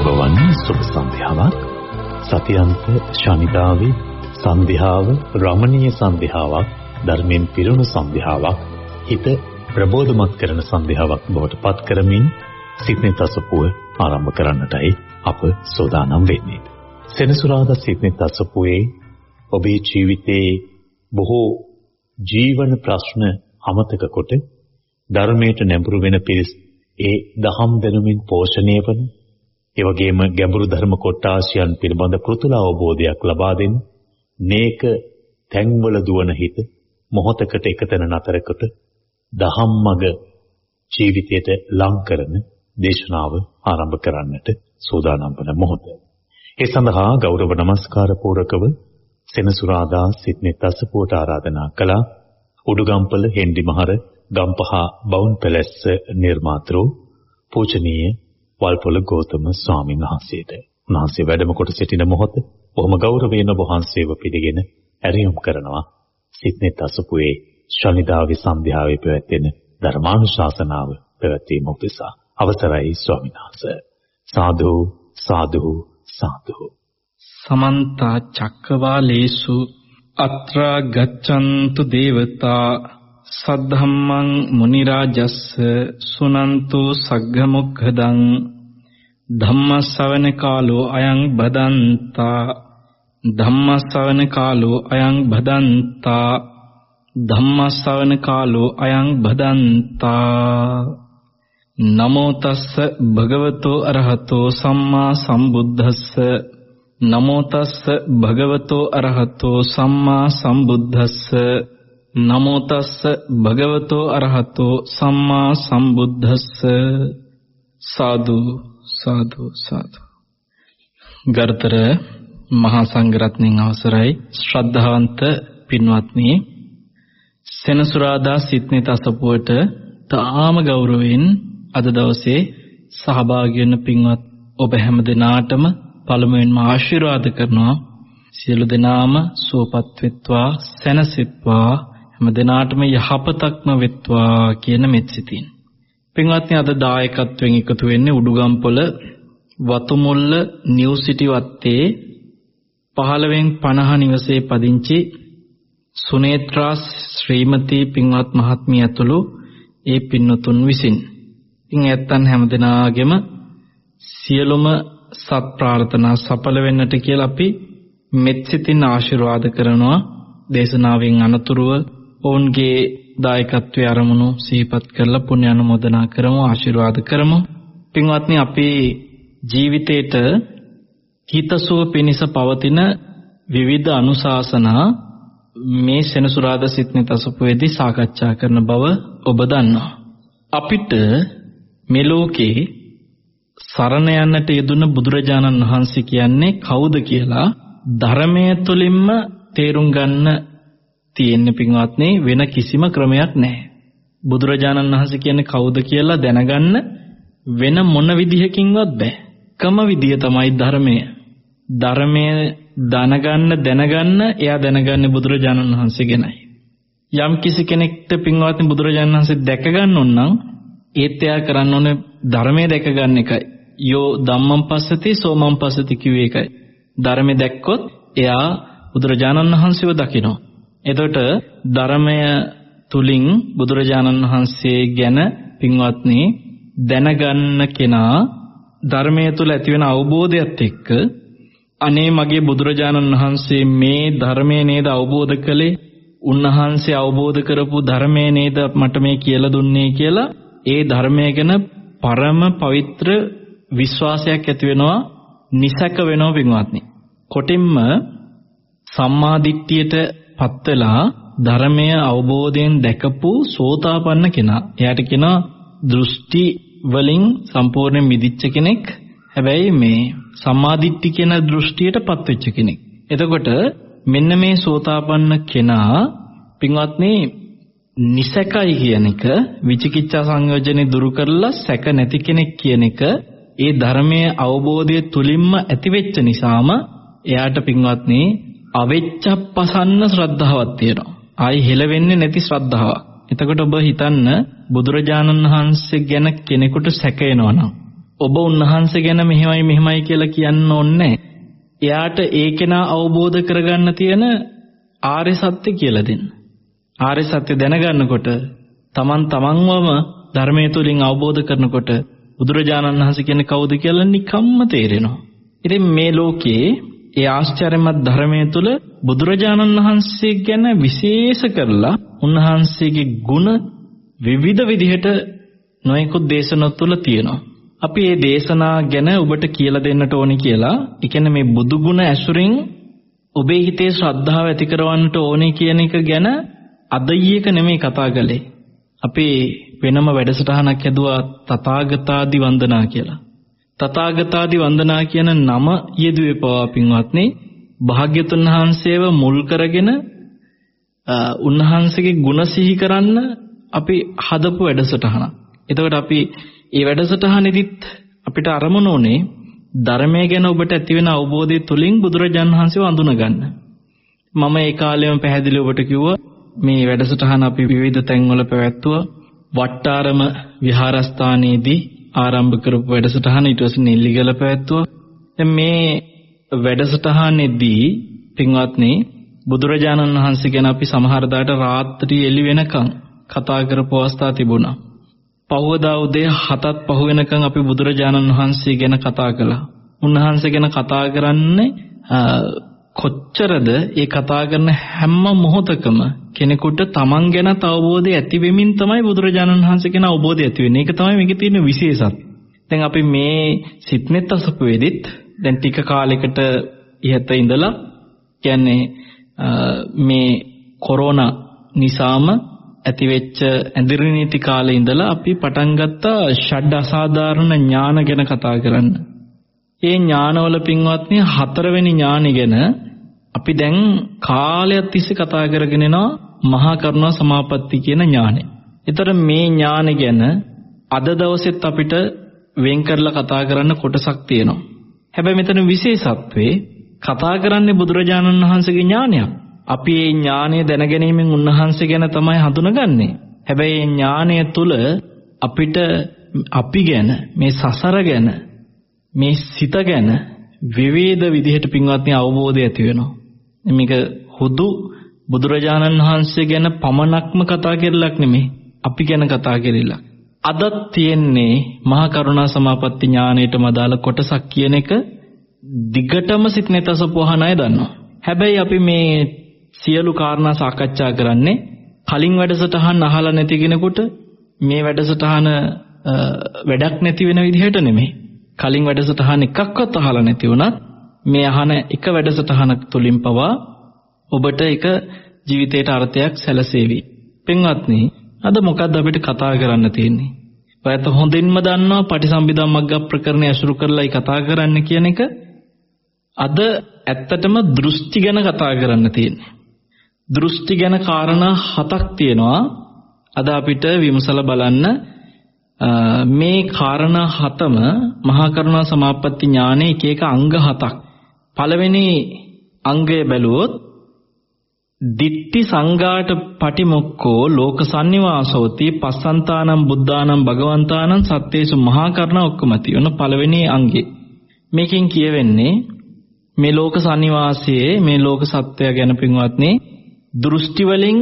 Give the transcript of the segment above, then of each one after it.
සුබවන් සුබ සන්ධ්‍යාවක් සතියන්ත ශනිදාවේ සන්ධ්‍යාව රමණීය සන්ධ්‍යාවක් ධර්මයෙන් පිරුණු සන්ධ්‍යාවක් හිත ප්‍රබෝධමත් කරන සන්ධ්‍යාවක් බවට පත් කරමින් සිත්නේ තසපුව ආරම්භ කරන්නටයි අප සෝදානම් වෙන්නේ. සෙනසුරාදා සිත්නේ තසපුවේ ඔබේ ජීවිතයේ බොහෝ ජීවන ප්‍රශ්න අමතක කොට ධර්මයට නැඹුරු වෙන පිරිස් ඒ දහම් දැනුමින් පෝෂණය වන ඒ වගේම ගැඹුරු ධර්ම කොටාසියන් පිළිබඳ කෘතුල අවබෝධයක් ලබා දෙන නේක තැන්වල දුවන හිත මොහොතකට එකතැන නතරකොට දහම් මඟ ජීවිතයට ලං කරන දේශනාව ආරම්භ කරන්නට සූදානම් වන මොහොත. ඒ සඳහා ගෞරව නමස්කාර පූරකව සෙනසුරාදා සිත්නෙත් අසපුවට ආරාධනා කළා. උඩුගම්පල හෙන්ඩි මහර ගම්පහ බවුන් පැලැස්ස නිර්මාතෘ පූජනීය වල්පොල ගෞතම ස්වාමීන් වහන්සේට. උන්වහන්සේ වැඩම කොට සිටින මොහොත බොහොම ගෞරවයෙන් වහන්සේව පිළිගෙන ඇරියුම් කරනවා. සිත්නෙත් අසපුවේ ශනිදාවේ සන්ධ්‍යාවේ පැවැත්වෙන ධර්මානුශාසනාව පැවැත්වීම උපසා අවසරයි ස්වාමීන් වහන්සේ. සාදු සාදු සාදු සමන්ත චක්කවාලේසු අත්‍රා ගච්ඡන්තු දේවතා සද්ධම්මං මුනි රාජස්ස සුනන්තු සග්ග මොක්ඛදං ධම්මස්සවන කාලෝ අයං බදන්තා ධම්මස්සවන කාලෝ අයං බදන්තා ධම්මස්සවන කාලෝ අයං බදන්තා නමෝ තස්ස භගවතෝ අරහතෝ සම්මා සම්බුද්දස්ස නමෝ තස්ස භගවතෝ අරහතෝ සම්මා සම්බුද්දස්ස නමෝ තස්ස භගවතෝ අරහතෝ සම්මා සම්බුද්දස්ස. සාදු සාදු සාදු. ගර්තර මහා සංඝරත්නයන් අවසරයි. ශ්‍රද්ධාවන්ත පින්වත්නි සෙනසුරාදා සිත්නේ තසපුවට තාම ගෞරවයෙන් අද දවසේ සහභාගී වෙන පින්වත් ඔබ හැම දිනාටම පළමුවෙන්ම ආශිර්වාද කරනවා. සියලු දෙනාම සුවපත් වෙත්වා සැනසෙත්වා. හැම දිනාටම යහපතක්ම වෙත්වා කියන මෙත් සිතින් පින්වත්නි අද දායකත්වයෙන් එකතු වෙන්නේ උඩුගම්පොළ වතුමුල්ල නිව් සිටි වත්තේ 15න් 50 නිවසේ පදිංචි සුනේත්‍රා ශ්‍රීමති පින්වත් මහත්මිය ඇතුළු ඒ පින්නතුන් විසින්. ඉතින් ඇත්තන් හැමදෙනාගේම සියලුම සත් ප්‍රාර්ථනා සඵල වෙන්නට කියලා අපි මෙත්සිතින් ආශිර්වාද කරනවා දේශනාවෙන් අනතුරුව ඔවුන්ගේ දායකත්වයේ අරමුණු සිහිපත් කරලා පුණ්‍ය අනුමೋದනා කරමු ආශිර්වාද කරමු. පින්වත්නි අපේ ජීවිතේට හිතසුව පිණිස පවතින විවිධ අනුශාසනා මේ සෙනසුරාදා සිත්නේ තසපුවේදී සාකච්ඡා කරන බව ඔබ දන්නවා. අපිට මේ ලෝකේ සරණ යන්නට යෙදුන බුදුරජාණන් වහන්සේ කියන්නේ කවුද කියලා ධර්මය තුළින්ම තේරුම් ගන්න තියෙන්නේ පින්වත්නි වෙන කිසිම ක්‍රමයක් නැහැ. බුදුරජාණන් වහන්සේ කියන්නේ කවුද කියලා දැනගන්න වෙන මොන විදිහකින්වත් බෑ. කම විදිය තමයි ධර්මය. ධර්මය දැනගන්න දැනගන්න එයා දැනගන්නේ බුදුරජාණන් වහන්සේ ගැනයි. යම් කිසි කෙනෙක්ට පින්වත්නි බුදුරජාණන් වහන්සේ දැක ගන්න ඕන නම් ඒත් එයා කරන්න ඕනේ ධර්මයේ දැක ගන්න එකයි. යෝ ධම්මං පස්සති සෝමං පස්සති කිව්වේ ඒකයි. ධර්මයේ දැක්කොත් එයා බුදුරජාණන් වහන්සේව දකිනවා. එතකොට ධර්මය තුලින් බුදුරජාණන් වහන්සේ ගැන පින්වත්නි දැනගන්න කෙනා ධර්මයේ තුල ඇතිවෙන අවබෝධයත් එක්ක අනේ මගේ බුදුරජාණන් වහන්සේ මේ ධර්මයේ නේද අවබෝධ කළේ උන්වහන්සේ අවබෝධ කරපු ධර්මයේ නේද මට මේ කියලා දුන්නේ කියලා ඒ ධර්මය ගැන පරම පවිත්‍ර විශ්වාසයක් ඇති වෙනවා නිසක වෙනවා පින්වත්නි. කොටින්ම සම්මා දිට්ඨියට පත් වෙලා ධර්මය අවබෝධයෙන් දැකපු සෝතාපන්න කෙනා. එයාට කියනවා දෘෂ්ටි වලින් සම්පූර්ණයෙන් මිදිච්ච කෙනෙක්. හැබැයි මේ සම්මාදිට්ඨි කියන දෘෂ්ටියටපත් වෙච්ච කෙනෙක්. එතකොට මෙන්න මේ සෝතාපන්න කෙනා පින්වත්නි නිසකයි කියන එක විචිකිච්ඡා සංයෝජනේ දුරු කරලා සැක නැති කෙනෙක් කියන එක ඒ ධර්මයේ අවබෝධය තුලින්ම ඇතිවෙච්ච නිසාම එයාට පින්වත්නි අවෙච්චප්පසන්න ශ්‍රද්ධාවක් තියෙනවා. ආයි හෙලවෙන්නේ නැති ශ්‍රද්ධාවක්. එතකොට ඔබ හිතන්න බුදුරජාණන් වහන්සේ ගැන කෙනෙකුට සැක එනවනම් ඔබ උන්වහන්සේ ගැන මෙහෙමයි මෙහෙමයි කියලා කියන්න ඕනේ එයාට ඒ කෙනා අවබෝධ කරගන්න තියෙන ආර්ය සත්‍ය කියලා දෙන්න. ආර්ය සත්‍ය දැනගන්නකොට තමන් තමන්වම ධර්මයේ තුලින් අවබෝධ කරනකොට බුදුරජාණන් වහන්සේ කියන්නේ කවුද කියලා නිකම්ම තේරෙනවා. ඉතින් මේ ලෝකේ ඒ ආශ්චර්යමත් ධර්මයේ තුල බුදුරජාණන් වහන්සේ ගැන විශේෂ කරලා උන්වහන්සේගේ ගුණ විවිධ විදිහට නොයෙකුත් දේශනා තුල තියෙනවා. අපි මේ දේශනා ගැන ඔබට කියලා දෙන්නට ඕනි කියලා, ඒ කියන්නේ මේ බුදු ගුණ ඇසුරින් ඔබේ හිතේ ශ්‍රද්ධාව ඇති කරවන්නට ඕනේ කියන එක ගැන අද ඊයක නෙමෙයි කතා කළේ. අපි වෙනම වැඩසටහනක් හැදුවා තථාගතාදි වන්දනා කියලා. තථාගතාදි වන්දනා කියන නම යෙදුවේ පවා පින්වත්නි භාග්‍යතුන් වහන්සේව මුල් කරගෙන උන්වහන්සේගේ ගුණ සිහි කරන්න අපි හදපු වැඩසටහනක්. එතකොට අපි මේ වැඩසටහනෙදිත් අපිට අරමුණ උනේ ධර්මය ගැන ඔබට ඇතිවෙන අවබෝධය තුලින් බුදුරජාන් වහන්සේව අඳුන ගන්න. මම ඒ කාලෙම පැහැදිලි ඔබට කිව්වා මේ වැඩසටහන අපි විවිධ තැන්වල පැවැත්තුවා. වට්ටාරම විහාරස්ථානයේදී ආරම්භ කරපු වැඩසටහන ඊට පස්සේ නෙල්ලිගල පැවැත්තුවා. දැන් මේ වැඩසටහනේදී පින්වත්නි බුදුරජාණන් වහන්සේ ගැන අපි සමහර දාට රාත්‍රී එළි වෙනකන් කතා කරපු අවස්ථා තිබුණා. පහවදා උදේ 7ත් පහ වෙනකන් අපි බුදුරජාණන් වහන්සේ ගැන කතා කළා. උන්වහන්සේ ගැන කතා කරන්නේ කොච්චරද ඒ කතා කරන හැම මොහොතකම කෙනෙකුට තමන් ගැන අවබෝධය ඇති වෙමින් තමයි බුදුරජාණන් වහන්සේ ගැන අවබෝධය ඇති වෙන්නේ. ඒක තමයි මේකේ තියෙන විශේෂත්වය. දැන් අපි මේ සිත්නෙත් අසපුවේදිත් දැන් ටික කාලයකට ඉහත ඉඳලා කියන්නේ මේ කොරෝනා නිසාම ඇතිවෙච්ච ඇඳිරි නීති කාලේ ඉඳලා අපි පටන් ගත්තා ෂඩ් අසාධාරණ ඥාන ගැන කතා කරන්න. ඒ ඥානවල පින්වත්නි හතරවෙනි ඥානෙ ගැන අපි දැන් කාලයක් තිස්සේ කතා කරගෙන යනවා මහා කරුණා සමාපatti කියන ඥානෙ. ඒතර මේ ඥානෙ ගැන අද දවසෙත් අපිට වෙන් කරලා කතා කරන්න කොටසක් තියෙනවා. හැබැයි මෙතන විශේෂත්වේ කතා කරන්නේ බුදුරජාණන් වහන්සේගේ ඥානයක්. අපි මේ ඥානය දැනගැනීමෙන් උන්වහන්සේ ගැන තමයි හඳුනගන්නේ. හැබැයි මේ ඥානය තුල අපිට අපි ගැන මේ සසර ගැන මේ සිත ගැන විවිධ විදිහට පින්වත්නි අවබෝධය ඇති වෙනවා. මේක හුදු බුදුරජාණන් වහන්සේ ගැන පමණක්ම කතා කරලක් නෙමෙයි. අපි ගැන කතා කරලා. අදත් තියෙන්නේ මහා කරුණා සමාපatti ඥාණයටම අදාළ කොටසක් කියන එක දිගටම සිත්නෙතස පොහන අය දන්නවා. හැබැයි අපි මේ සියලු කාරණා සාකච්ඡා කරන්නේ කලින් වැඩසටහන් අහලා නැති කෙනෙකුට මේ වැඩසටහන වැඩක් නැති වෙන විදිහට නෙමෙයි. කලින් වැඩසටහන එකක්වත් අහලා නැති වුණත් මේ අහන එක වැඩසටහනක් තුලින් පවා ඔබට එක ජීවිතයට අර්ථයක් සැලසේවි. පින්වත්නි, අද මොකද්ද අපිට කතා කරන්න තියෙන්නේ? ඔයත් හොඳින්ම දන්නවා පටිසම්භිදා මග්ග ප්‍රකරණය අසුරු කරලායි කතා කරන්න කියන එක. අද ඇත්තටම දෘෂ්ටි ගැන කතා කරන්න තියෙන්නේ. දෘෂ්ටි ගැන කාරණා හතක් තියෙනවා. අද අපිට විමසලා බලන්න මේ කාරණා හතම මහා කරුණා සමාපatti ඥානයේ එක එක අංග හතක්. පළවෙනි අංගය බැලුවොත් දිට්ටි සංඝාට පටිමොක්කෝ ලෝක sannivaasoti පස්සන්තානම් බුද්ධානම් භගවන්තානම් සත්තේසු මහා කරුණා ඔක්කමති. ඔන්න පළවෙනි අංගේ. මේකෙන් කියවෙන්නේ මේ ලෝක sannivaasයේ මේ ලෝක සත්‍යය ගැන පින්වත්නි දෘෂ්ටි වලින්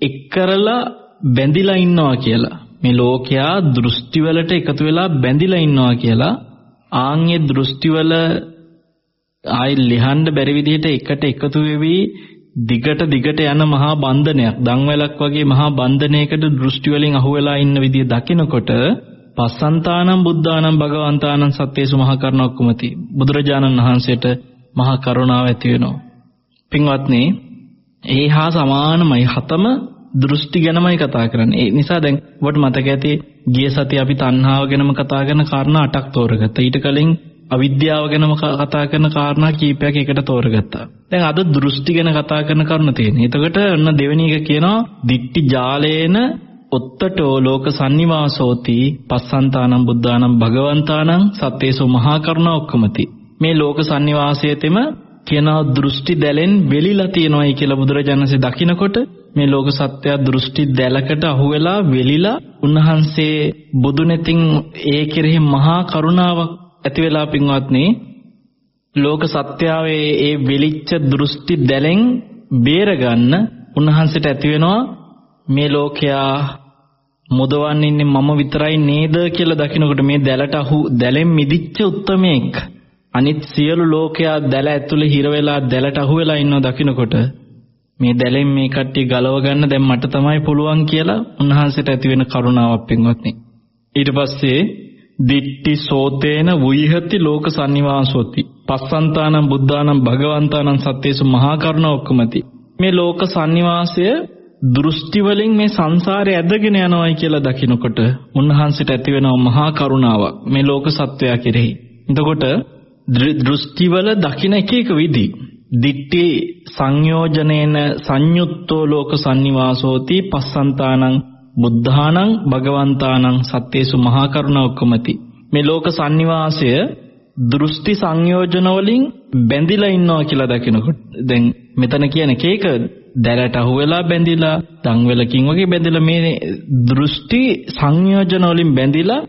එක් කරලා බැඳිලා ඉන්නවා කියලා. මේ ලෝකයා දෘෂ්ටි වලට එකතු වෙලා බැඳිලා ඉන්නවා කියලා ආන්ගේ දෘෂ්ටි වල ආයි ලිහන්න බැරි විදිහට එකට එකතු වෙවි දිගට දිගට යන මහා බන්ධනයක්. දන්වැලක් වගේ මහා බන්ධනයකට දෘෂ්ටි වලින් අහුවෙලා ඉන්න විදිය දකිනකොට පස්සන්තානම් බුද්ධානම් භගවන්තානම් සත්‍යේසු මහා කරුණාවක්කමති බුදුරජාණන් වහන්සේට මහා කරුණාව ඇති වෙනවා. පින්වත්නි ඒ හා සමානමයි. හතම දෘෂ්ටි ගැනමයි කතා කරන්නේ. ඒ නිසා දැන් ඔබට මතක ඇති ගිය සතිය අපි තණ්හාව ගැනම කතා කරන කාරණා 8ක් තෝරගත්තා. ඊට කලින් අවිද්‍යාව ගැනම කතා කරන කාරණා කීපයක් එකට තෝරගත්තා. දැන් අද දෘෂ්ටි ගැන කතා කරන කරුණ තියෙනවා. එතකොට ඔන්න දෙවෙනි එක කියනවා දික්ටි ජාලේන ඔත්තටෝ ලෝක sannivaasoti පස්සන්තානම් බුද්ධානම් භගවන්තානම් සත්තේසෝ මහා කරුණා ඔක්කමති. මේ ලෝක sannivaasයතෙම කියනවා දෘෂ්ටි දැලෙන් වෙලිලා තියෙනවායි කියලා බුදුරජාණන්සේ දකිනකොට මේ ලෝක සත්‍ය දෘෂ්ටි දැලකට අහු වෙලා වෙලිලා උන්වහන්සේ බුදුනෙතින් ඒ කෙරෙහි මහා කරුණාවක් ඇති වෙලා පින්වත්නි ලෝක සත්‍යාවේ ඒ වෙලිච්ච දෘෂ්ටි දැලෙන් බේරගන්න උන්වහන්සේට ඇති වෙනවා මේ ලෝකයා මුදවන්න ඉන්නේ මම විතරයි නේද කියලා දකිනකොට මේ දැලට අහු දැලෙන් මිදිච්ච උත්තමයෙක් අනිත් සියලු ලෝකයා දැල ඇතුලේ හිර වෙලා දැලට අහු වෙලා ඉන්නව දකිනකොට මේ දැලෙන් මේ කට්ටිය ගලව ගන්න දැන් මට තමයි පුළුවන් කියලා උන්වහන්සේට ඇති වෙන කරුණාවක් පින්වත්නි ඊට පස්සේ දිට්ටි සෝතේන වුයිහති ලෝක සන්නිවාසෝති පස්සන්තානම් බුද්ධානම් භගවන්තානම් සත්‍යේසු මහා කරුණා ඔක්කමති මේ ලෝක සන්නිවාසය දෘෂ්ටි වලින් මේ සංසාරේ ඇදගෙන යනවායි කියලා දකිනකොට උන්වහන්සේට ඇති වෙනවා මහා කරුණාවක් මේ ලෝක සත්වයා කෙරෙහි. එතකොට දෘෂ්ටි වල දකින එක එක විදි. දිට්ටි සංයෝජනේන සංයුත්තෝ ලෝක sannivasoති පස්සන්තානං බුද්ධානං භගවන්තානං සත්‍යේසු මහා කරුණා ඔක්කමති. මේ ලෝක sannivaසය දෘෂ්ටි සංයෝජන වලින් බැඳිලා ඉන්නවා කියලා දකිනකොට දැන් මෙතන කියන කේක දැලට අහුවෙලා බැඳිලා දන්වැලකින් වගේ බැඳිලා මේ දෘෂ්ටි සංයෝජන වලින් බැඳිලා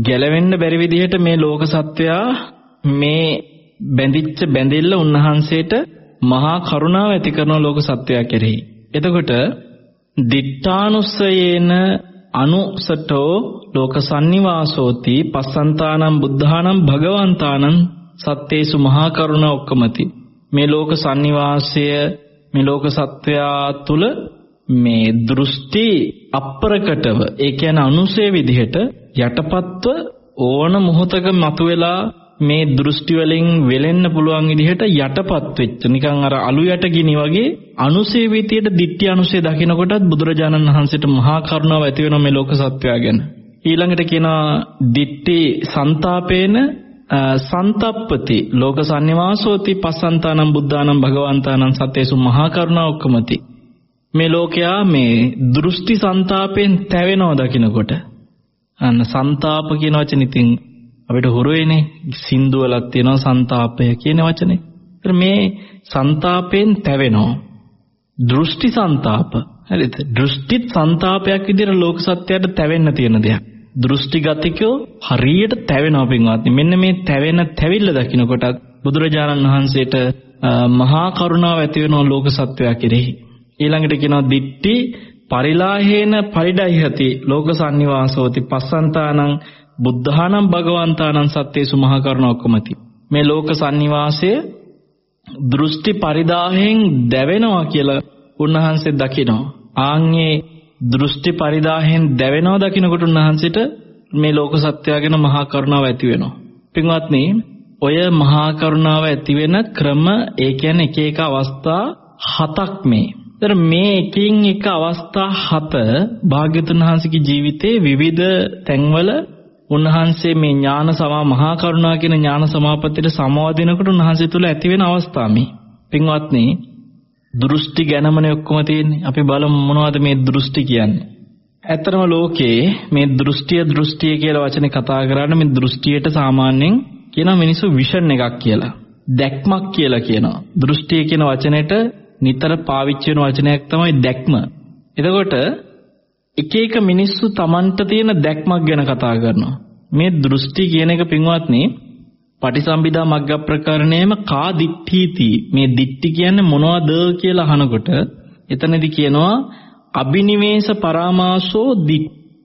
ගැලවෙන්න බැරි විදිහට මේ ලෝක සත්වයා මේ බැඳිච්ච බැඳිල්ල උන්වහන්සේට මහා කරුණාව ඇති කරන ලෝක සත්වයා කෙරෙහි. එතකොට දිත්තානුස්සයේන අනුසටෝ ලෝක සන්නිවාසෝති පස්සන්තානම් බුද්ධානම් භගවන්තානම් සත්තේසු මහා කරුණා ඔක්කමති මේ ලෝක සන්නිවාසය මේ ලෝක සත්වයා තුල මේ දෘෂ්ටි අප්‍රකටව ඒ කියන්නේ අනුසය විදිහට යටපත්ව ඕන මොහොතක මතුවෙලා මේ දෘෂ්ටි වලින් වෙලෙන්න පුළුවන් විදිහට යටපත් වෙච්ච නිකන් අර අලු යට ගිනි වගේ අනුසේ විදියට ditthi අනුසේ දකිනකොටත් බුදුරජාණන් වහන්සේට මහා කරුණාව ඇති වෙනවා මේ ලෝක සත්වයා ගැන. ඊළඟට කියනවා ditthi santāpena සන්තප්පති ලෝක සන්නිවාසෝති පස්සන්තානම් බුද්ධානම් භගවන්තානම් සතේසු මහා කරුණා ඔක්කමති. මේ ලෝකයා මේ දෘෂ්ටි සන්තාපයෙන් තැවෙනවා දකිනකොට. අන්න සන්තාප කියන වචනේ ඉතින් අපිට හුරුවේනේ සින්දු වලක් තියෙනවා සන්තාපය කියන වචනේ. මේ සන්තාපයෙන් තැවෙනවා. දෘෂ්ටි සන්තාප. හරිද? දෘෂ්ටිත් සන්තාපයක් විදිහට ලෝක සත්‍යයට තැවෙන්න තියෙන දෙයක්. දෘෂ්ටිගතිකෝ හරියට තැවෙනවා පින්වත්නි. මෙන්න මේ තැවෙන තැවිල්ල දකින්නකොටත් බුදුරජාණන් වහන්සේට මහා කරුණාව ඇති වෙනවා ලෝක සත්වයා කෙරෙහි. ඊළඟට කියනවා දිට්ටි පරිලාහේන පරිඩයිහති ලෝක සන්නිවාසෝති පස්සන්තානං බුද්ධානම් භගවන්තානම් සත්‍යේසු මහා කරුණා ඔක්කොමති. මේ ලෝක සන්නිවාසය දෘෂ්ටි පරිදාහෙන් දැවෙනවා කියලා උන්වහන්සේ දකිනවා. ආන්ගේ දෘෂ්ටි පරිදාහෙන් දැවෙනවා දකිනකොට උන්වහන්සේට මේ ලෝක සත්‍යයගෙන මහා කරුණාව ඇති වෙනවා. පින්වත්නි, ඔය මහා කරුණාව ඇති වෙන ක්‍රම ඒ කියන්නේ එක එක අවස්ථා හතක් මේ. ඒතර මේ එකින් එක අවස්ථා හත භාග්‍යතුන් වහන්සේගේ ජීවිතේ විවිධ තැන්වල උන්වහන්සේ මේ ඥාන සමා මහා කරුණා කියන ඥාන සමාපත්තියට සමවදිනකොට උන්වහන්සේ තුල ඇති වෙන අවස්ථා මේ. පින්වත්නි, දෘෂ්ටි ගැනමනේ ඔක්කොම තියෙන්නේ. අපි බලමු මොනවද මේ දෘෂ්ටි කියන්නේ. ඇත්තම ලෝකේ මේ දෘෂ්ටිය දෘෂ්ටිය කියලා වචනේ කතා කරාට මේ දෘෂ්ටියට සාමාන්‍යයෙන් කියනවා මිනිස්සු විෂන් එකක් කියලා. දැක්මක් කියලා කියනවා. දෘෂ්ටිය කියන වචනෙට නිතර පාවිච්චි වෙන වචනයක් තමයි දැක්ම. එතකොට එක එක මිනිස්සු Tamanට තියෙන දැක්මක් ගැන කතා කරනවා. මේ දෘෂ්ටි කියන එක පින්වත්නි පටිසම්භිදා මග්ග ප්‍රකරණයම කා දිට්ඨීති මේ දිට්ඨි කියන්නේ මොනවද කියලා අහනකොට එතනදි කියනවා අබිනිවේෂ පරාමාසෝ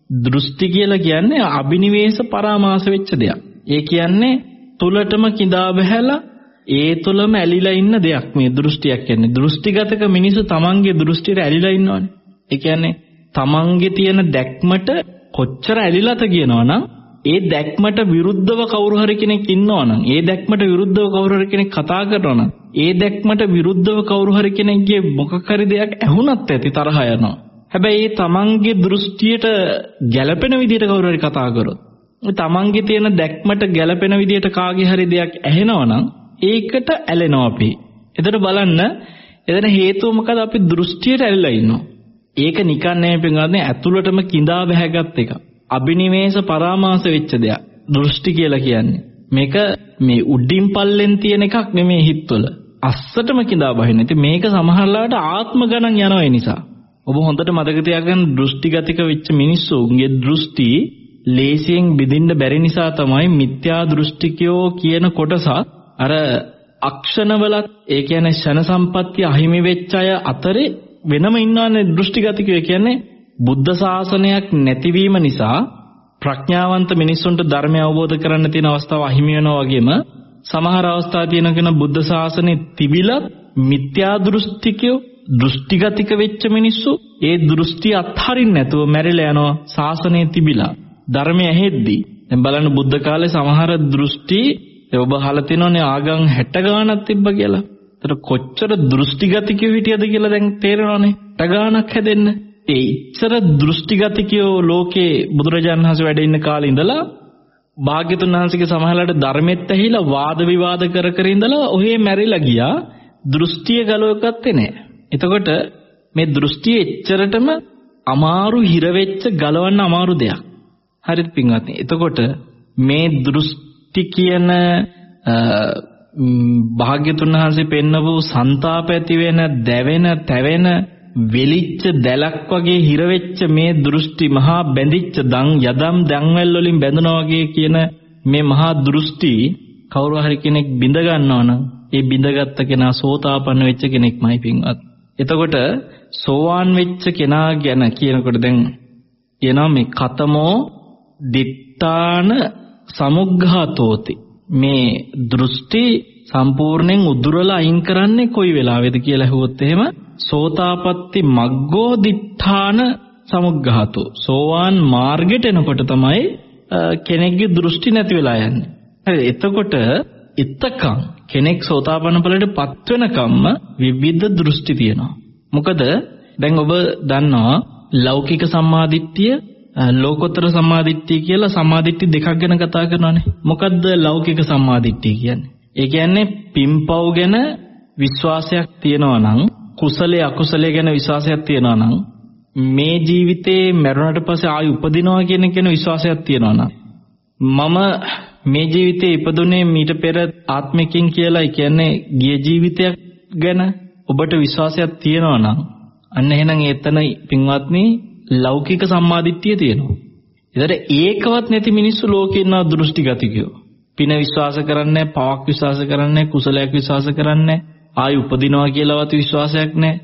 දෘෂ්ටි කියලා කියන්නේ අබිනිවේෂ පරාමාස වෙච්ච දෙයක්. ඒ කියන්නේ තුලටම කිඳා බහැලා ඒ තුලම ඇලිලා ඉන්න දෙයක් මේ දෘෂ්ටියක් කියන්නේ. දෘෂ්ටිගතක මිනිස්සු තමන්ගේ දෘෂ්ටියට ඇලිලා ඉන්නවනේ. ඒ කියන්නේ තමන්ගේ තියෙන දැක්මට කොච්චර ඇලිලාද කියනවනම් ඒ දැක්මට විරුද්ධව කවුරු හරි කෙනෙක් ඉන්නවනම් ඒ දැක්මට විරුද්ධව කවුරු හරි කෙනෙක් කතා කරනවනම් ඒ දැක්මට විරුද්ධව කවුරු හරි කෙනෙක්ගේ මොකක් හරි දෙයක් ඇහුණත් ඇති තරහ යනවා හැබැයි ඒ තමන්ගේ දෘෂ්ටියට ගැළපෙන විදිහට කවුරු හරි කතා කරොත් තමන්ගේ තියෙන දැක්මට ගැළපෙන විදිහට කාගේ හරි දෙයක් ඇහෙනවනම් ඒකට ඇලෙනවා අපි. එතකොට බලන්න එතන හේතුව මොකද අපි දෘෂ්ටියට ඇලිලා ඉන්නවා. ඒක නිකන් නෙමෙයි පින්වත්නි ඇතුළටම கிඳා බැහැගත් එක. අබිනිවේෂ පරාමාස වෙච්ච දෙයක්. දෘෂ්ටි කියලා කියන්නේ. මේක මේ උඩින් පල්ලෙන් තියෙන එකක් නෙමෙයි හිතවල. අස්සටම கிඳා බහින. ඉතින් මේක සමහරලාට ආත්ම ගණන් යනවා ඒ නිසා. ඔබ හොඳට මතක තියාගන්න දෘෂ්ටිගතික වෙච්ච මිනිස්සුන්ගේ දෘෂ්ටි ලේසියෙන් බෙදින්න බැරි නිසා තමයි මිත්‍යා දෘෂ්ටිකයෝ කියන කොටස අර අක්ෂණවලත් ඒ කියන්නේ ෂණ සම්පත්‍ය අහිමි වෙච්ච අය අතරේ වෙනම ඉන්නවනේ දෘෂ්ටිගතිකයෝ කියන්නේ බුද්ධ ශාසනයක් නැතිවීම නිසා ප්‍රඥාවන්ත මිනිස්සුන්ට ධර්මය අවබෝධ කරන්න තියෙන අවස්ථාව අහිමි වෙනවා වගේම සමහර අවස්ථා තියෙනකන බුද්ධ ශාසනේ තිබිලත් මිත්‍යා දෘෂ්ටිකයෝ දෘෂ්ටිගතික වෙච්ච මිනිස්සු ඒ දෘෂ්ටි අත්හරින්න නැතුව මැරිලා යනවා ශාසනය තිබිලා ධර්මය ඇහෙද්දී දැන් බලන්න බුද්ධ කාලේ සමහර දෘෂ්ටි ඔබ අහලා තියෙනවනේ ආගම් 60 ගාණක් තිබ්බ කියලා. ඒතර කොච්චර දෘෂ්ටිගතිකයෝ හිටියද කියලා දැන් තේරෙනවනේ. 60 ගාණක් හැදෙන්න. ඒ ඉච්ඡර දෘෂ්ටිගතිකයෝ ලෝකේ බුදුරජාණන් වහන්සේ වැඩ ඉන්න කාලේ ඉඳලා භාග්‍යතුන් වහන්සේගේ සමහරලාට ධර්මෙත් ඇහිලා වාද විවාද කර කර ඉඳලා ඔහේ මැරිලා ගියා. දෘෂ්ටිය ගලවගත්තේ නැහැ. එතකොට මේ දෘෂ්ටිය එච්චරටම අමාරු හිර වෙච්ච ගලවන්න අමාරු දෙයක්. හරිද පින්වත්නි? එතකොට මේ දෘෂ්ටි කියන භාග්‍යතුන් වහන්සේ පෙන්නපු ਸੰతాප ඇති වෙන, දැවෙන, තැවෙන, වෙලිච්ච දැලක් වගේ හිර වෙච්ච මේ දෘෂ්ටි මහා බැඳිච්ච දන් යදම් දන්වැල් වලින් බැඳනවා වගේ කියන මේ මහා දෘෂ්ටි කවුරු හරි කෙනෙක් බිඳ ගන්නවා නම් ඒ බිඳගත්ත කෙනා සෝතාපන්න වෙච්ච කෙනෙක්මයි පින්වත්. එතකොට සෝවාන් වෙච්ච කෙනා ගැන කියනකොට දැන් කියනවා මේ කතමෝ දිත්තාන සමුග්ඝාතෝති මේ දෘෂ්ටි සම්පූර්ණයෙන් උදුරලා අයින් කරන්නේ කොයි වෙලාවේද කියලා ඇහුවොත් එහෙම සෝතාපට්ටි මග්ගෝ දිත්තාන සමුග්ඝාතෝ සෝවාන් මාර්ගයට එනකොට තමයි කෙනෙක්ගේ දෘෂ්ටි නැති වෙලා යන්නේ. හරි එතකොට එතකන් කෙනෙක් සෝතාපන්න ඵලයට පත් වෙනකම්ම විවිධ දෘෂ්ටි තියෙනවා. මොකද දැන් ඔබ දන්නවා ලෞකික සම්මාදිට්ඨිය ලෝකෝත්තර සම්මාදිට්ඨිය කියලා සම්මාදිට්ඨි දෙකක් ගැන කතා කරනවානේ. මොකද්ද ලෞකික සම්මාදිට්ඨිය කියන්නේ? ඒ කියන්නේ පිම්පව් ගැන විශ්වාසයක් තියෙනවා නම් කුසලයේ අකුසලයේ ගැන විශ්වාසයක් තියෙනවා නම් මේ ජීවිතේ මරුණට පස්සේ ආයි උපදිනවා කියන කෙන විශ්වාසයක් තියෙනවා නම් මම මේ ජීවිතේ ඉපදුනේ මීට පෙර ආත්මිකින් කියලා කියන්නේ ගිය ජීවිතයක් ගැන ඔබට විශ්වාසයක් තියෙනවා නම් අන්න එහෙනම් එතන පින්වත්නි ලෞකික සම්මාදිට්ඨිය තියෙනවා. ඒතර ඒකවත් නැති මිනිස්සු ලෝකේ ඉන්නවා දෘෂ්ටිගතිකයෝ. පින විශ්වාස කරන්නේ පවක් විශ්වාස කරන්නේ කුසලයක් විශ්වාස කරන්නේ ආයි උපදිනවා කියලාවත් විශ්වාසයක් නැහැ.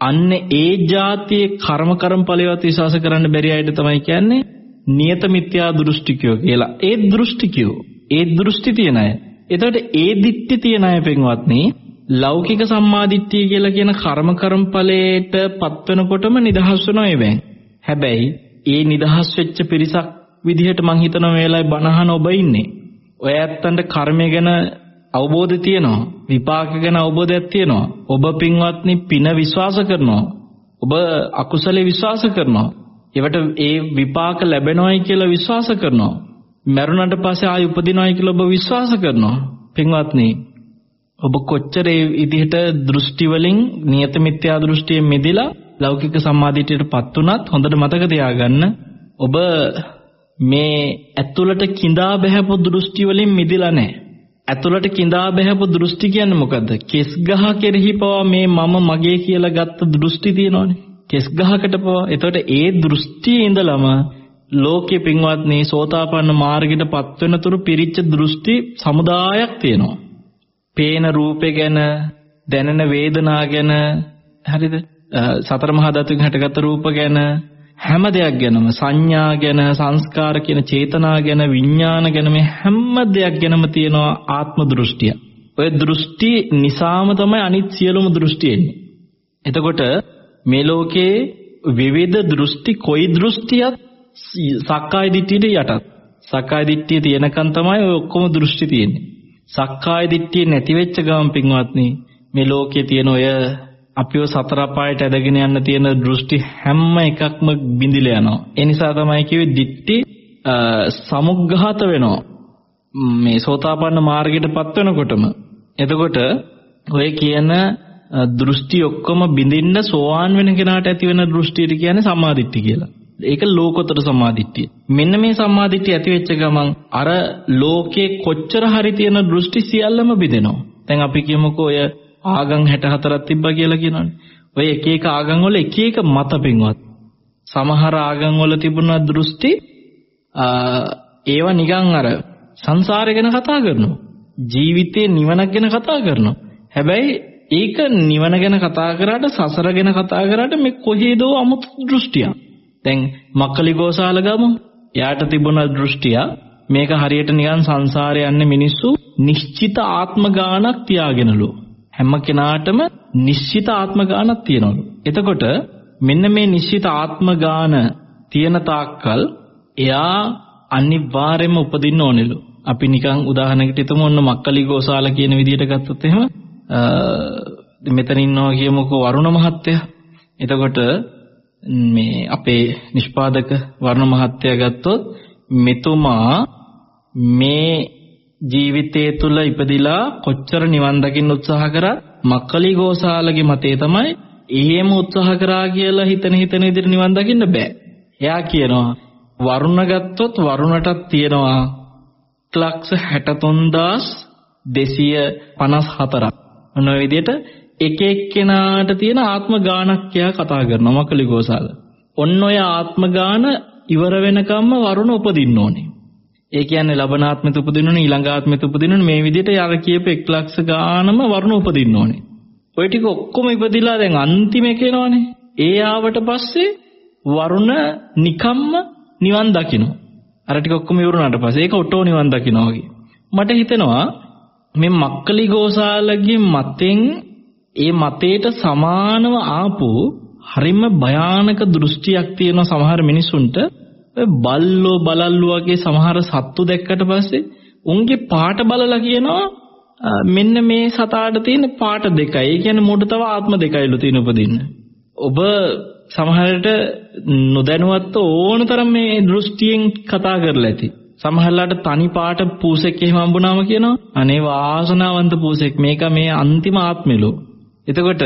අන්න ඒ જાතියේ කර්ම කර්ම ඵලයවත් විශ්වාස කරන්න බැරි අයට තමයි කියන්නේ නියත මිත්‍යා දෘෂ්ටිකයෝ කියලා. ඒ දෘෂ්ටිකයෝ ඒ දෘෂ්ටි තියන අය. එතකොට ඒ දිට්ඨි තියන අය පින්වත්නි ලෞකික සම්මාදිට්ඨිය කියලා කියන කර්ම කර්ම ඵලයට පත් වෙනකොටම නිදහස් වෙනවා ඒවෙන්. හැබැයි ඒ නිදහස් වෙච්ච පිරිසක් විදිහට මං හිතන මේ වෙලාවේ බණහන ඔබ ඉන්නේ. ඔය ඇත්තන්ට කර්මය ගැන අවබෝධය තියෙනවා. විපාක ගැන අවබෝධයක් තියෙනවා. ඔබ පින්වත්නි පින විශ්වාස කරනවා. ඔබ අකුසලේ විශ්වාස කරනවා. ඒවට ඒ විපාක ලැබෙනවයි කියලා විශ්වාස කරනවා. මරුණට පස්සේ ආයි උපදිනවයි කියලා ඔබ විශ්වාස කරනවා. පින්වත්නි ඔබ කොච්චර ඒ විදිහට දෘෂ්ටි වලින් නියත මිත්‍යා දෘෂ්ටියෙන් මිදලා ලෞකික සම්මාදිටියටපත් උනත් හොඳට මතක තියාගන්න ඔබ මේ ඇතුළට கிඳා බහැපු දෘෂ්ටි වලින් මිදිලා නැහැ. ඇතුළට கிඳා බහැපු දෘෂ්ටි කියන්නේ මොකද්ද? කෙස් ගහ කෙරෙහි පවා මේ මම මගේ කියලා ගත්ත දෘෂ්ටි තියෙනවනේ. කෙස් ගහකට පවා. එතකොට ඒ දෘෂ්ටියේ ඉඳලම ලෝකේ පින්වත්නි සෝතාපන්න මාර්ගයටපත් වෙනතුරු පිරිච්ච දෘෂ්ටි සමුදායක් තියෙනවා. පේන රූපේ ගැන දැනෙන වේදනා ගැන හරිද? සතර මහා ධාතුන් හැටගත් රූප ගැන හැම දෙයක් ගැනම සංඥා ගැන සංස්කාර කියන චේතනා ගැන විඥාන ගැන මේ හැම දෙයක් ගැනම තියෙනවා ආත්ම දෘෂ්ටිය. ඔය දෘෂ්ටි නිසාම තමයි අනිත් සියලුම දෘෂ්ටි එන්නේ. එතකොට මේ ලෝකේ විවිධ දෘෂ්ටි කොයි දෘෂ්ටියක් සක්කාය දිට්ඨියට යටත්. සක්කාය දිට්ඨිය තියෙනකන් තමයි ඔය ඔක්කොම දෘෂ්ටි තියෙන්නේ. සක්කාය දිට්ඨිය නැති වෙච්ච ගමන් පින්වත්නි මේ ලෝකයේ තියෙන ඔය අපිව සතර පායට ඇදගෙන යන්න තියෙන දෘෂ්ටි හැම එකක්ම බිඳිලා යනවා. ඒ නිසා තමයි කිව්වේ දිට්ටි සමුග්ඝාත වෙනවා. මේ සෝතාපන්න මාර්ගයටපත් වෙනකොටම. එතකොට ඔය කියන දෘෂ්ටි ඔක්කොම බිඳින්න සෝවාන් වෙන කෙනාට ඇති වෙන දෘෂ්ටියට කියන්නේ සම්මාදිට්ඨිය කියලා. ඒක ලෝකෝත්තර සම්මාදිට්ඨිය. මෙන්න මේ සම්මාදිට්ඨිය ඇති වෙච්ච ගමන් අර ලෝකේ කොච්චර හරි තියෙන දෘෂ්ටි සියල්ලම බිඳෙනවා. දැන් අපි කියමුකෝ ඔය ආගම් 64ක් තිබ්බා කියලා කියනවනේ. ඔය එක එක ආගම් වල එක එක මත පින්වත්. සමහර ආගම් වල තිබුණ දෘෂ්ටි ඒවා නිකන් අර සංසාරය ගැන කතා කරනවා. ජීවිතේ නිවනක් ගැන කතා කරනවා. හැබැයි ඒක නිවන ගැන කතා කරාට සසර ගැන කතා කරාට මේ කොහේදෝ අමුතු දෘෂ්ටියක්. දැන් මක්කලි ගෝසාල ගමු. එයාට තිබුණ දෘෂ්ටිය මේක හරියට නිකන් සංසාරේ යන්නේ මිනිස්සු නිශ්චිත ආත්ම ගානක් තියාගෙනලු. හැම කෙනාටම නිශ්චිත ආත්ම ගානක් තියෙනවලු. එතකොට මෙන්න මේ නිශ්චිත ආත්ම ගාන තියෙන තාක්කල් එයා අනිවාර්යයෙන්ම උපදින්න ඕනෙලු. අපි නිකන් උදාහරණයකට හිතමු ඔන්න මක්කලි ගෝසාල කියන විදිහට ගත්තොත් එහෙම මෙතන ඉන්නවා කියමුකෝ වරුණ මහත්තයා. එතකොට මේ අපේ නිෂ්පාදක වරුණ මහත්තයා ගත්තොත් මෙතුමා මේ ජීවිතය තුළ ඉපදිලා කොච්චර නිවන් දකින්න උත්සාහ කරත් මක්කලි ගෝසාලගේ මතේ තමයි එහෙම උත්සාහ කරා කියලා හිතන හිතන විදිහට නිවන් දකින්න බෑ. එයා කියනවා වරුණ ගත්තොත් වරුණටත් තියෙනවා ලක්ෂ 63254ක්. ඔන්න ඔය විදිහට එක එක්කෙනාට තියෙන ආත්ම ගානක් කියා කතා කරනවා මකලි ගෝසාල. ඔන්න ඔය ආත්ම ගාන ඉවර වෙනකම්ම වරුණ උපදින්න ඕනේ. ඒ කියන්නේ ලබනාත්මෙත උපදින්න ඕනේ ඊළඟ ආත්මෙත උපදින්න ඕනේ මේ විදිහට අර කියපු 1 ලක්ෂ ගානම වරුණ උපදින්න ඕනේ. ඔය ටික ඔක්කොම ඉපදිලා දැන් අන්තිම එකේනවනේ. ඒ ආවට පස්සේ වරුණ නිකම්ම නිවන් දකින්න. අර ටික ඔක්කොම ඉවරුනාට පස්සේ ඒක ඔටෝ නිවන් දකින්න වගේ. මට හිතෙනවා මේ මක්කලි ගෝසාලගේ මතෙන් ඒ මතේට සමානව ආපු හරිම භයානක දෘෂ්ටියක් තියෙන සමහර මිනිසුන්ට බල්ලෝ බලල්ලෝ වගේ සමහර සත්තු දැක්කට පස්සේ උන්ගේ පාට බලලා කියනවා මෙන්න මේ සතාට තියෙන පාට දෙකයි. ඒ කියන්නේ මොඩ තව ආත්ම දෙකයිලු තියෙන උපදින්න. ඔබ සමහරට නොදැනුවත්ව ඕනතරම් මේ දෘෂ්ටියෙන් කතා කරලා ඇති. සමහරලාට තනි පාට පූසෙක් එහෙම හම්බුනාම කියනවා අනේ වාසනාවන්ත පූසෙක් මේක මේ අන්තිම ආත්මෙලෝ. එතකොට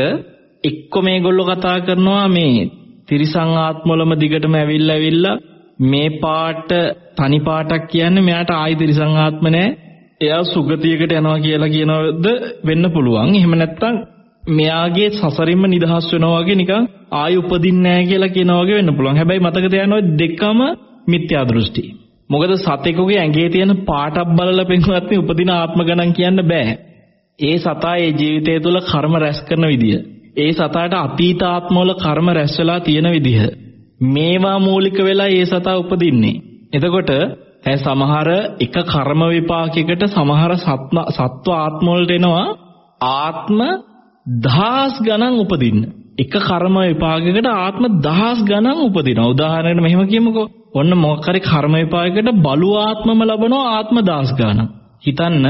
එක්ක මේගොල්ලෝ කතා කරනවා මේ තිරිසං ආත්මවලම දිගටම ඇවිල්ලා ඇවිල්ලා මේ පාට තනි පාටක් කියන්නේ මෙයාට ආයි තිරිසං ආත්ම නැහැ. එයා සුගතියකට යනවා කියලා කියනවද වෙන්න පුළුවන්. එහෙම නැත්නම් මෙයාගේ සසරින්ම නිදහස් වෙනවා වගේ නිකන් ආයි උපදින්නේ නැහැ කියලා කියනවා වගේ වෙන්න පුළුවන්. හැබැයි මතක තියාගන්න ඔය දෙකම මිත්‍යා දෘෂ්ටි. මොකද සතෙකුගේ ඇඟේ තියෙන පාටක් බලලා පෙන්වත්නි උපදින ආත්ම ගණන් කියන්න බෑ. ඒ සතා ඒ ජීවිතය තුළ කර්ම රැස් කරන විදිය. ඒ සතාට අතීත ආත්මවල කර්ම රැස් වෙලා තියෙන විදිහ. මේවා මූලික වෙලා ඒ සතා උපදින්නේ. එතකොට ඈ සමහර එක කර්ම විපාකයකට සමහර සත්ව ආත්ම වලට එනවා ආත්ම දහස් ගණන් උපදින්න. එක කර්ම විපාකයකට ආත්ම දහස් ගණන් උපදිනවා. උදාහරණයක් මෙහෙම කියමුකෝ. ඔන්න මොකක් හරි කර්ම විපාකයකට බලු ආත්මම ලබනවා ආත්ම දහස් ගණන්. හිතන්න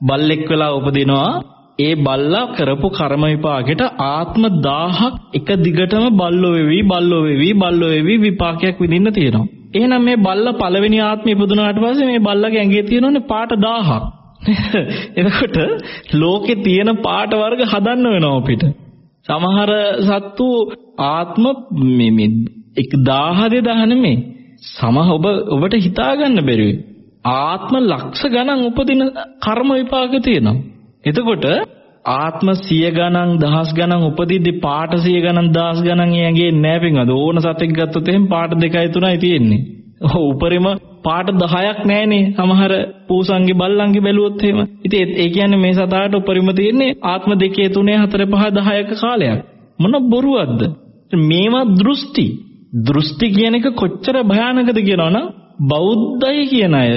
බල්ලෙක් වෙලා උපදිනවා ඒ බල්ලා කරපු කර්ම විපාකෙට ආත්ම 1000ක් එක දිගටම බල්ලෝ වෙවි බල්ලෝ වෙවි බල්ලෝ වෙවි විපාකයක් විඳින්න තියෙනවා. එහෙනම් මේ බල්ලා පළවෙනි ආත්මෙ ඉපදුනාට පස්සේ මේ බල්ලගේ ඇඟේ තියෙනෝනේ පාට 1000ක්. එතකොට ලෝකේ තියෙන පාට වර්ග හදන්න වෙනවා අපිට. සමහර සත්තු ආත්ම මේ මේ 1000 2000 නෙමෙයි. සමහ ඔබ ඔබට හිතා ගන්න බැරි ආත්ම ලක්ෂ ගණන් උපදින කර්ම විපාක තියෙනවා. එතකොට ආත්ම 100 ගණන් දහස් ගණන් උපදිද්දි පාට 100 ගණන් දහස් ගණන් ඇඟේ නෑ පින්වද ඕන සතෙක් ගත්තොත් එහෙම පාට දෙකයි තුනයි තියෙන්නේ. ඔව් උපරිම පාට 10ක් නෑනේ සමහර පූසන්ගේ බල්ලන්ගේ බැලුවොත් එහෙම. ඉතින් ඒ කියන්නේ මේ සතාට උපරිම තියෙන්නේ ආත්ම දෙකේ තුනේ හතර පහ 10ක කාලයක්. මොන බොරුවක්ද? මේවා දෘෂ්ටි. දෘෂ්ටි කියන එක කොච්චර භයානකද කියනවනම් බෞද්ධයි කියන අය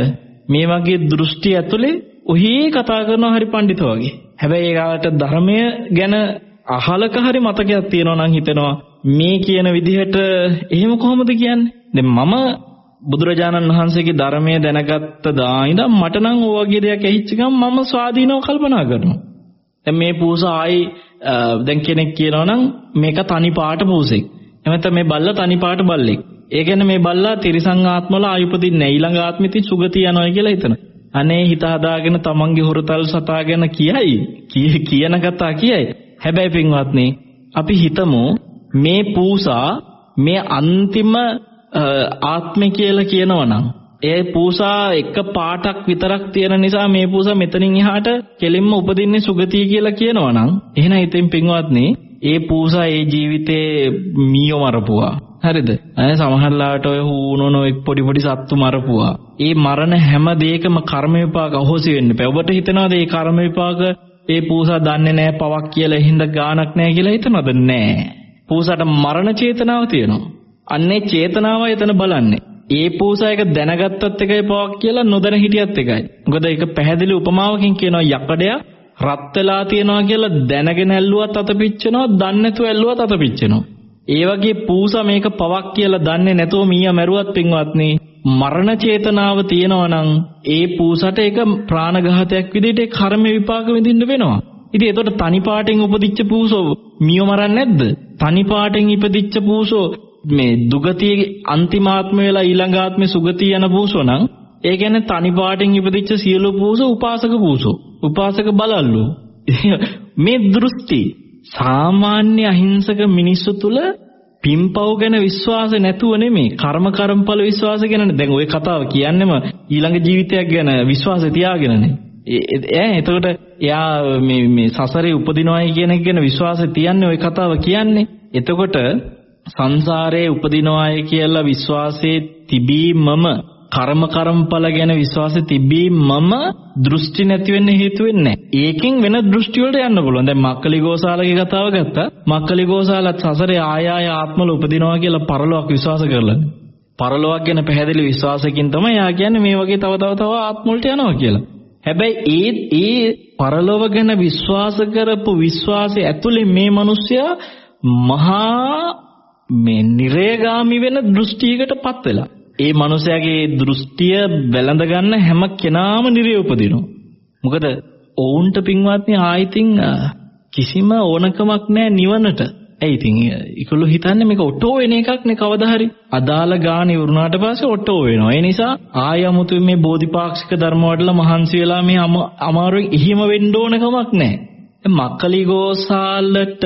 මේ වගේ දෘෂ්ටි ඇතුලේ ඔහි කතා කරනවා හරි පඬිත වගේ. හැබැයි ඒකට ධර්මය ගැන අහලක හරි මතකයක් තියෙනවා නම් හිතෙනවා මේ කියන විදිහට එහෙම කොහොමද කියන්නේ? දැන් මම බුදුරජාණන් වහන්සේගේ ධර්මය දැනගත්ත දා ඉඳන් මට නම් ඕ වගේ දෙයක් ඇහිච්ච ගමන් මම ස්වාධීනව කල්පනා කරනවා. දැන් මේ පූසා ආයි දැන් කෙනෙක් කියනවා නම් මේක තනි පාට පූසෙක්. එමෙතන මේ බල්ලා තනි පාට බල්ලෙක්. ඒ කියන්නේ මේ බල්ලා තිරිසං ආත්මවල ආයුපදින්නේ නැහැ. ඊළඟ ආත්මෙති සුගතිය යනවා කියලා හිතනවා. අනේ හිත හදාගෙන තමන්ගේ හොරතල් සතා ගැන කියයි කියන කතා කියයි හැබැයි පින්වත්නි අපි හිතමු මේ පූසා මේ අන්තිම ආත්මය කියලා කියනවනම් ඒ පූසා එක පාටක් විතරක් තියෙන නිසා මේ පූසා මෙතනින් එහාට කෙලින්ම උපදින්නේ සුගතිය කියලා කියනවනම් එහෙනම් ඉතින් පින්වත්නි ඒ පූසා ඒ ජීවිතේ මීයෝ මරපුවා. හරිද? අය සමහරලාට ඔය හූනොන එක් පොඩි පොඩි සත්තු මරපුවා. ඒ මරණ හැම දෙයකම කර්ම විපාක අහෝසි වෙන්න බෑ. ඔබට හිතනවාද මේ කර්ම විපාක ඒ පූසා දන්නේ නැහැ පවක් කියලා හින්ද ගාණක් නැහැ කියලා හිතනවද? නැහැ. පූසාට මරණ චේතනාව තියෙනවා. අන්නේ චේතනාව එතන බලන්නේ. ඒ පූසා එක දැනගත්තත් එකයි පවක් කියලා නොදැන හිටියත් එකයි. මොකද ඒක පැහැදිලි උපමාවකින් කියනවා යකඩයක් රත් වෙලා තියනවා කියලා දැනගෙන ඇල්ලුවත් අත පිච්චෙනවා, දන්නේ නැතුව ඇල්ලුවත් අත පිච්චෙනවා. ඒ වගේ පූසා මේක පවක් කියලා දන්නේ නැතුව මීයා මැරුවත් පින්වත්නි මරණ චේතනාව තියෙනවා නම් ඒ පූසට ඒක ප්‍රාණඝාතයක් විදිහට ඒ කර්ම විපාක විඳින්න වෙනවා. ඉතින් එතකොට තනි පාටෙන් උපදිච්ච පූසෝ මියෝ මරන්නේ නැද්ද? තනි පාටෙන් ඉපදිච්ච පූසෝ මේ දුගතියේ අන්තිමාත්ම වෙලා ඊළඟ ආත්මේ සුගතිය යන පූසෝ නම් ඒ කියන්නේ තනි පාටෙන් ඉපදිච්ච සියලු පූසෝ උපාසක පූසෝ. උපාසක බලල්ලු. මේ දෘෂ්ටි සාමාන්‍ය අහිංසක මිනිස්සු තුල පිම්පව් ගැන විශ්වාස නැතුව නෙමෙයි කර්ම කර්මඵල විශ්වාස ගැනනේ දැන් ওই කතාව කියන්නෙම ඊළඟ ජීවිතයක් ගැන විශ්වාසය තියාගෙනනේ ඈ එතකොට එයා මේ මේ සසරේ උපදිනවයි කියන එක ගැන විශ්වාසය තියන්නේ ওই කතාව කියන්නේ එතකොට සංසාරයේ උපදිනවයි කියලා විශ්වාසයේ තිබීමම කර්ම කර්මඵල ගැන විශ්වාසෙ තිබීමම දෘෂ්ටි නැති වෙන්න හේතු වෙන්නේ ඒකෙන් වෙන දෘෂ්ටි වලට යන්න පුළුවන්. දැන් මක්කලි ගෝසාලගේ කතාව ගත්තා. මක්කලි ගෝසාලත් සසරේ ආය ආය ආත්මවල උපදිනවා කියලා පරලොවක් විශ්වාස කරලා. පරලොවක් ගැන පැහැදිලි විශ්වාසකින් තමයි යා කියන්නේ මේ වගේ තව තව තව ආත්ම වලට යනවා කියලා. හැබැයි ඒ ඒ පරලොව ගැන විශ්වාස කරපු විශ්වාසය ඇතුලේ මේ මිනිස්සයා මහා මේ නිරේගාමි වෙන දෘෂ්ටියකටපත් වෙලා ඒ මනුස්සයාගේ දෘෂ්ටිය වැළඳ ගන්න හැම කෙනාම නිරේ උපදිනවා. මොකද ඔවුන්ට පින්වත්නි ආයිතින් කිසිම ඕනකමක් නැහැ නිවනට. ඒ ඉතින් ඒගොල්ලෝ හිතන්නේ මේක ඔටෝ වෙන එකක් නේ කවදා හරි. අදාළ ගාන ඉවරුනාට පස්සේ ඔටෝ වෙනවා. ඒ නිසා ආයමුතු මේ බෝධිපාක්ෂික ධර්ම වලට මහන්සි වෙලා මේ අමාරුවෙන් ඉහිම වෙන්න ඕන කමක් නැහැ. මක්කලි ගෝසාලට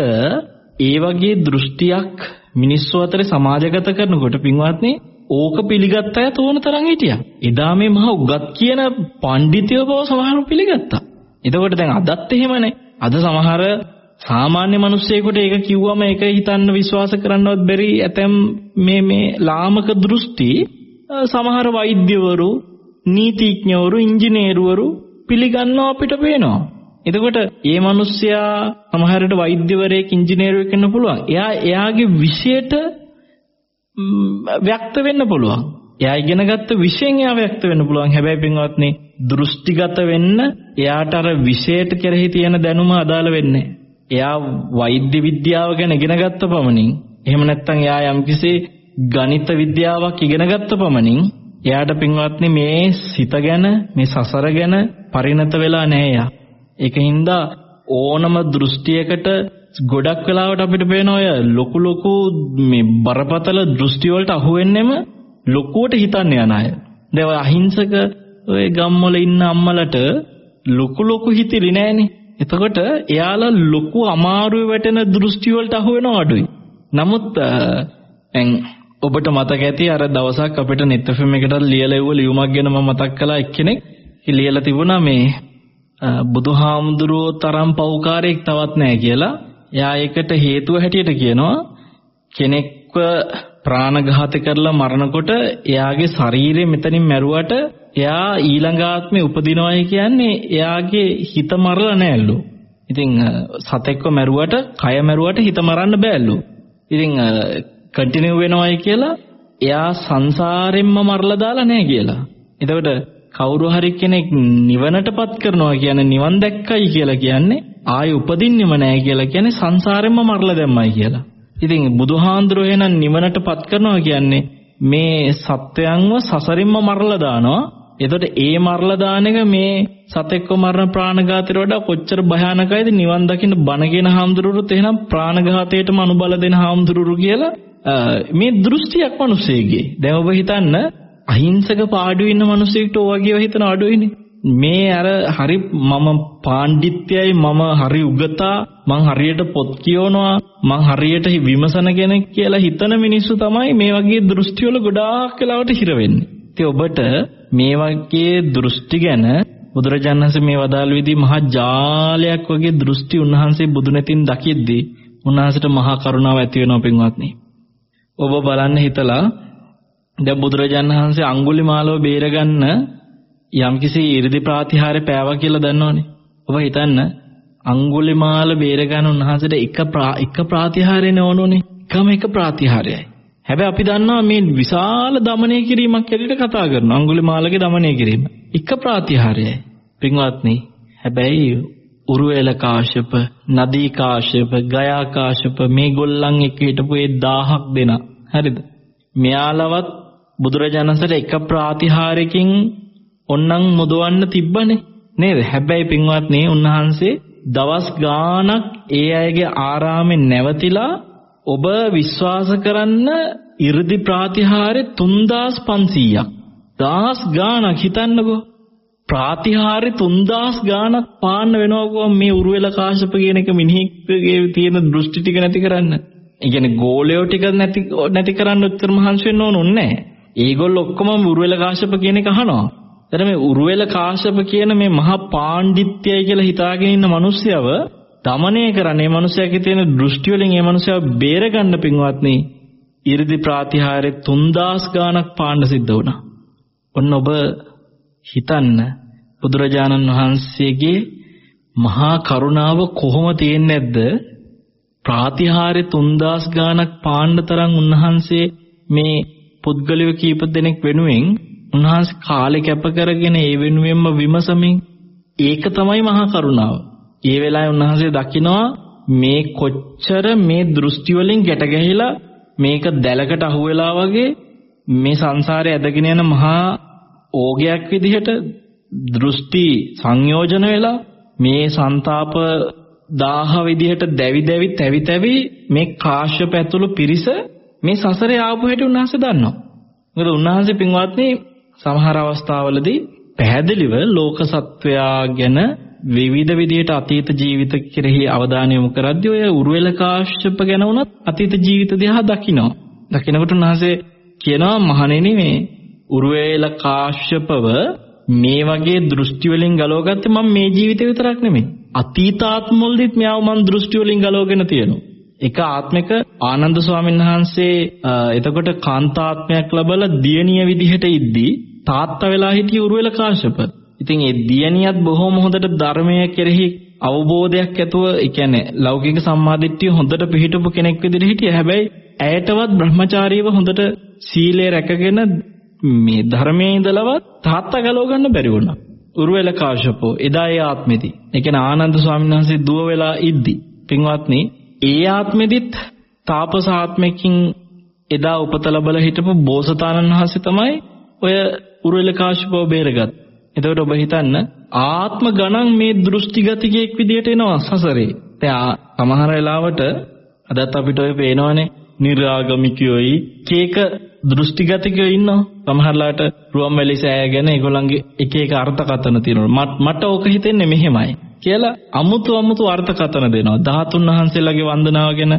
ඒ වගේ දෘෂ්ටියක් මිනිස්සු අතර සමාජගත කරනකොට පින්වත්නි ඕක පිළිගත්ත අය තෝන තරම් හිටියා. එදා මේ මහ උගත් කියන පඬිතියෝ බව සමහරව පිළිගත්තා. එතකොට දැන් අදත් එහෙමනේ. අද සමහර සාමාන්‍ය මිනිස්සෙකුට ඒක කිව්වම ඒක හිතන්න විශ්වාස කරන්නවත් බැරි ඇතැම් මේ මේ ලාමක දෘෂ්ටි සමහර වෛද්‍යවරු, නීතිඥවරු, ඉංජිනේරුවරු පිළිගන්නව අපිට පේනවා. එතකොට මේ මිනිස්සයා සමහරට වෛද්‍යවරයෙක් ඉංජිනේරුවෙක් වෙන්න පුළුවන්. එයා එයාගේ විෂයට ව්‍යක්ත වෙන්න පුළුවන්. එයා ඉගෙනගත්ත විෂයෙන් එයා ව්‍යක්ත වෙන්න පුළුවන්. හැබැයි පින්වත්නි දෘෂ්ටිගත වෙන්න එයාට අර විෂයට කෙරෙහි තියෙන දැනුම අදාළ වෙන්නේ එයා වෛද්‍ය විද්‍යාව ගැන ඉගෙනගත්ත පමණින් එහෙම නැත්නම් එයා යම්කිසි ගණිත විද්‍යාවක් ඉගෙනගත්ත පමණින් එයාට පින්වත්නි මේ සිත ගැන මේ සසර ගැන පරිණත වෙලා නැහැ යා. ඒකින්ද ඕනම දෘෂ්ටියකට ගොඩක් වෙලාවට අපිට පේන ඔය ලොකු ලොකු මේ බරපතල දෘෂ්ටි වලට අහු වෙන්නෙම ලොකුවට හිතන්න යන අය. දැන් ඔය අහිංසක ඔය ගම්වල ඉන්න අම්මලට ලොකු ලොකු හිතිරි නෑනේ. එතකොට එයාලා ලොකු අමාරුවේ වැටෙන දෘෂ්ටි වලට අහු වෙනව අඩුයි. නමුත් දැන් ඔබට මතක ඇති අර දවසක් අපිට net fm එකට ලියලා එව්ව ලියුමක් ගැන මම මතක් කළා එක්කෙනෙක් ලියලා තිබුණා මේ බුදුහාමුදුරුවෝ තරම් පෞකාරයෙක් තවත් නැහැ කියලා. එයා ඒකට හේතුව හැටියට කියනවා කෙනෙක්ව ප්‍රාණඝාත කරලා මරනකොට එයාගේ ශරීරය මෙතනින් මැරුවට එයා ඊළඟ ආත්මේ උපදිනවයි කියන්නේ එයාගේ හිත මරලා නෑලු. ඉතින් සතෙක්ව මැරුවට, කය මැරුවට හිත මරන්න බෑලු. ඉතින් කන්ටිනියු වෙනවයි කියලා එයා සංසාරෙන්ම මරලා දාලා නෑ කියලා. එතකොට කවුරු හරි කෙනෙක් නිවනටපත් කරනවා කියන්නේ නිවන් දැක්කයි කියලා කියන්නේ ආයෙ උපදින්නෙම නෑ කියලා කියන්නේ සංසාරෙන්ම මරලා දැම්මයි කියලා. ඉතින් බුදුහාඳුරෝ එහෙනම් නිවනටපත් කරනවා කියන්නේ මේ සත්වයන්ව සසරින්ම මරලා දානවා. එතකොට ඒ මරලා දාන එක මේ සතෙක්ව මරණ ප්‍රාණඝාතයට වඩා කොච්චර භයානකයිද නිවන් දකින්න බණ කියන හාමුදුරුවොත් එහෙනම් ප්‍රාණඝාතයටම අනුබල දෙන හාමුදුරුවෝ කියලා මේ දෘෂ්ටියක් මිනිස්සෙගේ. දැන් ඔබ හිතන්න අහිංසක පාඩුවේ ඉන්න මිනිස්සෙක්ට ඔයගේව හිතන අඩුයිනේ. මේ අර හරි මම පාණ්ඩිත්‍යයි මම හරි උගතා මං හරියට පොත් කියවනවා මං හරියට විමසන කෙනෙක් කියලා හිතන මිනිස්සු තමයි මේ වගේ දෘෂ්ටි වල ගොඩාක් වෙලාවට හිර වෙන්නේ. ඉතින් ඔබට මේ වගේ දෘෂ්ටි ගැන බුදුරජාණන් වහන්සේ මේ වදාළ විදිහ මහා ජාලයක් වගේ දෘෂ්ටි උන්වහන්සේ බුදු නැතින් දකිද්දී උන්වහන්සේට මහා කරුණාව ඇති වෙනවා පින්වත්නි. ඔබ බලන්න හිතලා දැන් බුදුරජාණන් වහන්සේ අඟුලිමාලව බේරගන්න යම්කිසි 이르දි ප්‍රාතිහාර්ය පෑවා කියලා දන්නවනේ. ඔබ හිතන්න අඟුලිමාල බේරගන්න උන්වහන්සේට එක එක ප්‍රාතිහාර්යනේ ඕනෝනේ. එකම එක ප්‍රාතිහාර්යයි. හැබැයි අපි දන්නවා මේ විශාල দমনය කිරීමක් ඇරෙට කතා කරනවා. අඟුලිමාලගේ দমনය කිරීම. එක ප්‍රාතිහාර්යයි. පින්වත්නි, හැබැයි උරුවේල කාශ්‍යප, නදී කාශ්‍යප, ගයා කාශ්‍යප මේගොල්ලන් එක හිටපු ඒ 1000ක් දෙනා. හරිද? මෙයාලවත් බුදුරජාණන්සට එක ප්‍රාතිහාරයකින් ඔන්නම් මුදවන්න තිබ්බනේ. නේද? හැබැයි පින්වත්නි උන්වහන්සේ දවස් ගාණක් ඒ අයගේ ආරාමෙන් නැවතිලා ඔබ විශ්වාස කරන්න 이르දි ප්‍රාතිහාරේ 3500ක්. දහස් ගාණක් හිතන්නකෝ. ප්‍රාතිහාර්ය 3000 ගාණක් පාන්න වෙනවා මේ උරුවෙල කාශ්‍යප කියන එක මිනිහෙක්ගේ තියෙන දෘෂ්ටි ටික නැති කරන්න. ඒ කියන්නේ ගෝලයෝ ටික නැති නැති කරන්න උත්තර මහන්සි වෙන්න ඕන නැහැ. ඒගොල්ලෝ ඔක්කොම උරුවෙල කාශ්‍යප කියන එක අහනවා. දැන් මේ උරුවෙල කාශ්‍යප කියන මේ මහා පාණ්ඩිත්‍යය කියලා හිතාගෙන ඉන්න මිනිස්සයව দমনය කරන්නේ මිනිසයාගේ තියෙන දෘෂ්ටි වලින් ඒ මිනිසයා බේර ගන්න පින්වත්නි 이르දි ප්‍රාතිහාරේ 3000 ගාණක් පාණ්ඩ සිද්ධ වුණා. ඔන්න ඔබ හිතන්න බුදුරජාණන් වහන්සේගේ මහා කරුණාව කොහොම තියෙන්නේ නැද්ද? ප්‍රාතිහාරේ 3000 ගාණක් පාණ්ඩ තරම් උන්වහන්සේ මේ පුද්ගලයෝ කීප දෙනෙක් වෙනුවෙන් උන්වහන්සේ කාලේ කැප කරගෙන ඒ වෙනුවෙන්ම විමසමින් ඒක තමයි මහා කරුණාව. ඒ වෙලාවේ උන්වහන්සේ දකිනවා මේ කොච්චර මේ දෘෂ්ටි වලින් ගැට ගැහිලා මේක දැලකට අහු වෙලා වගේ මේ සංසාරේ ඇදගෙන යන මහා ඕගයක් විදිහට දෘෂ්ටි සංයෝජන වෙලා මේ ਸੰతాප දාහ විදිහට දැවි දැවි තැවි තැවි මේ කාශ්‍යප ඇතුළු පිරිස මේ සසරේ ආපු හැටි උන්වහන්සේ දන්නවා. මොකද උන්වහන්සේ පින්වත්නි සමහර අවස්ථාවලදී පැහැදිලිව ලෝක සත්වයා ගැන විවිධ විදිහට අතීත ජීවිත කෙරෙහි අවධානය යොමු කරද්දී ඔය උරුවෙල කාශ්‍යප ගැන වුණත් අතීත ජීවිත දිහා දකිනවා. දකිනකොට උන්වහන්සේ කියනවා මහණෙනි මේ උරුවේල කාශ්‍යපව මේ වගේ දෘෂ්ටි වලින් ගලවගත්තේ මම මේ ජීවිතේ විතරක් නෙමෙයි. අතීතාත්ම වලදීත් මෙයාව මම දෘෂ්ටි වලින් ගලවගෙන තියෙනවා. එක ආත්මික ආනන්ද ස්වාමීන් වහන්සේ එතකොට කාන්තාත්මයක් ලැබලා දියණිය විදිහට ඉද්දී තාත්තා වෙලා හිටිය උරුවෙල කාශ්‍යප. ඉතින් ඒ දියණියත් බොහොම හොඳට ධර්මය කෙරෙහි අවබෝධයක් ඇතුව ඒ කියන්නේ ලෞකික සම්මාදිට්ඨිය හොඳට පිළිහිටපු කෙනෙක් විදිහට හිටියා. හැබැයි ඇයටවත් බ්‍රහ්මචාරීව හොඳට සීලය රැකගෙන මේ ධර්මයේ ඉඳලවත් තාත්තා ගලව ගන්න බැරි වුණා. උරුවෙල කාශ්‍යපෝ එදා ඒ ආත්මෙදි. ඒ කියන්නේ ආනන්ද ස්වාමීන් වහන්සේ දුව වෙලා ඉද්දි. පින්වත්නි, ඒ ආත්මෙදිත් තාපස ආත්මකින් එදා උපත ලැබලා හිටපු බෝසතාණන් වහන්සේ තමයි ඔය උරුවෙල කාශ්‍යපෝ බේරගත්. එතකොට ඔබ හිතන්න ආත්ම ගණන් මේ දෘෂ්ටිගතිකයෙක් විදියට එනවා සසරේ. දැන් සමහර වෙලාවට අදත් අපිට ඔය පේනවනේ නිර්ආගමිකයෝයි කේක දෘෂ්ටිගතිකයෝ ඉන්නවා. සමහරලාට රුවන්වැලි සෑය ගැන ඒගොල්ලන්ගේ එක එක අර්ථකථන තියෙනවා. මට ඕක හිතෙන්නේ මෙහෙමයි. කියලා අමුතු අමුතු අර්ථකථන දෙනවා. ධාතුන් වහන්සේලාගේ වන්දනාව ගැන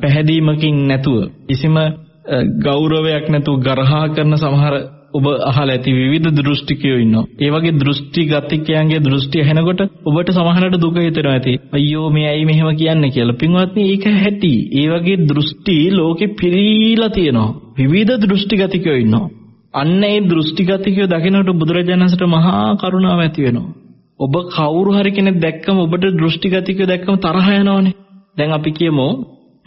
පැහැදීමකින් නැතුව කිසිම ගෞරවයක් නැතුව ගරහා කරන සමහර ඔබ අහලා ඇති විවිධ දෘෂ්ටිකයෝ ඉන්නවා. ඒ වගේ දෘෂ්ටි ගතිකයන්ගේ දෘෂ්ටි ඇහෙනකොට ඔබට සමහරට දුක හිතෙනවා ඇති. අයියෝ මේ ඇයි මෙහෙම කියන්නේ කියලා. පින්වත්නි ඒක ඇති. ඒ වගේ දෘෂ්ටි ලෝකෙ පිරීලා තියෙනවා. විවිධ දෘෂ්ටි ගතිකයෝ ඉන්නවා. අන්න ඒ දෘෂ්ටි ගතිකයෝ දකිනකොට බුදුරජාණන්සට මහා කරුණාව ඇති වෙනවා. ඔබ කවුරු හරි කෙනෙක් දැක්කම ඔබට දෘෂ්ටි ගතිකයෝ දැක්කම තරහ යනවනේ. දැන් අපි කියමු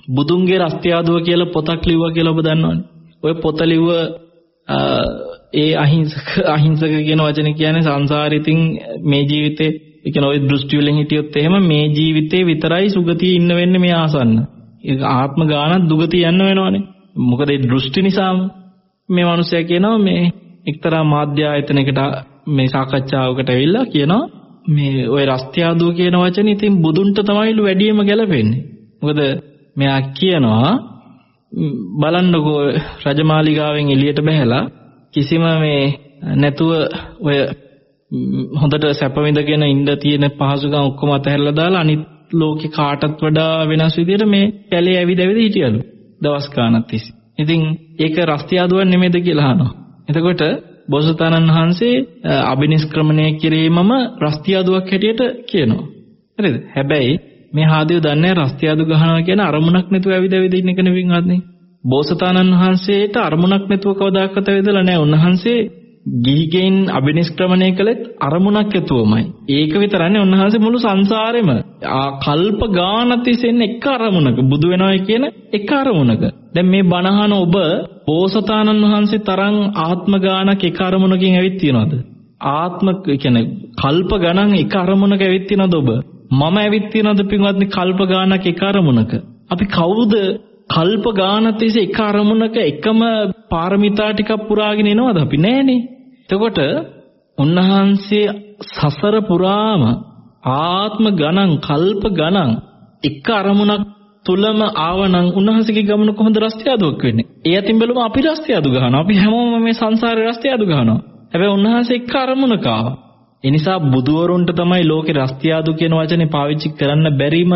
බුදුන්ගේ රස්තියාදුව කියලා පොතක් ලිව්වා කියලා ඔබ දන්නවනේ. ඔය පොත ලිව්ව ඒ අහිංසක අහිංසක කියන වචනේ කියන්නේ සංසාරේ ඉතින් මේ ජීවිතේ ඒ කියන්නේ ওই දෘෂ්ටි වලින් හිටියොත් එහෙම මේ ජීවිතේ විතරයි සුගතියේ ඉන්න වෙන්නේ මේ ආසන්න. ඒක ආත්ම ගානක් දුගතිය යන්න වෙනවනේ. මොකද ඒ දෘෂ්ටි නිසාම මේ මිනිසයා කියනවා මේ එක්තරා මාධ්‍ය ආයතනයකට මේ සාකච්ඡාවකට ඇවිල්ලා කියනවා මේ ওই රස්තියාදුව කියන වචනේ ඉතින් බුදුන්ට තමයිලු වැඩියම ගැලපෙන්නේ. මොකද මෙයා කියනවා බලන්නකෝ රජමාලිගාවෙන් එළියට බහැලා කිසිම මේ නැතුව ඔය හොඳට සැප විඳගෙන ඉන්න තියෙන පහසුකම් ඔක්කොම අතහැරලා දාලා අනිත් ලෝකේ කාටත් වඩා වෙනස් විදිහට මේ කැලේ ඇවිද ඇවිද හිටියලු දවස් ගානක් තිස්සේ. ඉතින් ඒක රස්තියාදුවක් නෙමෙයිද කියලා අහනවා. එතකොට බෝසතාණන් වහන්සේ අබිනිෂ්ක්‍රමණය කිරීමම රස්තියාදුවක් හැටියට කියනවා. හරිද? හැබැයි මේ හාදිය දන්නේ රස්තියාදු ගහනවා කියන අරමුණක් නැතුව ඇවිද ඇවිද ඉන්න එක නෙවෙයි බෝසතාණන් වහන්සේට අරමුණක් නැතුව කවදාකවත් ඇවිදලා නැහැ. උන්වහන්සේ ගිහිගෙන් අබිනිෂ්ක්‍රමණය කළෙත් අරමුණක් ඇතුවමයි. ඒක විතරන්නේ උන්වහන්සේ මුළු සංසාරෙම කල්ප ගානක් තිස්සෙන් එක අරමුණක බුදු වෙනවා කියන එක අරමුණක. දැන් මේ බණහන ඔබ බෝසතාණන් වහන්සේ තරම් ආත්ම ගානක් එක අරමුණකින් ඇවිත් තියනවද? ආත්ම කියන්නේ කල්ප ගණන් එක අරමුණක ඇවිත් තියනවද ඔබ? මම ඇවිත් තියනවද පින්වත්නි කල්ප ගානක් එක අරමුණක? අපි කවුද කල්ප ගානක් තිස්සේ එක අරමුණක එකම පාරමිතා ටිකක් පුරාගෙන එනවද අපි නෑනේ. එතකොට උන්වහන්සේ සසර පුරාම ආත්ම ගණන් කල්ප ගණන් එක අරමුණක් තුලම ආවනම් උන්වහන්සේගේ ගමන කොහොමද රස්තියාදුවක් වෙන්නේ? ඒ අතින් බැලුවම අපි රස්තියාදු ගහනවා. අපි හැමෝම මේ සංසාරේ රස්තියාදු ගහනවා. හැබැයි උන්වහන්සේ එක්ක අරමුණක ආවා. ඒ නිසා බුදුවරුන්ට තමයි ලෝකේ රස්තියාදු කියන වචනේ පාවිච්චි කරන්න බැරිම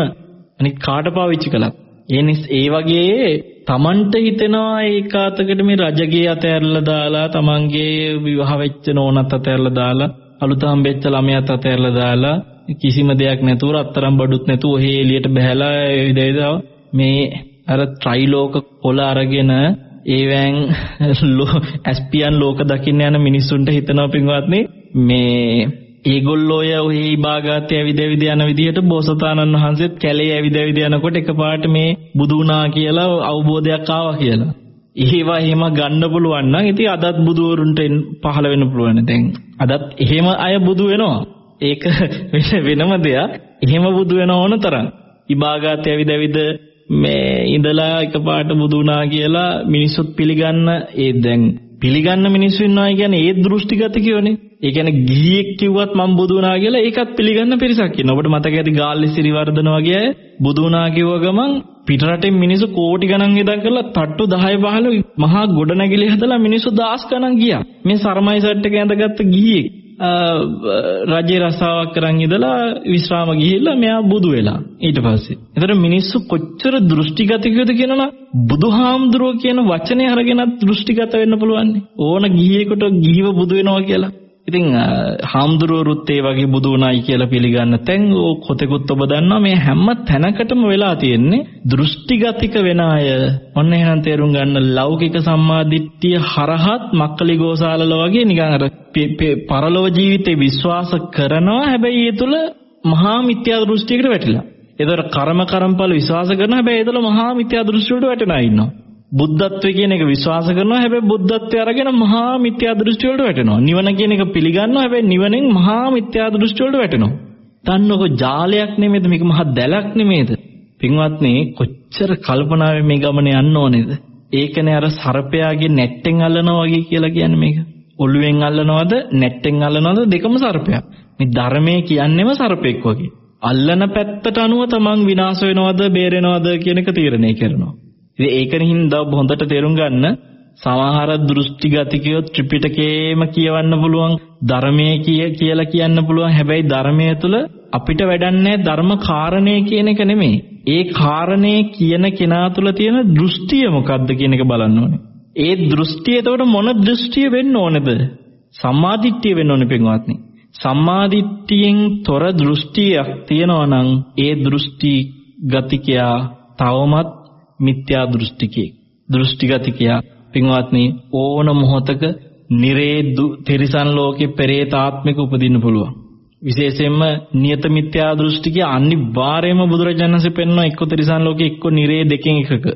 අනික කාට පාවිච්චි කළත්. ඒ නිස් ඒ වගේ Tamanට හිතෙනවා ඒකාතකට මේ රජගේ අතෑරලා දාලා Tamanගේ විවාහ වෙච්ච නෝනත් අතෑරලා දාලා අලුත හම්බෙච්ච ළමයාත් අතෑරලා දාලා කිසිම දෙයක් නැතුව රත්තරන් බඩුත් නැතුව ඔහේ එළියට බහැලා ඉදයිද මේ අර ත්‍රිලෝක පොළ අරගෙන ඒවැන් ඇස්පියන් ලෝක දකින්න යන මිනිස්සුන්ට හිතනවා පින්වත්නි මේ ඒගොල්ලෝ ඔය ඔහි භාගාතේ ඇවිද ඇවිද යන විදිහට බෝසතාණන් වහන්සේත් කැලේ ඇවිද ඇවිද යනකොට එකපාරට මේ බුදු වුණා කියලා අවබෝධයක් ආවා කියලා. ඒවා එහෙම ගන්න පුළුවන් නම් ඉතින් අදත් බුදුවරුන්ට පහළ වෙන්න පුළුවන්. දැන් අදත් එහෙම අය බුදු වෙනවා. ඒක වෙනම දෙයක්. එහෙම බුදු වෙන ඕන තරම්. විභාගාතේ ඇවිද ඇවිද මේ ඉඳලා එකපාරට බුදු වුණා කියලා මිනිස්සුත් පිළිගන්න ඒ දැන් පිළිගන්න මිනිස්සු ඉන්නවා කියන්නේ ඒ දෘෂ්ටිගතිකයෝනේ. ඒ කියන්නේ ගිහියෙක් කිව්වත් මම බුදු වුණා කියලා ඒකත් පිළිගන්න පිරිසක් ඉන්නවා. ඔබට මතක ඇති ගාල්ලි සිරිවර්ධන වගේ අය බුදු වුණා කිව්ව ගමන් පිටරටින් මිනිස්සු කෝටි ගණන් ඉඳන් කරලා තට්ටු 10 15 මහා ගොඩනැගිලි හදලා මිනිස්සු දහස් ගණන් ගියා. මේ සරමයි සෙට් එක ඇඳගත්ත ගිහියෙක් රජේ රස්සාවක් කරන් ඉඳලා විශ්‍රාම ගිහිල්ලා මෙයා බුදු වෙලා ඊට පස්සේ. ඒතර මිනිස්සු කොච්චර දෘෂ්ටිගතිකද කියනවා බුදුහාමුදුරුවෝ කියන වචනේ අරගෙනත් දෘෂ්ටිගත වෙන්න පුළුවන්. ඕන ගිහියෙකුට ගිහිව බුදු වෙනවා කියලා. ඉතින් හාමුදුරුවරුත් ඒ වගේ බුදු වුණයි කියලා පිළිගන්න තැන් ඕ කොතෙකුත් ඔබ දන්නවා මේ හැම තැනකටම වෙලා තියෙන්නේ දෘෂ්ටිගතික වෙන අය. ඔන්න එහෙනම් තේරුම් ගන්න ලෞකික සම්මාදිට්ඨිය හරහත් මක්කලි ගෝසාලල වගේ නිකන් අර පරලෝක ජීවිතේ විශ්වාස කරනවා හැබැයි ඒ තුල මහා මිත්‍යා දෘෂ්ටියකට වැටිලා. ඒතර කර්ම කර්මඵල විශ්වාස කරනවා හැබැයි ඒ තුල මහා මිත්‍යා දෘෂ්ටියට වැටෙනා ඉන්නවා. බුද්ධත්වය කියන එක විශ්වාස කරනවා හැබැයි බුද්ධත්වය අරගෙන මහා මිත්‍යා දෘෂ්ටි වලට වැටෙනවා. නිවන කියන එක පිළිගන්නවා හැබැයි නිවනෙන් මහා මිත්‍යා දෘෂ්ටි වලට වැටෙනවා. දන්නකො ජාලයක් නෙමෙයිද මේක මහා දැලක් නෙමෙයිද? පින්වත්නි කොච්චර කල්පනාවෙන් මේ ගමනේ යන්න ඕනේද? ඒකනේ අර සර්පයාගේ නැට්ටෙන් අල්ලනවා වගේ කියලා කියන්නේ මේක. ඔළුවෙන් අල්ලනවද නැට්ටෙන් අල්ලනවද දෙකම සර්පයක්. මේ ධර්මයේ කියන්නේම සර්පෙක් වගේ. අල්ලන පැත්තට අනුව තමන් විනාශ වෙනවද බේරෙනවද කියන එක තීරණය කරනවා. ඉතින් ඒකෙන් හින්දා ඔබ හොඳට තේරුම් ගන්න සමහර දෘෂ්ටිගතිකයෝ ත්‍රිපිටකයේම කියවන්න පුළුවන් ධර්මයේ කිය කියලා කියන්න පුළුවන් හැබැයි ධර්මයේ තුල අපිට වැඩන්නේ ධර්ම කාරණේ කියන එක නෙමෙයි. ඒ කාරණේ කියන කෙනා තුල තියෙන දෘෂ්ටිය මොකක්ද කියන එක බලන්න ඕනේ. ඒ දෘෂ්ටිය එතකොට මොන දෘෂ්ටිය වෙන්න ඕනේද? සම්මාදිට්ඨිය වෙන්න ඕනේ පින්වත්නි. සම්මාදිට්ඨියෙන් තොර දෘෂ්ටියක් තියෙනවා නම් ඒ දෘෂ්ටි ගතිකයා තවමත් මිත්‍යා දෘෂ්ටිකේ දෘෂ්ටිගතිකයා පින්වත්නි ඕන මොහතක නිරේ තිරිසන් ලෝකේ පෙරේතාත්මික උපදින්න පුළුවන්. විශේෂයෙන්ම නියත මිත්‍යා දෘෂ්ටිකය අනිවාර්යයෙන්ම බුදුරජාණන්සේ පෙන්වන එක්ක තිරිසන් ලෝකේ එක්ක නිරේ දෙකෙන් එකක.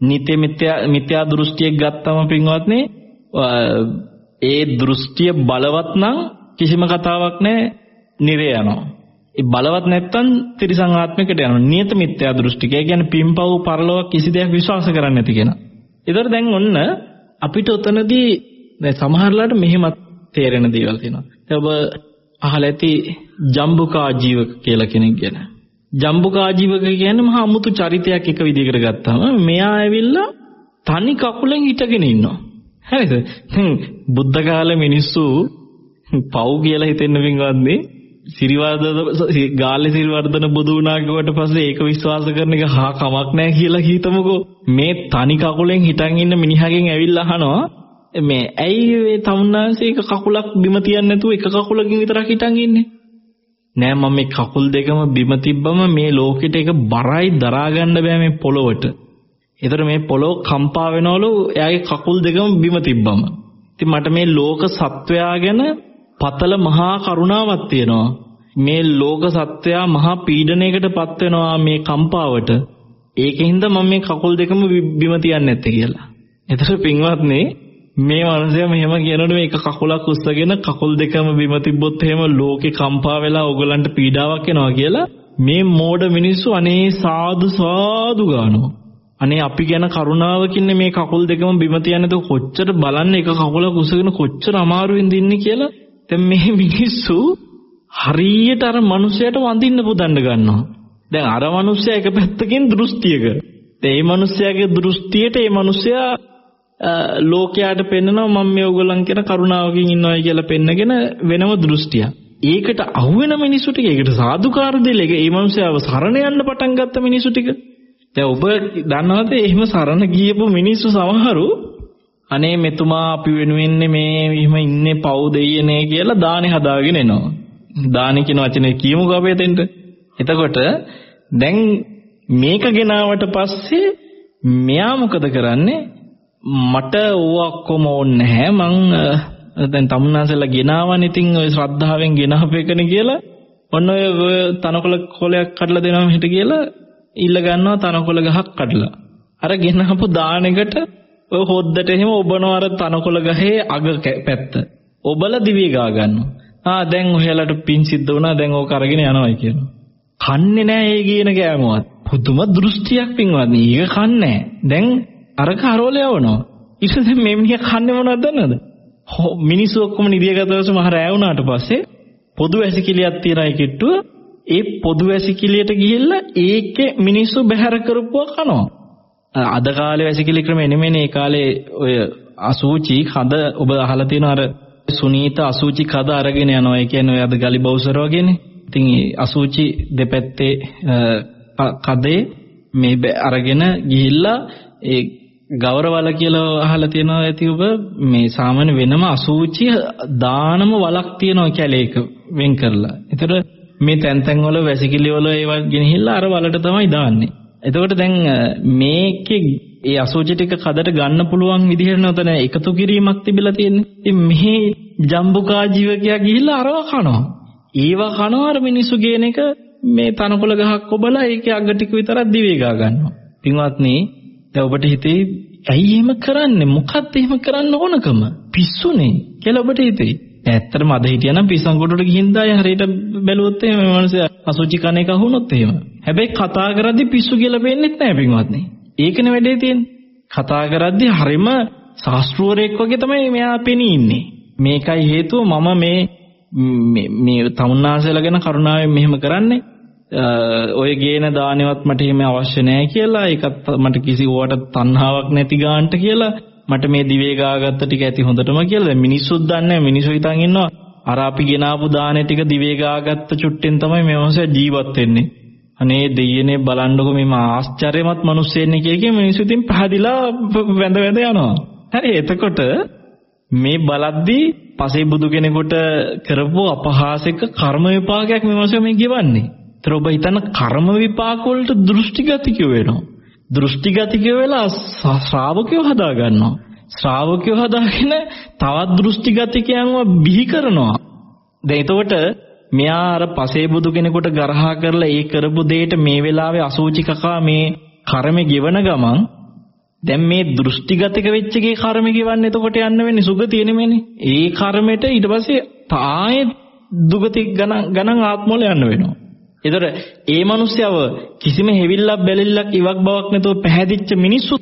නිත්‍ය මිත්‍යා මිත්‍යා දෘෂ්ටියක් ගත්තම පින්වත්නි ඒ දෘෂ්ටිය බලවත් නම් කිසිම කතාවක් නැහැ නිරේ යනවා. ඒ බලවත් නැත්තම් තිරිසං ආත්මිකට යනවා. නියත මිත්‍යා දෘෂ්ටික. ඒ කියන්නේ පින්පව් පරලෝක කිසි දෙයක් විශ්වාස කරන්නේ නැති කෙනා. ඒතර දැන් ඔන්න අපිට උතනදී දැන් සමහරලාට මෙහෙමත් තේරෙන දේවල් තියෙනවා. දැන් ඔබ අහලා ඇති ජම්බුකා ජීවක කියලා කෙනෙක් ගැන. ජම්බුකා ජීවක කියන්නේ මහා අමුතු චරිතයක් එක විදිහකට ගත්තාම මෙයා ඇවිල්ලා තනි කකුලෙන් හිටගෙන ඉන්නවා. හරිද? බුද්ධ කාලේ මිනිස්සු පව් කියලා හිතෙන්න වින්වත්නේ සිරිවර්ධන ගාල්ලේ සිරිවර්ධන බුදු වුණා කිව්වට පස්සේ ඒක විශ්වාස කරන එක හා කමක් නැහැ කියලා හිතමුකෝ මේ තනි කකුලෙන් හිටන් ඉන්න මිනිහගෙන් ඇවිල්ලා අහනවා මේ ඇයි මේ තමුන්නාන්සේ එක කකුලක් බිම තියන්නේ නැතුව එක කකුලකින් විතරක් හිටන් ඉන්නේ නෑ මම මේ කකුල් දෙකම බිම තිබ්බම මේ ලෝකෙට එක බරයි දරා ගන්න බෑ මේ පොළොවට. ඒතර මේ පොළොව කම්පා වෙනවලු එයාගේ කකුල් දෙකම බිම තිබ්බම. ඉතින් මට මේ ලෝක සත්වයා ගැන පතල මහා කරුණාවක් තියෙනවා. මේ ලෝක සත්වයා මහා පීඩනයකටපත් වෙනවා මේ කම්පාවට. ඒකින්ද මම මේ කකුල් දෙකම බිම තියන්නේ නැත්තේ කියලා. එතකොට පින්වත්නි මේ මනුස්සයා මෙහෙම කියනකොට මේක කකුලක් උස්සගෙන කකුල් දෙකම බිම තිබ්බොත් එහෙම ලෝකේ කම්පා වෙලා ඕගලන්ට පීඩාවක් එනවා කියලා මේ මෝඩ මිනිස්සු අනේ සාදු සාදු ගානවා. අනේ අපි ගැන කරුණාවකින් මේ කකුල් දෙකම බිම තියන්නේ તો කොච්චර බලන්න එක කකුලක් උස්සගෙන කොච්චර අමාරුවෙන්ද ඉන්නේ කියලා. දැන් මේ මිනිස්සු හරියට අර මිනිසයාට වඳින්න පුදන්න ගන්නවා. දැන් අර මිනිස්සයා එක පැත්තකින් දෘෂ්ටියක. ඒ මිනිස්යාගේ දෘෂ්ටියට ඒ මිනිසයා ලෝකයට පෙන්නනවා මම මේ ඕගොල්ලන් කියන කරුණාවකින් ඉන්නවයි කියලා පෙන්නගෙන වෙනම දෘෂ්ටියක්. ඒකට අහුවෙන මිනිසු ටික ඒකට සාදුකාර දෙල ඒක ඒ මිනිස්සයව සරණ යන්න පටන් ගත්ත මිනිසු ටික. දැන් ඔබ දන්නවද එහෙම සරණ ගියපු මිනිස්සු සමහරු අනේ මෙතුමා අපි වෙනුවෙන් මේ එහෙම ඉන්නේ පව් දෙයියනේ කියලා දානි හදාගෙන එනවා. දානි කියන වචනේ කියමුකෝ අපි එතෙන්ට. එතකොට දැන් මේක ගෙනාවට පස්සේ මෙයා මොකද කරන්නේ? මට ඕවා ඔක්කොම ඕනේ නැහැ. මං දැන් තමුන්නාසලා ගෙනාවනේ ඉතින් ඔය ශ්‍රද්ධාවෙන් ගෙනාපේකනේ කියලා ඔන්න ඔය තනකොළ කොලයක් කඩලා දෙනවා මෙහෙට කියලා ඉල්ල ගන්නවා තනකොළ ගහක් කඩලා. අර ගෙනාපු දානෙකට ඔය හොද්දට එහෙම ඔබනවා අර තනකොළ ගහේ අග පැත්ත. ඔබල දිවි ගා ගන්නවා. ආ දැන් ඔයාලට පින් සිද්ධ වුණා දැන් ඕක අරගෙන යනවායි කියනවා. කන්නේ නැහැ ඒ කියන කෑමවත්. පුදුම දෘෂ්ටියක් පින්වත්නි. ඒක කන්නේ දැන් අරක හරවල යවනවා. ඊට දැන් මේ මිනිහා කන්නේ මොනවද දන්නවද? මිනිස්සු ඔක්කොම නිදියගතවස මහ රෑ වුණාට පස්සේ පොදු වැසිකිළියක් තියෙනයි කිට්ටුව ඒ පොදු වැසිකිළියට ගිහිල්ලා ඒකේ මිනිස්සු බැහැර කරපුවා කනවා. අද කාලේ වැසිකිලි ක්‍රමය නෙමෙයිනේ ඒ කාලේ ඔය අසූචි කඳ ඔබ අහලා තියෙන අර සුනීත අසූචි කඳ අරගෙන යනවා. ඒ කියන්නේ ඔය අද ගලි බවුසර වගේනේ. ඉතින් අසූචි දෙපැත්තේ කදේ මේ අරගෙන ගිහිල්ලා ඒ ගෞරවල කියලා අහලා තියෙනවා ඇති ඔබ මේ සාමාන්‍ය වෙනම අසූචි දානම වලක් තියෙනවා කැලේක වෙන් කරලා. ඒතර මේ තැන් තැන් වල වැසිකිලි වල ඒවා ගෙනහිල්ලා අර වලට තමයි දාන්නේ. එතකොට දැන් මේකේ ඒ අසෝචි ටික කඩට ගන්න පුළුවන් විදිහට නතන එකතු කිරීමක් තිබිලා තියෙන්නේ. ඉතින් මෙහි ජම්බුකා ජීවකයා ගිහිල්ලා අරව කනවා. ඒවා කනවා අර මිනිස්සු ගේන එක මේ තනකොළ ගහක් කොබලා ඒකේ අග ටික විතරක් දිවේ ගා ගන්නවා. පින්වත්නි දැන් ඔබට හිතේ ඇයි එහෙම කරන්නේ? මොකක්ද එහෙම කරන්න ඕනකම? පිස්සුනේ කියලා ඔබට හිතේ. ඇත්තටම අද හිටියනම් පිස්සන්කොටට ගිහින් දාය හරියට බැලුවොත් එහෙම මේ මිනිස්සයා අසුචි කණ එක වුණොත් එහෙම. හැබැයි කතා කරද්දි පිස්සු කියලා වෙන්නෙත් නෑ පින්වත්නි. ඒකනේ වැඩේ තියෙන්නේ. කතා කරද්දි හරිම ශාස්ත්‍රූවරයෙක් වගේ තමයි මෙයා පෙනී ඉන්නේ. මේකයි හේතුව මම මේ මේ තමුන්නාසලා ගැන කරුණාවෙන් මෙහෙම කරන්නේ. ඔය ගේන දානෙවත් මට එහෙම අවශ්‍ය නැහැ කියලා ඒකත් මට කිසි ඕවට තණ්හාවක් නැති ගන්නට කියලා මට මේ දිවේ ගාගත්ත ටික ඇති හොඳටම කියලා දැන් මිනිස්සුත් දන්නේ මිනිස්සු හිතන් ඉන්නවා අර අපි ගෙනාපු දානේ ටික දිවේ ගාගත්ත චුට්ටෙන් තමයි මේ මොහොසේ ජීවත් වෙන්නේ අනේ දෙයියනේ බලන්නකො මේ ආශ්චර්යමත් මිනිස්සෙන්නේ කියකේ මිනිස්සු ඉතින් පහදිලා වැඳ වැඳ යනවා. හරි එතකොට මේ බලද්දී පසේ බුදු කෙනෙකුට කරපු අපහාසික කර්ම විපාකයක් මේ මාසෙ මේ ගෙවන්නේ. ඒතර ඔබ හිතන කර්ම විපාක වලට දෘෂ්ටිගතිකයෝ වෙනවා. දෘෂ්ටිගතිකයෝ වෙලා ශ්‍රාවකයෝ හදා ගන්නවා. ශ්‍රාවකයෝ හදාගෙන තවත් දෘෂ්ටිගතිකයන්ව බිහි කරනවා. දැන් එතකොට මෙයා අර පසේ බුදු කෙනෙකුට ගරහා කරලා ඒ කරපු දෙයට මේ වෙලාවේ අසූචි කකා මේ කර්මෙ ගෙවන ගමන් දැන් මේ දෘෂ්ටිගතක වෙච්ච එකේ කර්මෙ ගෙවන්න එතකොට යන්න වෙන්නේ සුගතිය නෙමෙයිනේ. ඒ කර්මෙට ඊට පස්සේ තායේ දුගති ගණන් ගණන් ආත්මවල යන්න වෙනවා. ඒතර ඒ මිනිස්යව කිසිම හැවිල්ලක් බැලිල්ලක් ඉවක් බවක් නැතුව පැහැදිච්ච මිනිස්සු